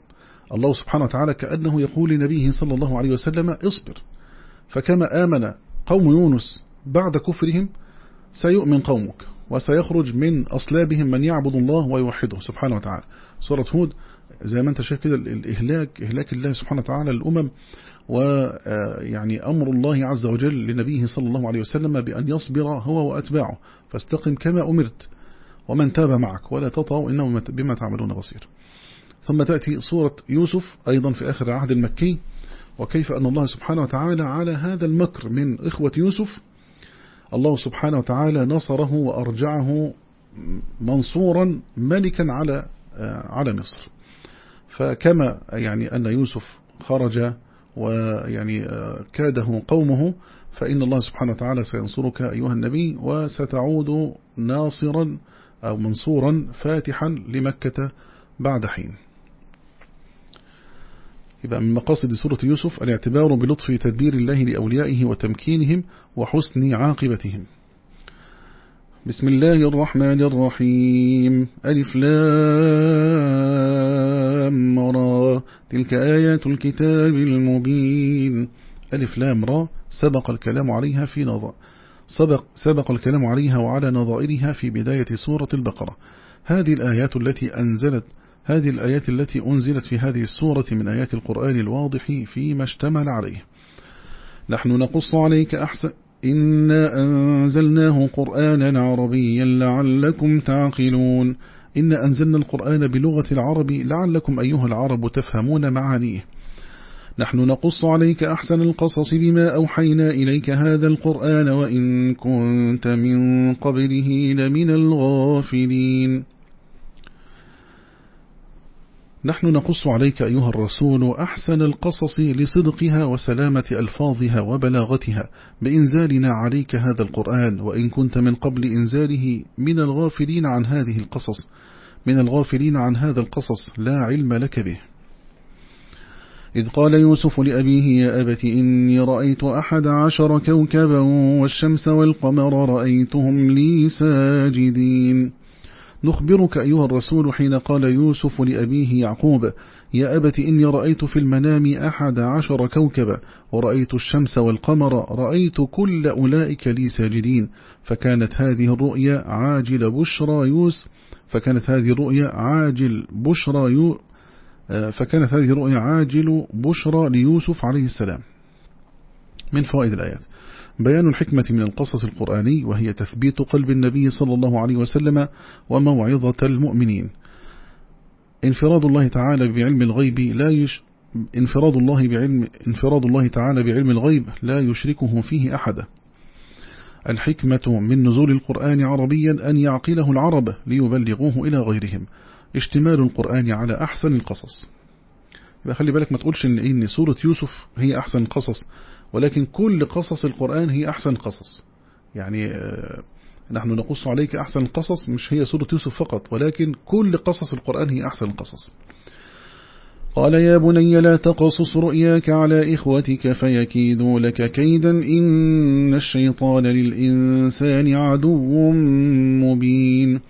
الله سبحانه وتعالى كأنه يقول لنبيه صلى الله عليه وسلم اصبر. فكما آمن قوم يونس بعد كفرهم سيؤمن قومك وسيخرج من أصلابهم من يعبد الله ويوحده سبحانه وتعالى. سورة هود زي ما انت شايف كده الإهلاك إهلاك الله سبحانه وتعالى للأمم ويعني آه، أمر الله عز وجل لنبيه صلى الله عليه وسلم بأن يصبر هو وأتباعه. فاستقم كما أمرت ومن تاب معك ولا تطعوا إنه بما تعملون بصير. ثم تأتي صورة يوسف أيضا في آخر العهد المكي. وكيف أن الله سبحانه وتعالى على هذا المكر من إخوة يوسف؟ الله سبحانه وتعالى نصره وأرجعه منصورا ملكا على على مصر. فكما يعني أن يوسف خرج ويعني كاده قومه فإن الله سبحانه وتعالى سينصرك أيها النبي وستعود ناصرا أو منصورا فاتحا لمكة بعد حين. يبقى من مقاصد سورة يوسف الاعتبار بلطف تدبير الله لأوليائه وتمكينهم وحسن عاقبتهم. بسم الله الرحمن الرحيم. ألف لام مرى تلك آيات الكتاب المبين. ألف لام را. سبق الكلام عليها في نظر سبق, سبق الكلام عليها وعلى نظائرها في بداية سورة البقرة. هذه الآيات التي أنزلت هذه الآيات التي أنزلت في هذه السورة من آيات القرآن الواضح فيما اشتمل عليه. نحن نقص عليك أحسن. إنا أنزلناه قرآنا عربيا لعلكم تعقلون. إن أنزلنا القرآن بلغة العرب لعلكم أيها العرب تفهمون معانيه. نحن نقص عليك أحسن القصص بما أوحينا إليك هذا القرآن وإن كنت من قبله لمن الغافلين. نحن نقص عليك أيها الرسول أحسن القصص لصدقها وسلامة ألفاظها وبلاغتها بإنزالنا عليك هذا القرآن وإن كنت من قبل إنزاله من الغافلين عن هذه القصص من الغافلين عن هذا القصص لا علم لك به. إذ قال يوسف لأبيه يا أبت إني رأيت أحد عشر كوكبا والشمس والقمر رأيتهم لي ساجدين. نخبرك أيها الرسول حين قال يوسف لأبيه يعقوب يا أبت إني رأيت في المنام أحد عشر كوكبا ورأيت الشمس والقمر رأيت كل أولئك لي ساجدين. فكانت هذه الرؤيا عاجل بشرى يوسف فكانت هذه الرؤيا عاجل بشرى يو فكانت هذه الرؤيا عاجل بشرى ليوسف عليه السلام. من فوائد الآيات. بيان الحكمة من القصص القرآني وهي تثبيت قلب النبي صلى الله عليه وسلم وموعظة المؤمنين. انفراد الله تعالى بعلم الغيب لا يش انفراد الله بعلم انفراد الله تعالى بعلم الغيب لا يشركه فيه أحدا الحكمة من نزول القرآن عربيا أن يعقله العرب ليبلغوه إلى غيرهم. اشتمال القرآن على أحسن القصص. يبقى خلي بالك ما تقولش إن, إن سورة يوسف هي أحسن القصص ولكن كل قصص القرآن هي أحسن القصص يعني آه، نحن نقص عليك أحسن القصص مش هي سورة يوسف فقط ولكن كل قصص القرآن هي أحسن القصص قال يا بني لا تقصص رؤياك على إخوتك فيكيدوا لك كيدا إن الشيطان للإنسان عدو مبين.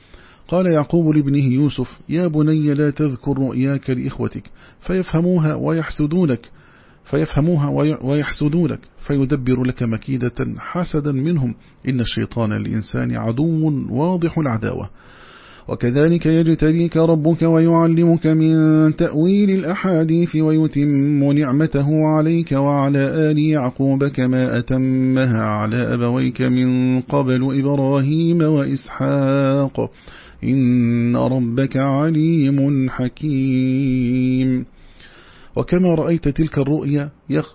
قال يعقوب لابنه يوسف يا بني لا تذكر رؤياك لإخوتك فيفهموها ويحسدونك. فيفهموها ويحسدونك فيدبر لك مكيدة حسدا منهم. إن الشيطان للإنسان عدو واضح العداوة. وكذلك يجتريك ربك ويعلمك من تأويل الأحاديث ويتم نعمته عليك وعلى آل يعقوب كما أتمها على أبويك من قبل إبراهيم وإسحاق. إن ربك عليم حكيم. وكما رأيت تلك الرؤيا يخ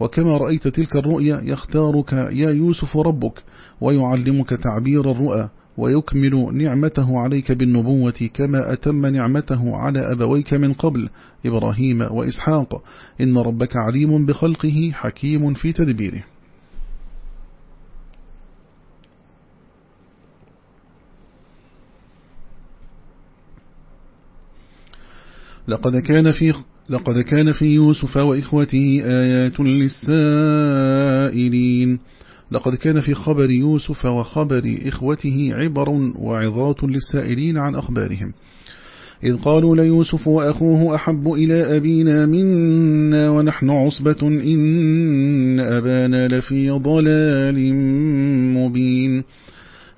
وكما رأيت تلك الرؤيا يختارك يا يوسف ربك ويعلمك تعبير الرؤى ويكمل نعمته عليك بالنبوة كما أتم نعمته على أبويك من قبل إبراهيم وإسحاق. إن ربك عليم بخلقه حكيم في تدبيره. لقد كان في لقد كان في يوسف وإخوته آيات للسائلين. لقد كان في خبر يوسف وخبر إخوته عبر وعظات للسائلين عن أخبارهم. إذ قالوا ليوسف وأخوه أحب إلى أبينا منا ونحن عصبة إن أبانا لفي ضلال مبين.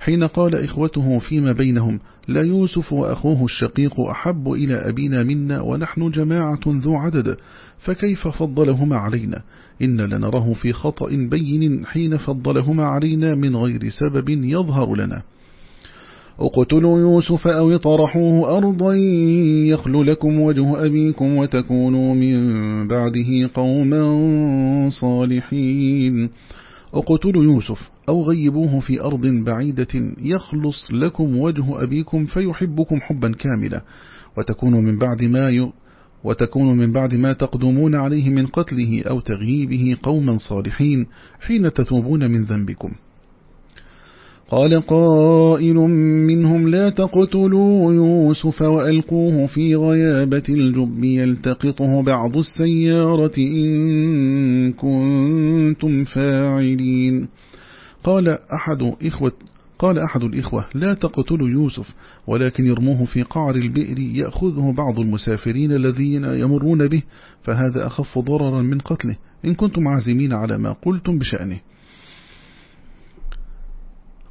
حين قال إخوته فيما بينهم؟ لا يوسف وأخوه الشقيق أحب إلى أبينا منا ونحن جماعة ذو عدد فكيف فضلهما علينا؟ إن لنراه في خطأ بين حين فضلهما علينا من غير سبب يظهر لنا. اقتلوا يوسف أو اطرحوه أرضا يخل لكم وجه أبيكم وتكونوا من بعده قوما صالحين. اقتلوا يوسف أو غيبوه في أرض بعيدة يخلص لكم وجه أبيكم فيحبكم حبا كاملا. وتكونوا من بعد ما ي... وتكونوا من بعد ما تقدمون عليه من قتله أو تغييبه قوما صالحين حين تتوبون من ذنبكم. قال قائل منهم لا تقتلوا يوسف وألقوه في غيابة الجب يلتقطه بعض السيارة إن كنتم فاعلين. قال أحد إخوة قال أحد الإخوة لا تقتلوا يوسف ولكن يرموه في قعر البئر يأخذه بعض المسافرين الذين يمرون به فهذا أخف ضررا من قتله. إن كنتم عازمين على ما قلتم بشأنه.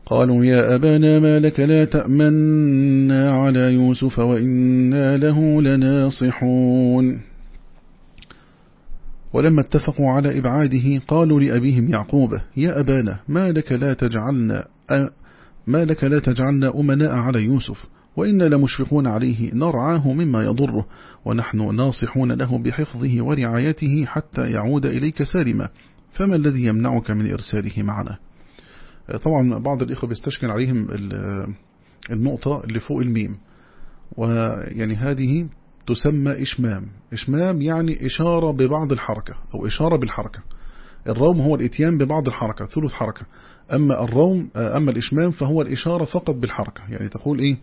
قالوا يا أبانا ما لك لا تأمنا على يوسف وإنا له لناصحون. ولما اتفقوا على إبعاده قالوا لأبيهم يعقوب يا أبانا ما لك لا تجعلنا ما لك لا تجعلنا أمناء على يوسف وإنا لمشفقون عليه نرعاه مما يضره ونحن ناصحون له بحفظه ورعايته حتى يعود إليك سالما فما الذي يمنعك من إرساله معنا؟ طبعا بعض الإخوة بيستشكل عليهم النقطة اللي فوق الميم ويعني هذه تسمى إشمام. إشمام يعني إشارة ببعض الحركة أو إشارة بالحركة. الروم هو الإتيان ببعض الحركة ثلث حركة. أما الروم أما الإشمام فهو الإشارة فقط بالحركة. يعني تقول إيه؟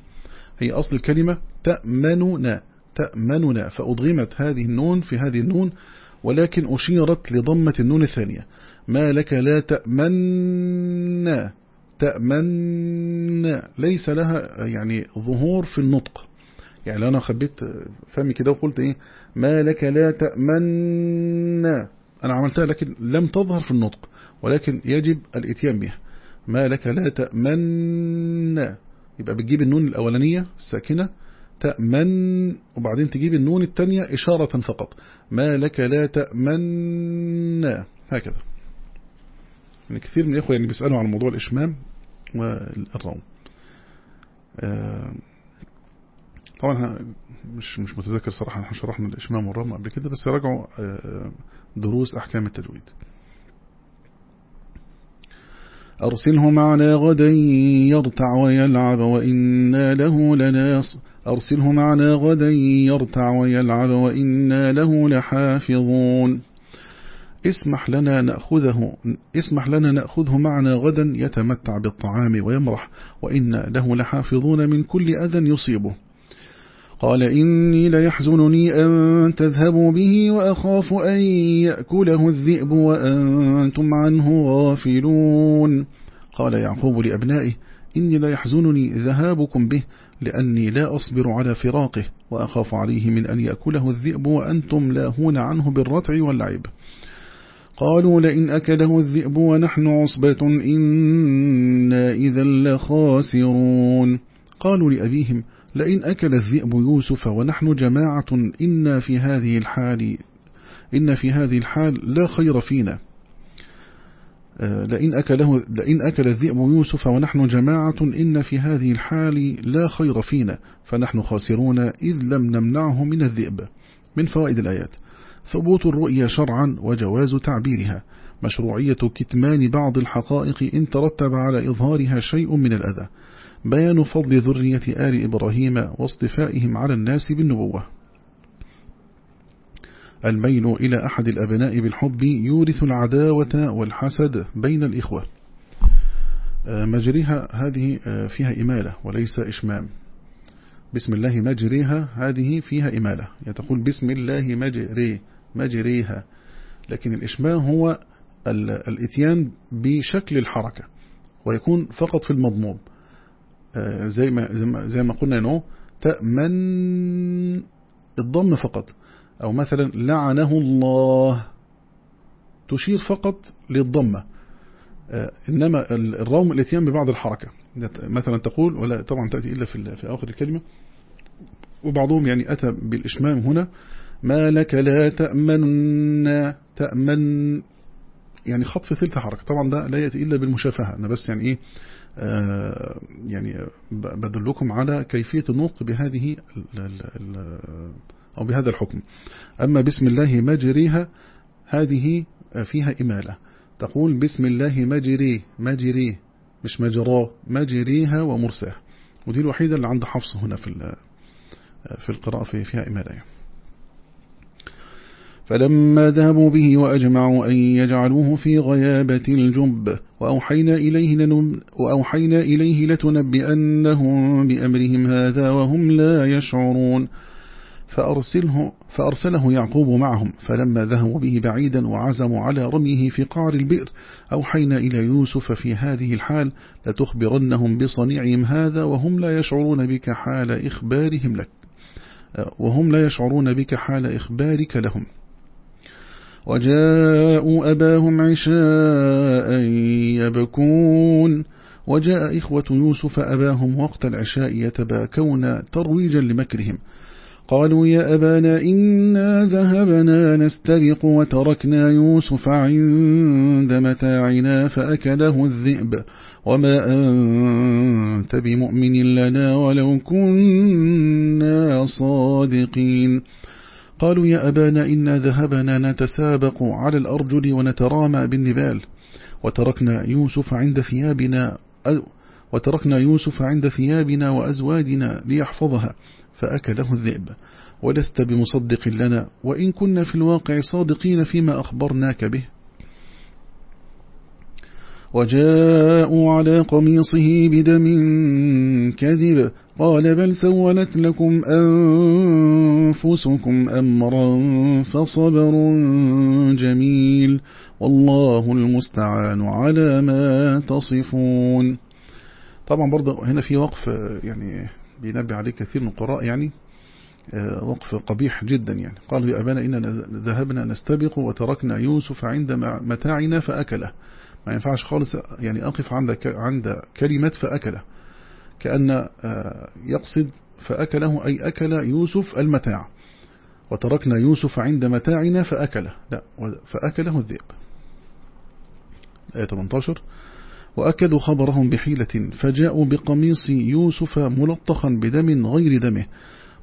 هي أصل الكلمة تأمننا تأمننا. فأدغمت هذه النون في هذه النون ولكن أشيرت لضمة النون الثانية. ما لك لا تأمن تأمن ليس لها يعني ظهور في النطق. يعني لو أنا خبيت فمي كده وقلت إيه ما لك لا تأمن. أنا عملتها لكن لم تظهر في النطق ولكن يجب الإتيان بها. ما لك لا تأمن. يبقى بتجيب النون الأولانية الساكنة تأمن وبعدين تجيب النون الثانية إشارة فقط. ما لك لا تأمن. هكذا. يعني كثير من الإخوة يعني بيسألوا عن موضوع الإشمام والروم آه، طبعا مش مش متذكر صراحة إحنا شرحنا الإشمام والروم قبل كده بس راجعوا آه، دروس أحكام التجويد. أرسله معنا غدا يرتع ويلعب وإنا له لناص. أرسله معنا غدا يرتع ويلعب وإنا له لحافظون. اسمح لنا نأخذه اسمح لنا نأخذه معنا غدا يتمتع بالطعام ويمرح وإن له لحافظون من كل أذى يصيبه. قال إني ليحزنني أن تذهبوا به وأخاف أن يأكله الذئب وأنتم عنه غافلون. قال يعقوب لأبنائه إني ليحزنني ذهابكم به لأني لا أصبر على فراقه وأخاف عليه من أن يأكله الذئب وأنتم لاهون عنه بالرتع واللعب. قالوا لئن أكله الذئب ونحن عصبة إنا إذا لخاسرون. قالوا لأبيهم لئن أكل الذئب يوسف ونحن جماعة إنا في هذه الحال إن في هذه الحال لا خير فينا. آه، لئن أكله لئن أكل الذئب يوسف ونحن جماعة إن في هذه الحال لا خير فينا. فنحن خاسرون إذ لم نمنعه من الذئب. من فوائد الآيات. ثبوت الرؤيا شرعا وجواز تعبيرها. مشروعية كتمان بعض الحقائق إن ترتب على إظهارها شيء من الأذى. بيان فضل ذرية آل إبراهيم واصطفائهم على الناس بالنبوة. الميل إلى أحد الأبناء بالحب يورث العداوة والحسد بين الإخوة. آه، مجريها هذه آه، فيها إمالة وليس إشمام. بسم الله مجريها هذه فيها إمالة. يتقول بسم الله مجري مجريها. لكن الإشمام هو الإتيان بشكل الحركة ويكون فقط في المضموم. زي ما زي ما قلنا انه تأمن الضم فقط. أو مثلا لعنه الله. تشير فقط للضمة. آه، إنما الروم الإتيان ببعض الحركة. مثلا تقول ولا طبعا تأتي إلا في في آخر الكلمة. وبعضهم يعني أتى بالإشمام هنا. ما لك لا تأمن تأمن يعني خطف ثلث حركة. طبعا ده لا يأتي إلا بالمشافهة. أنا بس يعني آه يعني بدلكم على كيفية النطق بهذه أو بهذا الحكم. أما بسم الله مجريها هذه فيها إمالة. تقول بسم الله مجري مجري مش مجراه مجريها ومرساه ودي الوحيدة اللي عند حفص هنا في في القراءة فيها إمالة يعني. فلما ذهبوا به وأجمعوا أن يجعلوه في غيابة الجب وأوحينا إليه, وأوحينا إليه لتنبئنهم بأمرهم هذا وهم لا يشعرون. فأرسله, فأرسله يعقوب معهم فلما ذهبوا به بعيدا وعزموا على رميه في قعر البئر أوحينا إلى يوسف في هذه الحال لتخبرنهم بصنيعهم هذا وهم لا يشعرون بك حال إخبارهم لك وهم لا يشعرون بك حال إخبارك لهم. وجاءوا أباهم عشاء يبكون. وجاء إخوة يوسف أباهم وقت العشاء يتباكون ترويجا لمكرهم. قالوا يا أبانا إنا ذهبنا نستبق وتركنا يوسف عند متاعنا فأكله الذئب. وما أنت بمؤمن لنا ولو كنا صادقين. قالوا يا أبانا إنا ذهبنا نتسابق على الأرجل ونترامى بالنبال. وتركنا يوسف عند ثيابنا وتركنا يوسف عند ثيابنا وأزوادنا ليحفظها فأكله الذئب. ولست بمصدق لنا وإن كنا في الواقع صادقين فيما أخبرناك به. وجاءوا على قميصه بدم كذب قال بل سولت لكم أنفسكم أمرا فصبر جميل والله المستعان على ما تصفون. طبعا برضه هنا في وقف يعني بينبه عليه كثير من القراء يعني وقف قبيح جدا يعني. قالوا يا أبانا إننا ذهبنا نستبق وتركنا يوسف عند متاعنا فأكله. ما ينفعش خالص يعني أقف عند عند كلمة فأكله كأن آه، يقصد فأكله أي أكل يوسف المتاع. وتركنا يوسف عند متاعنا فأكله لا فأكله الذئب. آية 18 وأكدوا خبرهم بحيلة فجاءوا بقميص يوسف ملطخا بدم غير دمه.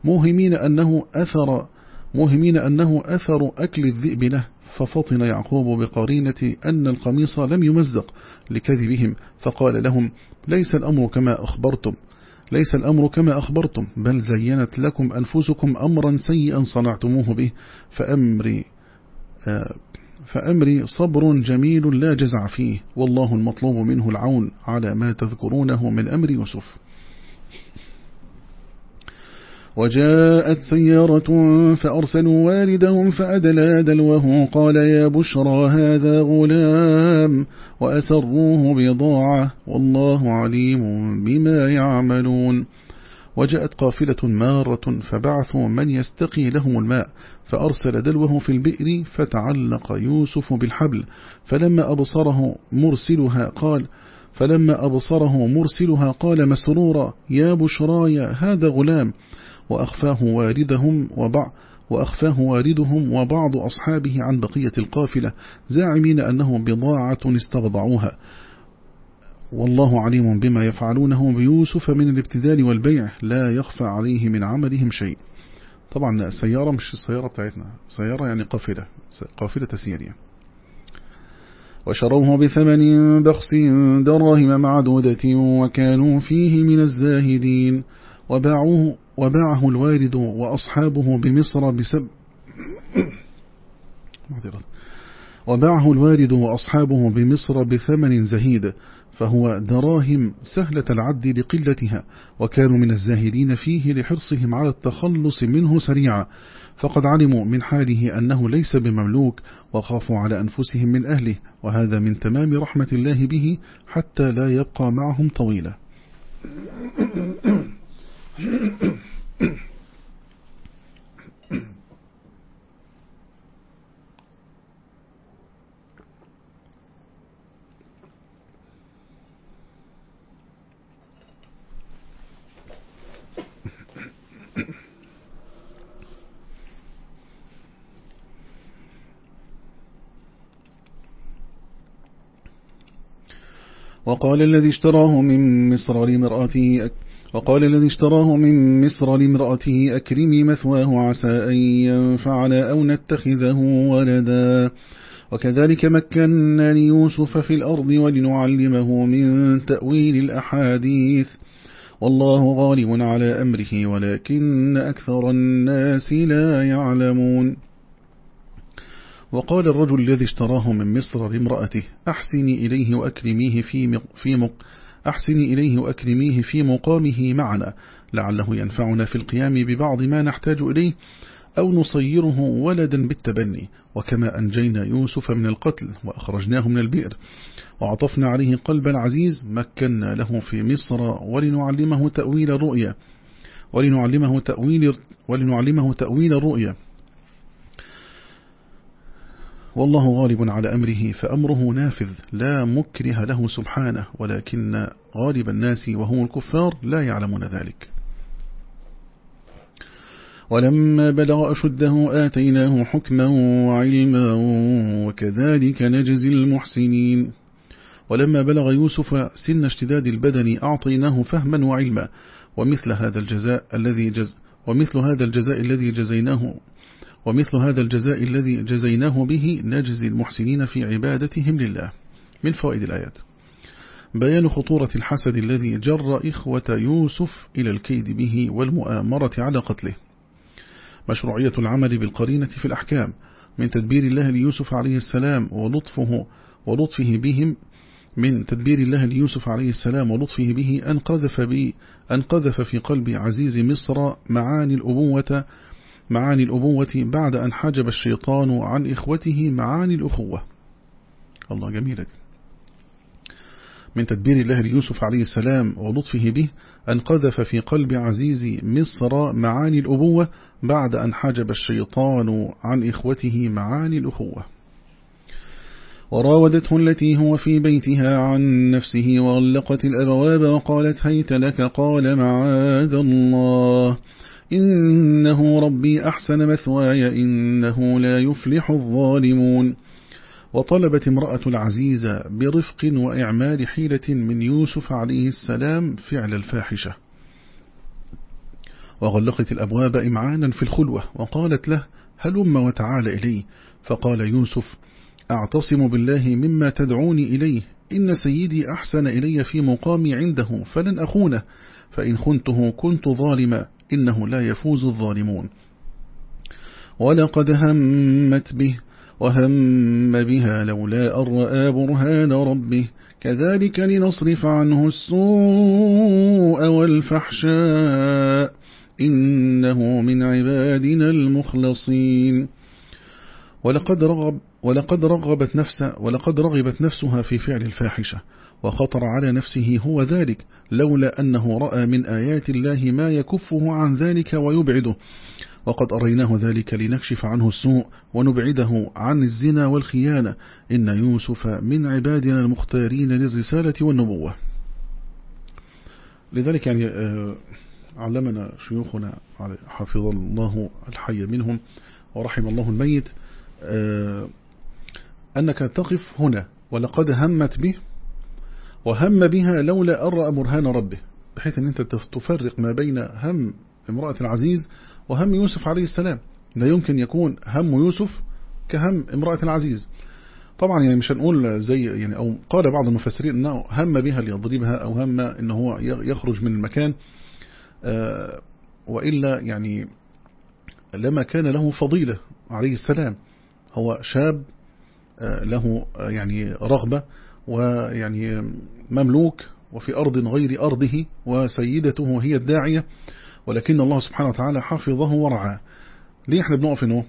موهمين أنه أثر موهمين أنه أثر أكل الذئب له. ففطن يعقوب بقرينة أن القميص لم يمزق لكذبهم فقال لهم ليس الأمر كما أخبرتم ليس الأمر كما أخبرتم بل زينت لكم أنفسكم أمرا سيئا صنعتموه به فأمري آه، فأمري صبر جميل لا جزع فيه والله المطلوب منه العون على ما تذكرونه من أمر يوسف. وجاءت سيارة فأرسلوا والدهم فأدلى دلوه قال يا بشرى هذا غلام وأسروه بضاعة والله عليم بما يعملون وجاءت قافلة مارة فبعثوا من يستقي لهم الماء فأرسل دلوه في البئر فتعلق يوسف بالحبل فلما أبصره مرسلها قال فلما أبصره مرسلها قال مسرورا يا بشرايا هذا غلام وأخفاه واردهم وبع وأخفاه واردهم وبعض أصحابه عن بقية القافلة زاعمين أنه بضاعة استبضعوها. والله عليم بما يفعلونه بيوسف من الابتدال والبيع لا يخفى عليه من عملهم شيء. طبعا السيارة مش السيارة بتاعتنا سيارة يعني قافلة قافلة سيرية وشروه بثمن بخس دراهم معدودة وكانوا فيه من الزاهدين. وباعوه وباعه الوارد وأصحابه بمصر بسب وباعه الوارد وأصحابه بمصر بثمن زهيد فهو دراهم سهلة العد لقلتها وكانوا من الزاهدين فيه لحرصهم على التخلص منه سريعا فقد علموا من حاله أنه ليس بمملوك وخافوا على أنفسهم من أهله وهذا من تمام رحمة الله به حتى لا يبقى معهم طويلا وقال الذي اشتراه من مصر لمرأته وقال الذي اشتراه من مصر لامرأته أكرمي مثواه عسى أن ينفعنا أو نتخذه ولدا. وكذلك مكنا ليوسف في الأرض ولنعلمه من تأويل الأحاديث. والله غالب على أمره ولكن أكثر الناس لا يعلمون. وقال الرجل الذي اشتراه من مصر لامرأته أحسني إليه وأكرميه في, في أحسني إليه وأكرميه في مقامه معنا لعله ينفعنا في القيام ببعض ما نحتاج إليه أو نصيره ولدا بالتبني وكما أنجينا يوسف من القتل وأخرجناه من البئر وعطفنا عليه قلب العزيز مكنا له في مصر ولنعلمه تأويل الرؤيا ولنعلمه تأويل, ولنعلمه تأويل الرؤيا. والله غالب على أمره فأمره نافذ لا مكره له سبحانه ولكن غالب الناس وهم الكفار لا يعلمون ذلك. ولما بلغ أشده آتيناه حكما وعلما وكذلك نجزي المحسنين. ولما بلغ يوسف سن اشتداد البدن أعطيناه فهما وعلما ومثل هذا الجزاء الذي جز ومثل هذا الجزاء الذي جزيناه. ومثل هذا الجزاء الذي جزيناه به نجزي المحسنين في عبادتهم لله. من فوائد الآيات. بيان خطورة الحسد الذي جر إخوة يوسف إلى الكيد به والمؤامرة على قتله. مشروعية العمل بالقرينة في الأحكام. من تدبير الله ليوسف عليه السلام ولطفه ولطفه بهم. من تدبير الله ليوسف عليه السلام ولطفه به أن قذف, بي أن قذف في قلب عزيز مصر معاني الأبوة معاني الأبوة بعد أن حجب الشيطان عن إخوته معاني الأخوة. الله جميلة دي. من تدبير الله ليوسف عليه السلام ولطفه به أن قذف في قلب عزيز مصر معاني الأبوة بعد أن حجب الشيطان عن إخوته معاني الأخوة. وراودته التي هو في بيتها عن نفسه وغلقت الأبواب وقالت هيت لك قال معاذ الله. إنه ربي أحسن مثواي إنه لا يفلح الظالمون. وطلبت امرأة العزيز برفق وإعمال حيلة من يوسف عليه السلام فعل الفاحشة. وغلقت الأبواب إمعانا في الخلوة وقالت له هلم وتعال إلي؟ فقال يوسف أعتصم بالله مما تدعوني إليه إن سيدي أحسن إلي في مقامي عنده فلن أخونه فإن خنته كنت ظالما. إنه لا يفوز الظالمون. ولقد همت به وهم بها لولا أن رأى برهان ربه. كذلك لنصرف عنه السوء والفحشاء. إنه من عبادنا المخلصين. ولقد رغب ولقد رغبت نفس ولقد رغبت نفسها في فعل الفاحشة. وخطر على نفسه هو ذلك لولا أنه رأى من آيات الله ما يكفه عن ذلك ويبعده. وقد أريناه ذلك لنكشف عنه السوء ونبعده عن الزنا والخيانة. إن يوسف من عبادنا المختارين للرسالة والنبوة. لذلك يعني آه، علمنا شيوخنا حفظ الله الحي منهم ورحم الله الميت آه، أنك تقف هنا ولقد همت به وهم بها لولا أرى برهان ربه بحيث أن أنت تفرق ما بين هم امرأة العزيز وهم يوسف عليه السلام. لا يمكن يكون هم يوسف كهم امرأة العزيز. طبعا يعني مش هنقول زي يعني أو قال بعض المفسرين أنه هم بها ليضربها أو هم أنه هو يخرج من المكان آه، وإلا يعني لما كان له فضيلة عليه السلام هو شاب آه، له يعني رغبة ويعني مملوك وفي أرض غير أرضه وسيدته هي الداعية ولكن الله سبحانه وتعالى حفظه ورعاه. ليه إحنا بنقف هنا؟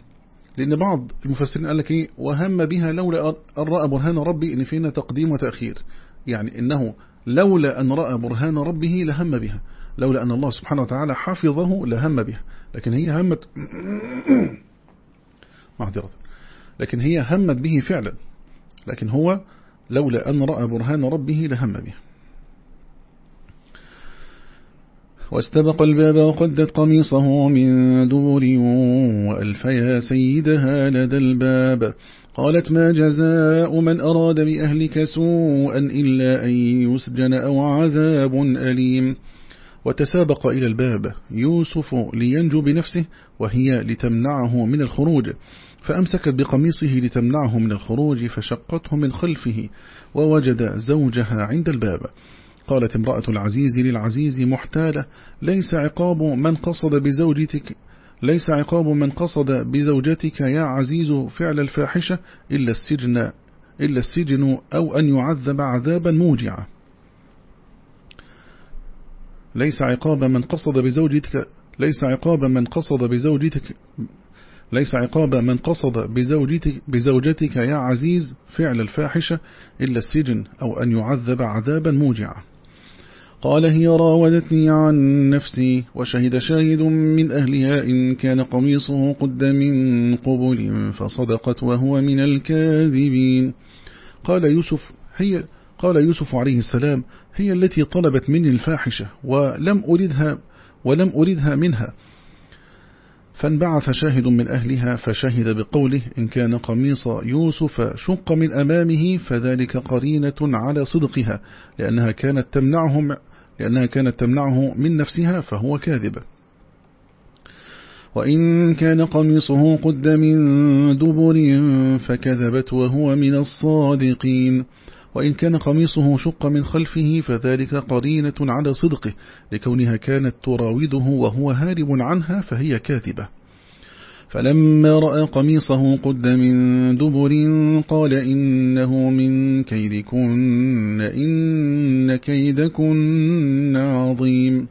لأن بعض المفسرين قال لك إيه؟ وهم بها لولا أن رأى برهان ربي إن فينا تقديم وتأخير. يعني إنه لولا أن رأى برهان ربه لهم بها. لولا أن الله سبحانه وتعالى حفظه لهم بها. لكن هي همت <coughs> معذرة لكن هي همت به فعلا. لكن هو لولا أن رأى برهان ربه لهم به. واستبق الباب وقدت قميصه من دور وألفيا سيدها لدى الباب. قالت ما جزاء من أراد بأهلك سوءا إلا أن يسجن أو عذاب أليم. وتسابق إلى الباب يوسف لينجو بنفسه وهي لتمنعه من الخروج فأمسكت بقميصه لتمنعه من الخروج فشقته من خلفه ووجد زوجها عند الباب. قالت امرأة العزيز للعزيز محتالة ليس عقاب من قصد بزوجتك ليس عقاب من قصد بزوجتك يا عزيز فعل الفاحشة إلا السجن إلا السجن أو أن يعذب عذابا موجعا. ليس عقاب من قصد بزوجتك ليس عقاب من قصد بزوجتك ليس عقاب من قصد بزوجتك, بزوجتك يا عزيز فعل الفاحشة إلا السجن أو أن يعذب عذابا موجعا. قال هي راودتني عن نفسي وشهد شاهد من أهلها إن كان قميصه قد من قبل فصدقت وهو من الكاذبين. قال يوسف هي قال يوسف عليه السلام هي التي طلبت مني الفاحشة ولم أريدها ولم أريدها منها. فانبعث شاهد من أهلها فشهد بقوله إن كان قميص يوسف شق من أمامه فذلك قرينة على صدقها لأنها كانت تمنعهم لأنها كانت تمنعه من نفسها فهو كاذب. وإن كان قميصه قد من دبر فكذبت وهو من الصادقين. وإن كان قميصه شق من خلفه فذلك قرينة على صدقه لكونها كانت تراوده وهو هارب عنها فهي كاذبة. فلما رأى قميصه قد من دبر قال إنه من كيدكن إن كيدكن عظيم.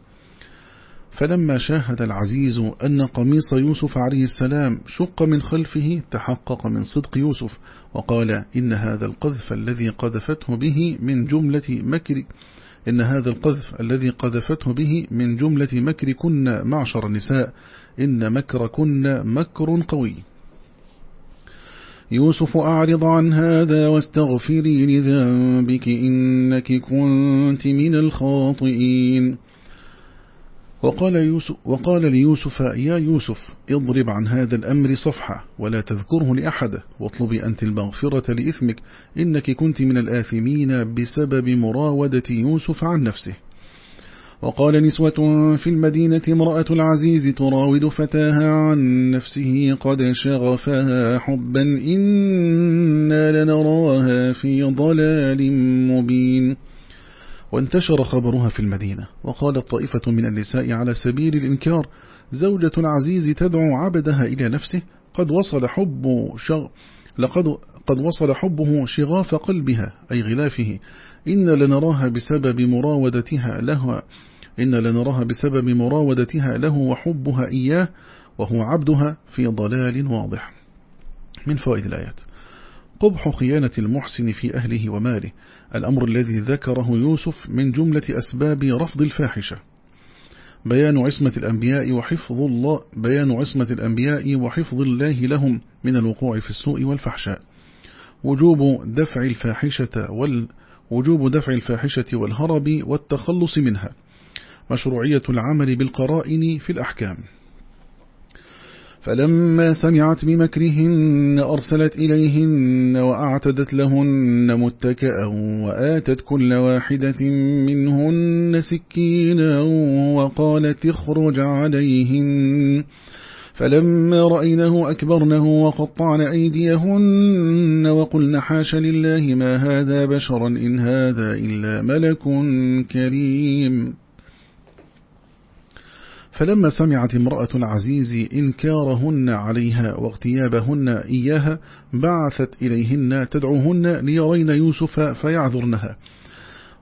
فلما شاهد العزيز أن قميص يوسف عليه السلام شق من خلفه تحقق من صدق يوسف وقال إن هذا القذف الذي قذفته به من جملة مكر إن هذا القذف الذي قذفته به من جملة مكر كن معشر النساء إن مكر كن مكر قوي. يوسف أعرض عن هذا واستغفري لذنبك إنك كنت من الخاطئين. وقال, يوسف وقال ليوسف يا يوسف اضرب عن هذا الأمر صفحة ولا تذكره لأحد واطلبي أنت المغفرة لإثمك إنك كنت من الآثمين بسبب مراودة يوسف عن نفسه. وقال نسوة في المدينة امرأة العزيز تراود فتاها عن نفسه قد شغفها حبا إنا لنراها في ضلال مبين. وانتشر خبرها في المدينة. وقالت طائفة من النساء على سبيل الإنكار زوجة العزيز تدعو عبدها إلى نفسه قد وصل حب شغ لقد قد وصل حبه شغاف قلبها أي غلافه. إن لنراها بسبب مراودتها له إن لنراها بسبب مراودتها له وحبها إياه وهو عبدها في ضلال واضح. من فوائد الآيات. قبح خيانة المحسن في أهله وماله. الأمر الذي ذكره يوسف من جملة أسباب رفض الفاحشة. بيان عصمة الأنبياء وحفظ الله بيان عصمة الأنبياء وحفظ الله لهم من الوقوع في السوء والفحشاء. وجوب دفع الفاحشة وال وجوب دفع الفاحشة والهرب والتخلص منها. مشروعية العمل بالقرائن في الأحكام. فلما سمعت بمكرهن أرسلت إليهن وأعتدت لهن متكأا وآتت كل واحدة منهن سكينا وقالت اخرج عليهن. فلما رأينه أكبرنه وقطعن أيديهن وقلن حاش لله ما هذا بشرا إن هذا إلا ملك كريم. فلما سمعت امرأة العزيز إنكارهن عليها واغتيابهن إياها بعثت إليهن تدعوهن ليرين يوسف فيعذرنها.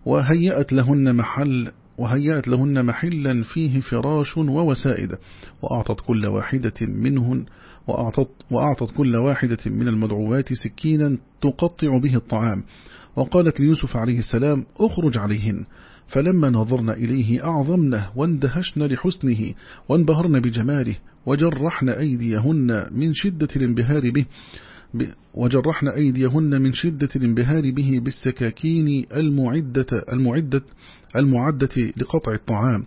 وهيأت لهن محل وهيأت لهن محلا فيه فراش ووسائد وأعطت كل واحدة منهن وأعطت, وأعطت كل واحدة من المدعوات سكينا تقطع به الطعام. وقالت ليوسف عليه السلام اخرج عليهن. فلما نظرنا إليه أعظمنه واندهشن لحسنه وانبهرن بجماله وجرحن أيديهن من شدة الانبهار به وجرحن أيديهن من شدة الانبهار به بالسكاكين المعدة المعدة المعدة لقطع الطعام.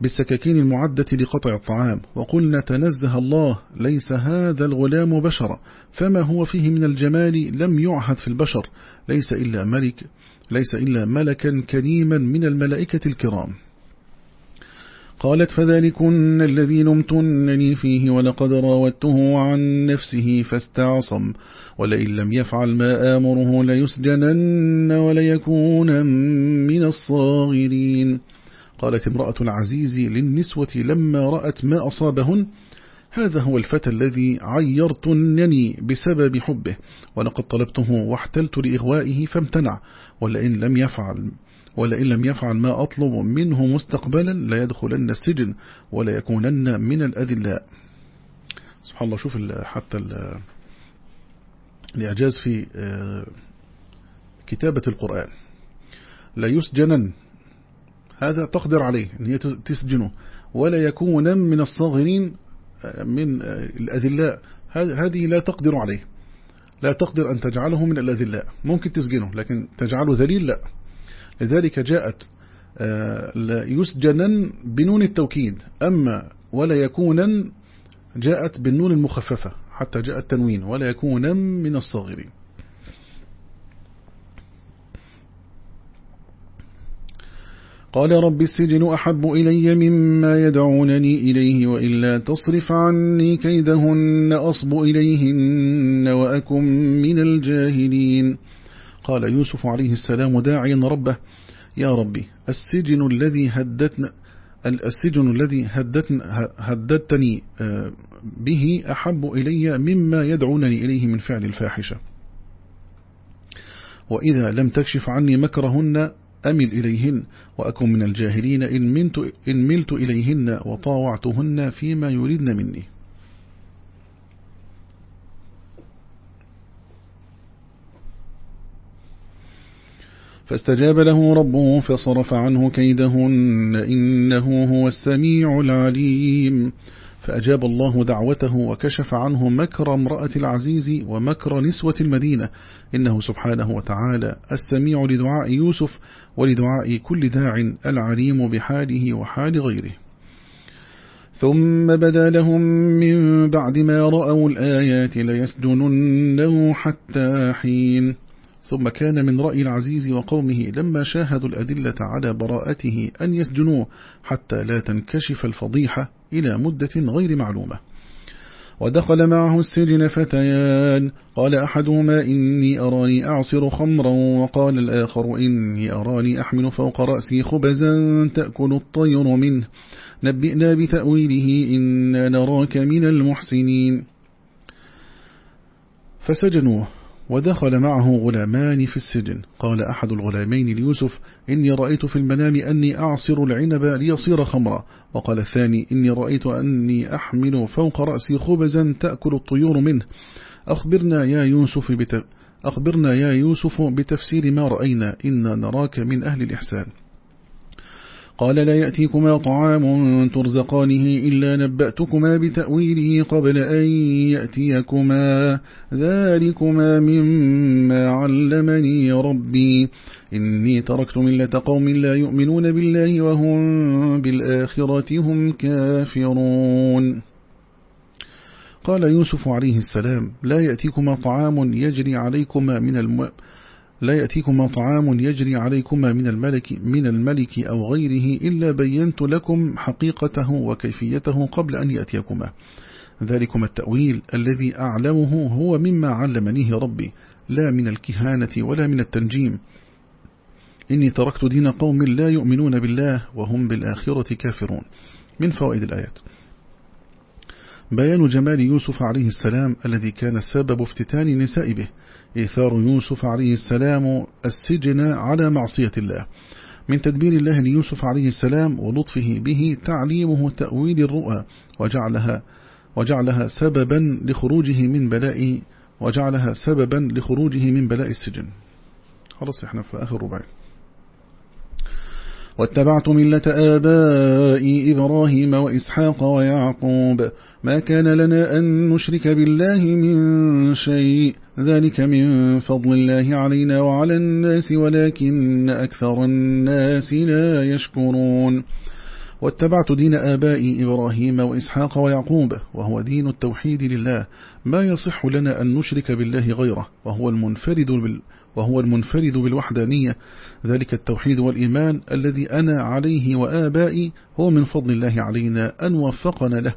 بالسكاكين المعدة لقطع الطعام. وقلنا تنزه الله ليس هذا الغلام بشرا فما هو فيه من الجمال لم يعهد في البشر ليس إلا ملك. ليس إلا ملكا كريما من الملائكة الكرام. قالت فذلكن الذي نمتنني فيه ولقد راودته عن نفسه فاستعصم ولئن لم يفعل ما آمره ليسجنن وليكون من الصاغرين. قالت امرأة العزيز للنسوة لما رأت ما أصابهن هذا هو الفتى الذي عيرتنني بسبب حبه ولقد طلبته واحتلت لإغوائه فامتنع ولئن لم يفعل ولئن لم يفعل ما أطلب منه مستقبلا لا يدخلن السجن ولا يكونن من الأذلاء. سبحان الله شوف حتى الإعجاز في آه، كتابة القرآن. لا يسجنن. هذا تقدر عليه أن تسجنه. ولا يكون من الصاغرين من الأذلاء. هذه لا تقدر عليه. لا تقدر أن تجعله من الأذلاء. ممكن تسجنه لكن تجعله ذليل لا. لذلك جاءت آه، يسجنا بنون التوكيد أما ولا يكونا جاءت بالنون المخففة حتى جاء التنوين ولا يكونا من الصاغرين. قال رب السجن أحب إلي مما يدعونني إليه وإلا تصرف عني كيدهن أصب إليهن وأكن من الجاهلين. قال يوسف عليه السلام داعيا ربه يا ربي السجن الذي هدتنا السجن الذي هدتنا هددتني آه، به أحب إلي مما يدعونني إليه من فعل الفاحشة. وإذا لم تكشف عني مكرهن أمل إليهن وأكن من الجاهلين إن ملت, إن ملت إليهن وطاوعتهن فيما يريدن مني. فاستجاب له ربه فصرف عنه كيدهن إنه هو السميع العليم. فأجاب الله دعوته وكشف عنه مكر امرأة العزيز ومكر نسوة المدينة. إنه سبحانه وتعالى السميع لدعاء يوسف ولدعاء كل داع العليم بحاله وحال غيره. ثم بدا لهم من بعد ما رأوا الآيات ليسجننه حتى حين ثم كان من رأي العزيز وقومه لما شاهدوا الأدلة على براءته أن يسجنوه حتى لا تنكشف الفضيحة إلى مدة غير معلومة. ودخل معه السجن فتيان. قال أحدهما إني أراني أعصر خمرا وقال الآخر إني أراني أحمل فوق رأسي خبزا تأكل الطير منه. نبئنا بتأويله إنا نراك من المحسنين. فسجنوه. ودخل معه غلامان في السجن. قال أحد الغلامين ليوسف إني رأيت في المنام أني أعصر العنب ليصير خمرا. وقال الثاني إني رأيت أني أحمل فوق رأسي خبزا تأكل الطيور منه. أخبرنا يا يوسف بت... أخبرنا يا يوسف بتفسير ما رأينا. إنا نراك من أهل الإحسان. قال لا يأتيكما طعام ترزقانه إلا نبأتكما بتأويله قبل أن يأتيكما. ذلكما مما علمني ربي. إني تركت ملة قوم لا يؤمنون بالله وهم بالآخرة هم كافرون. قال يوسف عليه السلام لا يأتيكما طعام يجري عليكما من الم... لا يأتيكما طعام يجري عليكما من الملك, من الملك أو غيره إلا بينت لكم حقيقته وكيفيته قبل أن يأتيكما. ذلكم التأويل الذي أعلمه هو مما علمنيه ربي لا من الكهانة ولا من التنجيم. إني تركت دين قوم لا يؤمنون بالله وهم بالآخرة كافرون. من فوائد الآيات. بيان جمال يوسف عليه السلام الذي كان سبب افتتان نساء به. إيثار يوسف عليه السلام السجن على معصية الله. من تدبير الله ليوسف عليه السلام ولطفه به تعليمه تأويل الرؤى وجعلها وجعلها سببا لخروجه من بلاء وجعلها سببا لخروجه من بلاء السجن. خلاص إحنا في آخر ربع واتبعت ملة آبائي إبراهيم وإسحاق ويعقوب. ما كان لنا أن نشرك بالله من شيء. ذلك من فضل الله علينا وعلى الناس ولكن أكثر الناس لا يشكرون. واتبعت دين آبائي إبراهيم وإسحاق ويعقوب وهو دين التوحيد لله. ما يصح لنا أن نشرك بالله غيره وهو المنفرد بال وهو المنفرد بالوحدانية. ذلك التوحيد والإيمان الذي أنا عليه وآبائي هو من فضل الله علينا أن وفقنا له.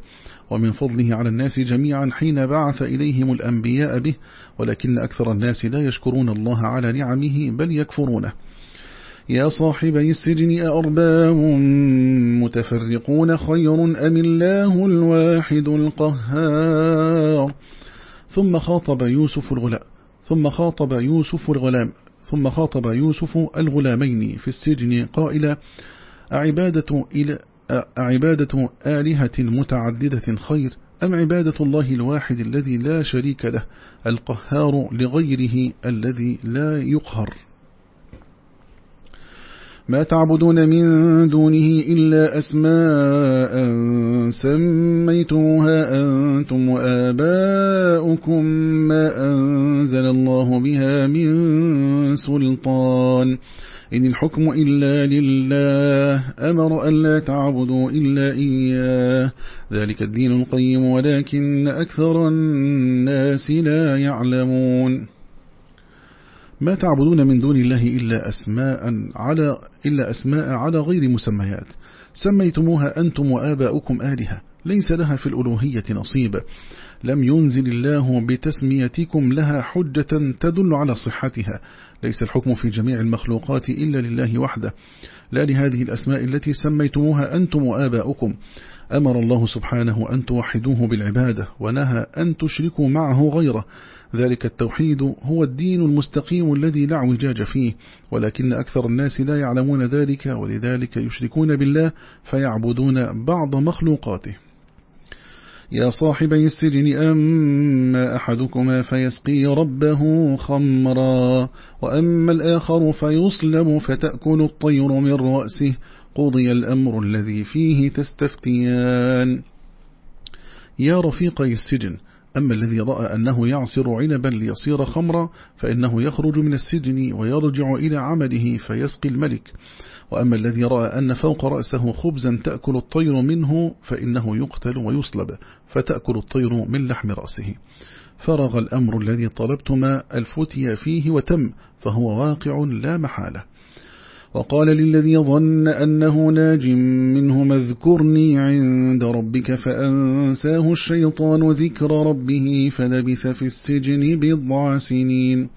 ومن فضله على الناس جميعا حين بعث إليهم الأنبياء به ولكن أكثر الناس لا يشكرون الله على نعمه بل يكفرونه. يا صاحبي السجن أأرباب متفرقون خير أم الله الواحد القهار؟ ثم خاطب يوسف الغلام ثم خاطب يوسف الغلام ثم خاطب يوسف الغلامين في السجن قائلا أعبادة, إلى أعبادة آلهة متعددة خير أم عبادة الله الواحد الذي لا شريك له القهار لغيره الذي لا يقهر؟ ما تعبدون من دونه إلا أسماء سميتموها أنتم وآباؤكم ما أنزل الله بها من سلطان. إن الحكم إلا لله. أمر أن لا تعبدوا إلا إياه. ذلك الدين القيم ولكن أكثر الناس لا يعلمون. ما تعبدون من دون الله إلا أسماء على إلا أسماء على غير مسميات. سميتموها أنتم وآباؤكم آلهة. ليس لها في الألوهية نصيب. لم ينزل الله بتسميتكم لها حجة تدل على صحتها. ليس الحكم في جميع المخلوقات إلا لله وحده. لا لهذه الأسماء التي سميتموها أنتم وآباؤكم. أمر الله سبحانه أن توحدوه بالعبادة ونهى أن تشركوا معه غيره. ذلك التوحيد هو الدين المستقيم الذي لا اعوجاج فيه. ولكن أكثر الناس لا يعلمون ذلك ولذلك يشركون بالله فيعبدون بعض مخلوقاته. يا صاحبي السجن أما أحدكما فيسقي ربه خمرا وأما الآخر فيصلب فتأكل الطير من رأسه. قضي الأمر الذي فيه تستفتيان. يا رفيقي السجن أما الذي رأى أنه يعصر عنبا ليصير خمرا فإنه يخرج من السجن ويرجع إلى عمله فيسقي الملك. وأما الذي رأى أن فوق رأسه خبزا تأكل الطير منه فإنه يقتل ويصلب فتأكل الطير من لحم رأسه. فرغ الأمر الذي طلبتما الفتي فيه وتم فهو واقع لا محالة. وقال للذي ظن أنه ناج منه اذكرني عند ربك فأنساه الشيطان ذكر ربه فلبث في السجن بضع سنين.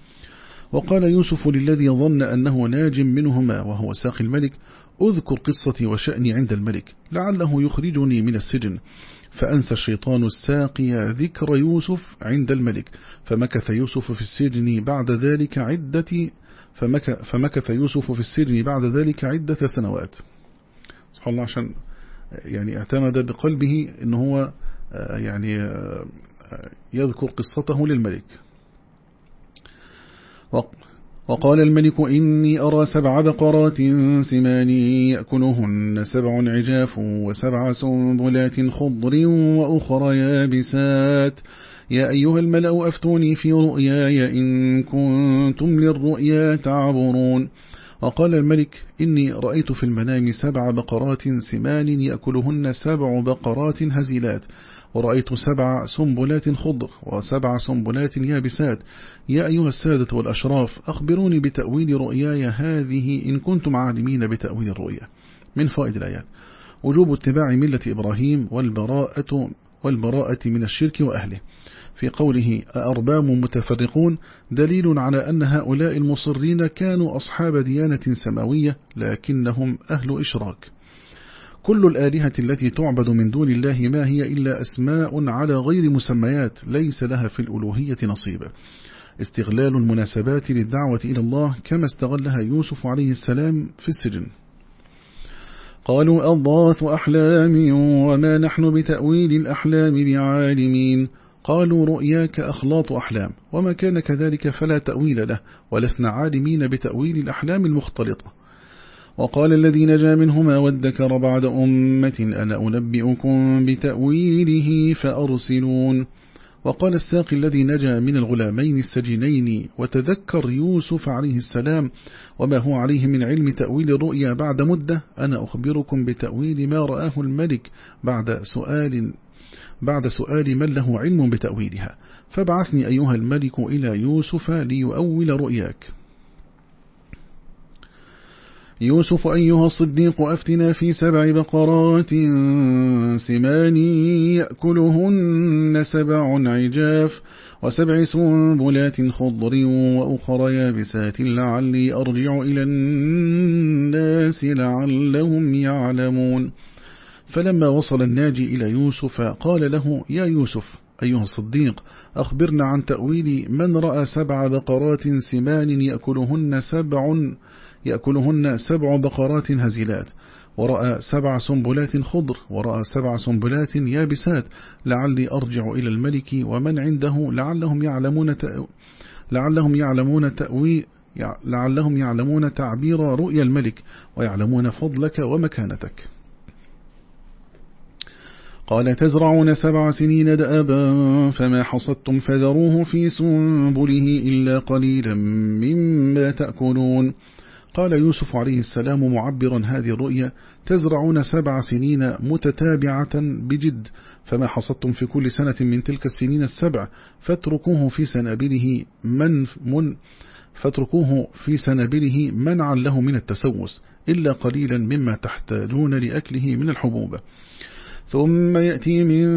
وقال يوسف للذي ظن أنه ناج منهما وهو ساقي الملك أذكر قصتي وشأني عند الملك لعله يخرجني من السجن. فأنسى الشيطان الساقي ذكر يوسف عند الملك فمكث يوسف في السجن بعد ذلك عدة فمكث يوسف في السجن بعد ذلك عدة سنوات. سبحان الله عشان يعني اعتمد بقلبه إن هو آه، يعني آه، يذكر قصته للملك. وقال الملك إني أرى سبع بقرات سمان يأكلهن سبع عجاف وسبع سنبلات خضر وأخر يابسات. يا أيها الملأ أفتوني في رؤياي إن كنتم للرؤيا تعبرون. وقال الملك إني رأيت في المنام سبع بقرات سمان يأكلهن سبع بقرات هزيلات. ورأيت سبع سنبلات خضر وسبع سنبلات يابسات. يا أيها السادة والأشراف أخبروني بتأويل رؤياي هذه إن كنتم عالمين بتأويل الرؤيا. من فائد الآيات. وجوب اتباع ملة إبراهيم والبراءة, والبراءة من الشرك وأهله. في قوله أأرباب متفرقون دليل على أن هؤلاء المصرين كانوا أصحاب ديانة سماوية لكنهم أهل إشراك. كل الآلهة التي تعبد من دون الله ما هي إلا أسماء على غير مسميات ليس لها في الألوهية نصيب. استغلال المناسبات للدعوة إلى الله كما استغلها يوسف عليه السلام في السجن. قالوا أضاث أحلام وما نحن بتأويل الأحلام بعالمين. قالوا رؤياك أخلاط أحلام وما كان كذلك فلا تأويل له ولسنا عالمين بتأويل الأحلام المختلطة. وقال الذي نجا منهما وادكر بعد أمة أنا أنبئكم بتأويله فأرسلون. وقال الساقي الذي نجا من الغلامين السجينين وتذكر يوسف عليه السلام وما هو عليه من علم تأويل الرؤيا بعد مدة أنا أخبركم بتأويل ما رآه الملك بعد سؤال بعد سؤال من له علم بتأويلها. فبعثني أيها الملك إلى يوسف ليؤول رؤياك. يوسف أيها الصديق أفتنا في سبع بقرات سمان يأكلهن سبع عجاف وسبع سنبلات خضر وأخر يابسات لعلي أرجع إلى الناس لعلهم يعلمون. فلما وصل الناجي إلى يوسف قال له يا يوسف أيها الصديق أخبرنا عن تأويل من رأى سبع بقرات سمان يأكلهن سبع يأكلهن سبع بقرات هزيلات ورأى سبع سنبلات خضر ورأى سبع سنبلات يابسات. لعلي أرجع إلى الملك ومن عنده؟ لعلهم يعلمون لعلهم يعلمون تأوي لعلهم يعلمون تعبير رؤيا الملك ويعلمون فضلك ومكانتك. قال تزرعون سبع سنين دأبا فما حصدتم فذروه في سنبله إلا قليلا مما تأكلون. قال يوسف عليه السلام معبرا هذه الرؤيا تزرعون سبع سنين متتابعة بجد فما حصدتم في كل سنة من تلك السنين السبع فاتركوه في سنابله من, من فاتركوه في سنابله منعا له من التسوس إلا قليلا مما تحتاجون لأكله من الحبوب. ثم يأتي من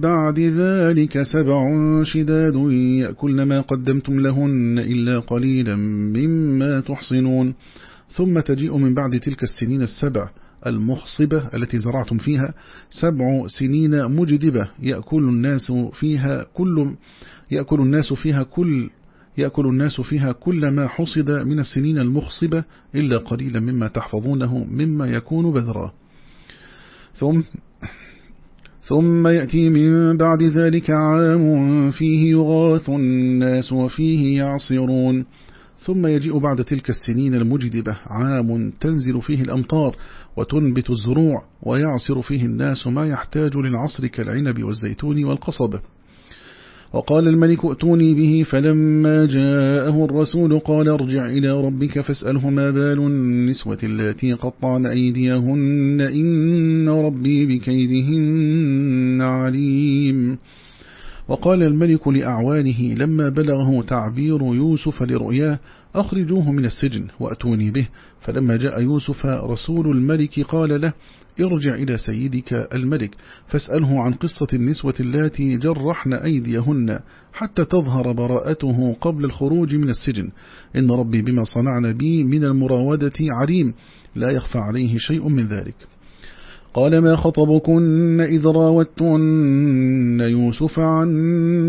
بعد ذلك سبع شداد يأكلن ما قدمتم لهن إلا قليلا مما تحصنون. ثم تجيء من بعد تلك السنين السبع المخصبة التي زرعتم فيها سبع سنين مجدبة يأكل الناس فيها كل يأكل الناس فيها كل يأكل الناس فيها كل ما حصد من السنين المخصبة إلا قليلا مما تحفظونه مما يكون بذرا. ثم ثم يأتي من بعد ذلك عام فيه يغاث الناس وفيه يعصرون. ثم يجيء بعد تلك السنين المجدبة عام تنزل فيه الأمطار وتنبت الزروع ويعصر فيه الناس ما يحتاج للعصر كالعنب والزيتون والقصب. وقال الملك ائتوني به فلما جاءه الرسول قال ارجع إلى ربك فاسأله ما بال النسوة التي قطعن أيديهن إن ربي بكيدهن عليم. وقال الملك لأعوانه لما بلغه تعبير يوسف لرؤياه أخرجوه من السجن وأتوني به. فلما جاء يوسف رسول الملك قال له ارجع إلى سيدك الملك فاسأله عن قصة النسوة اللاتي جرحن أيديهن حتى تظهر براءته قبل الخروج من السجن. إن ربي بما صنعن بي من المراودة عليم لا يخفى عليه شيء من ذلك. قال ما خطبكن إذ راوتن يوسف عن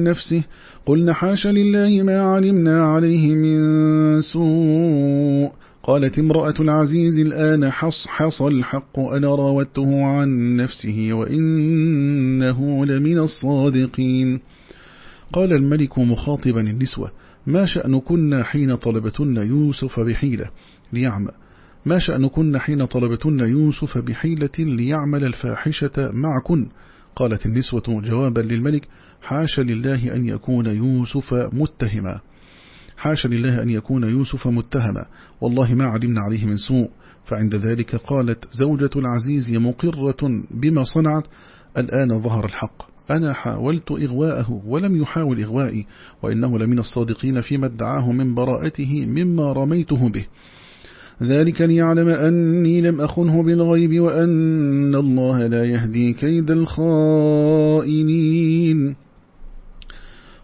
نفسه؟ قلنا حاش لله ما علمنا عليه من سوء. قالت امرأة العزيز الآن حص حص الحق أنا راودته عن نفسه وإنه لمن الصادقين. قال الملك مخاطبا النسوة ما شأنكن حين طلبتن يوسف بحيلة ليعمل ما شأنكن حين طلبتن يوسف بحيلة ليعمل الفاحشة معكن؟ قالت النسوة جوابا للملك حاش لله أن يكون يوسف متهما. حاش لله أن يكون يوسف متهما. والله ما علمنا عليه من سوء. فعند ذلك قالت زوجة العزيز مقرة بما صنعت الآن ظهر الحق. أنا حاولت إغواءه ولم يحاول إغوائي وإنه لمن الصادقين فيما ادعاه من براءته مما رميته به. ذلك ليعلم أني لم أخنه بالغيب وأن الله لا يهدي كيد الخائنين.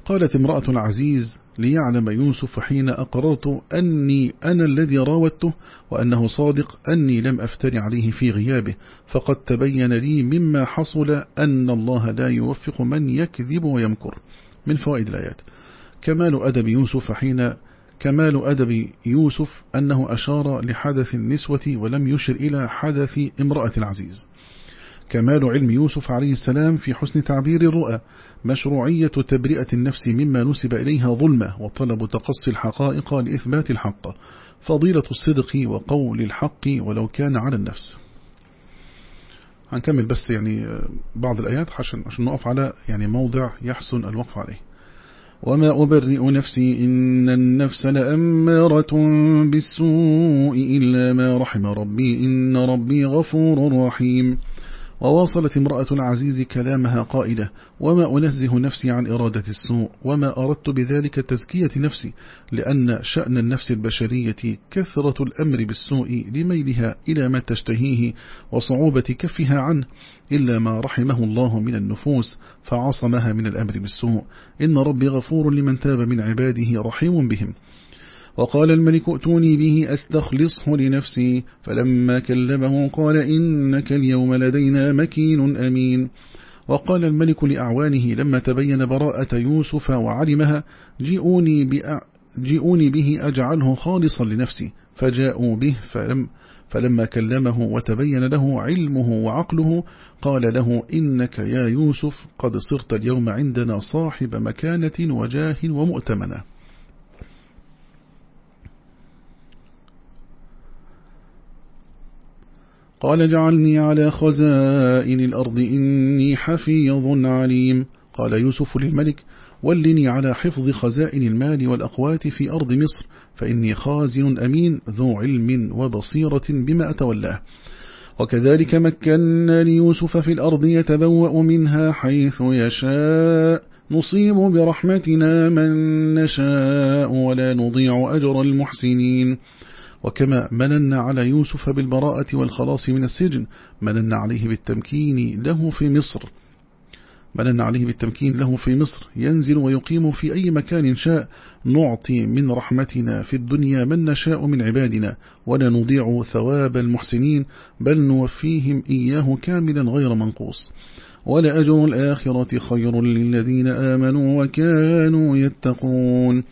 قالت امرأة العزيز ليعلم يوسف حين أقررت أني أنا الذي راودته وأنه صادق أني لم أفتر عليه في غيابه فقد تبين لي مما حصل أن الله لا يوفق من يكذب ويمكر. من فوائد الآيات. كمال أدب يوسف حين كمال أدب يوسف أنه أشار لحدث النسوة ولم يشر إلى حدث امرأة العزيز. كمال علم يوسف عليه السلام في حسن تعبير الرؤى مشروعية تبرئة النفس مما نسب إليها ظلمة وطلب تقصي الحقائق لإثبات الحق فضيلة الصدق وقول الحق ولو كان على النفس. هنكمل بس يعني بعض الآيات عشان عشان نقف على يعني موضع يحسن الوقف عليه. وما أبرئ نفسي إن النفس لأمارة بالسوء إلا ما رحم ربي إن ربي غفور رحيم. وواصلت امرأة العزيز كلامها قائلة وما أنزه نفسي عن إرادة السوء وما أردت بذلك تزكية نفسي لأن شأن النفس البشرية كثرة الأمر بالسوء لميلها إلى ما تشتهيه وصعوبة كفها عنه إلا ما رحمه الله من النفوس فعصمها من الأمر بالسوء. إن ربي غفور لمن تاب من عباده رحيم بهم. وقال الملك ائتوني به أستخلصه لنفسي. فلما كلمه قال إنك اليوم لدينا مكين أمين. وقال الملك لأعوانه لما تبين براءة يوسف وعلمها جئوني, جئوني به أجعله خالصا لنفسي. فجاءوا به فلم فلما كلمه وتبين له علمه وعقله قال له إنك يا يوسف قد صرت اليوم عندنا صاحب مكانة وجاه ومؤتمنة. قال جعلني على خزائن الأرض إني حفيظ عليم. قال يوسف للملك ولني على حفظ خزائن المال والأقوات في أرض مصر فإني خازن أمين ذو علم وبصيرة بما أتولاه. وكذلك مكنا ليوسف في الأرض يتبوأ منها حيث يشاء. نصيب برحمتنا من نشاء ولا نضيع أجر المحسنين. وكما مننا على يوسف بالبراءة والخلاص من السجن مننا عليه بالتمكين له في مصر. مننا عليه بالتمكين له في مصر. ينزل ويقيم في أي مكان شاء. نعطي من رحمتنا في الدنيا من نشاء من عبادنا ولا نضيع ثواب المحسنين بل نوفيهم إياه كاملا غير منقوص. ولأجر الآخرة خير للذين آمنوا وكانوا يتقون.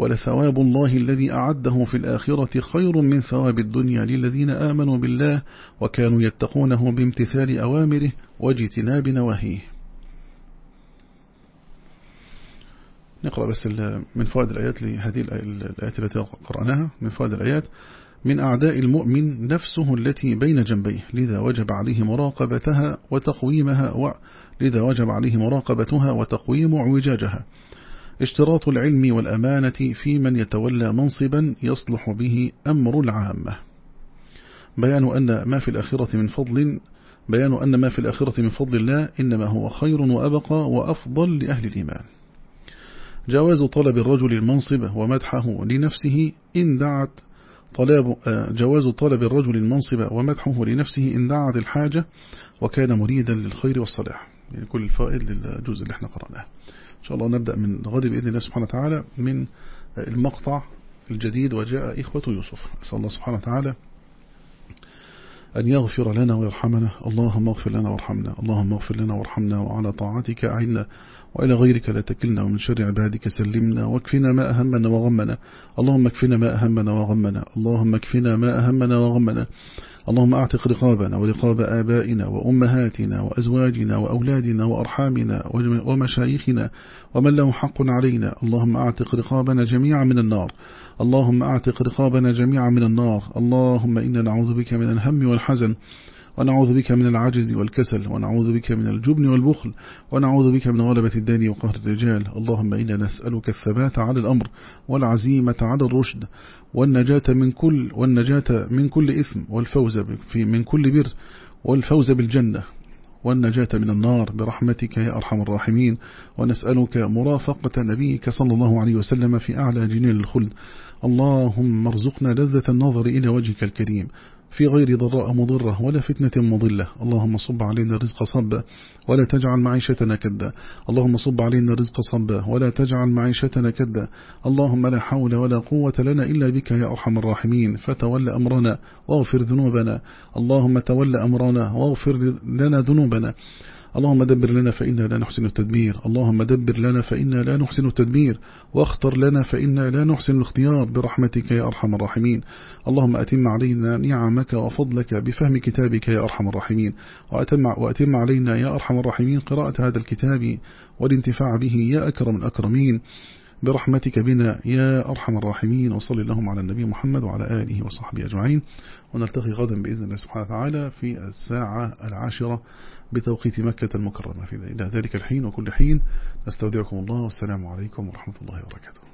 ولثواب الله الذي أعده في الآخرة خير من ثواب الدنيا للذين آمنوا بالله وكانوا يتقونه بامتثال أوامره واجتناب نواهيه. نقرأ بس من فوائد الآيات لهذه الآيات التي قرأناها. من فوائد الآيات من أعداء المؤمن نفسه التي بين جنبيه لذا وجب عليه مراقبتها وتقويمها و... لذا وجب عليه مراقبتها وتقويم اعوجاجها. اشتراط العلم والأمانة في من يتولى منصبا يصلح به أمر العامة. بيان أن ما في الآخرة من فضل بيان أن ما في الآخرة من فضل الله إنما هو خير وأبقى وأفضل لأهل الإيمان. جواز طلب الرجل المنصب ومدحه لنفسه إن دعت طلب آه، جواز طلب الرجل المنصب ومدحه لنفسه إن دعت الحاجة وكان مريدا للخير والصلاح. يعني كل الفائد للجزء اللي إحنا قرأناه. إن شاء الله نبدأ من غد بإذن الله سبحانه وتعالى من المقطع الجديد وجاء إخوة يوسف. أسأل الله سبحانه وتعالى أن يغفر لنا ويرحمنا. اللهم اغفر لنا وارحمنا. اللهم اغفر لنا وارحمنا وعلى طاعتك أعنا وإلى غيرك لا تكلنا ومن شر عبادك سلمنا. واكفنا ما أهمنا وغمنا. اللهم اكفنا ما أهمنا وغمنا. اللهم اكفنا ما أهمنا وغمنا. اللهم اعتق رقابنا ورقاب آبائنا وأمهاتنا وأزواجنا وأولادنا وأرحامنا ومشايخنا ومن له حق علينا. اللهم اعتق رقابنا جميعا من النار. اللهم اعتق رقابنا جميعا من النار. اللهم إنا نعوذ بك من الهم والحزن. ونعوذ بك من العجز والكسل ونعوذ بك من الجبن والبخل ونعوذ بك من غلبة الدين وقهر الرجال. اللهم إنا نسألك الثبات على الأمر والعزيمة على الرشد والنجاة من كل والنجاة من كل إثم والفوز في من كل بر والفوز بالجنة والنجاة من النار. برحمتك يا أرحم الراحمين. ونسألك مرافقة نبيك صلى الله عليه وسلم في أعلى جنين الخلد. اللهم ارزقنا لذة النظر إلى وجهك الكريم. في غير ضراء مضرة ولا فتنة مضلة. اللهم صب علينا الرزق صبا ولا تجعل معيشتنا كدا. اللهم صب علينا الرزق صبا ولا تجعل معيشتنا كدا. اللهم لا حول ولا قوة لنا إلا بك يا أرحم الراحمين. فتول أمرنا واغفر ذنوبنا. اللهم تول أمرنا واغفر لنا ذنوبنا. اللهم دبر لنا فإنا لا نحسن التدبير. اللهم دبر لنا فإنا لا نحسن التدبير. واختر لنا فإنا لا نحسن الاختيار. برحمتك يا أرحم الراحمين. اللهم أتم علينا نعمك وفضلك بفهم كتابك يا أرحم الراحمين. وأتم, وأتم علينا يا أرحم الراحمين قراءة هذا الكتاب والانتفاع به يا أكرم الأكرمين. برحمتك بنا يا أرحم الراحمين. وصل اللهم على النبي محمد وعلى آله وصحبه أجمعين. ونلتقي غدا بإذن الله سبحانه وتعالى في الساعة العاشرة. بتوقيت مكة المكرمة. إلى ذلك الحين وكل حين نستودعكم الله والسلام عليكم ورحمة الله وبركاته.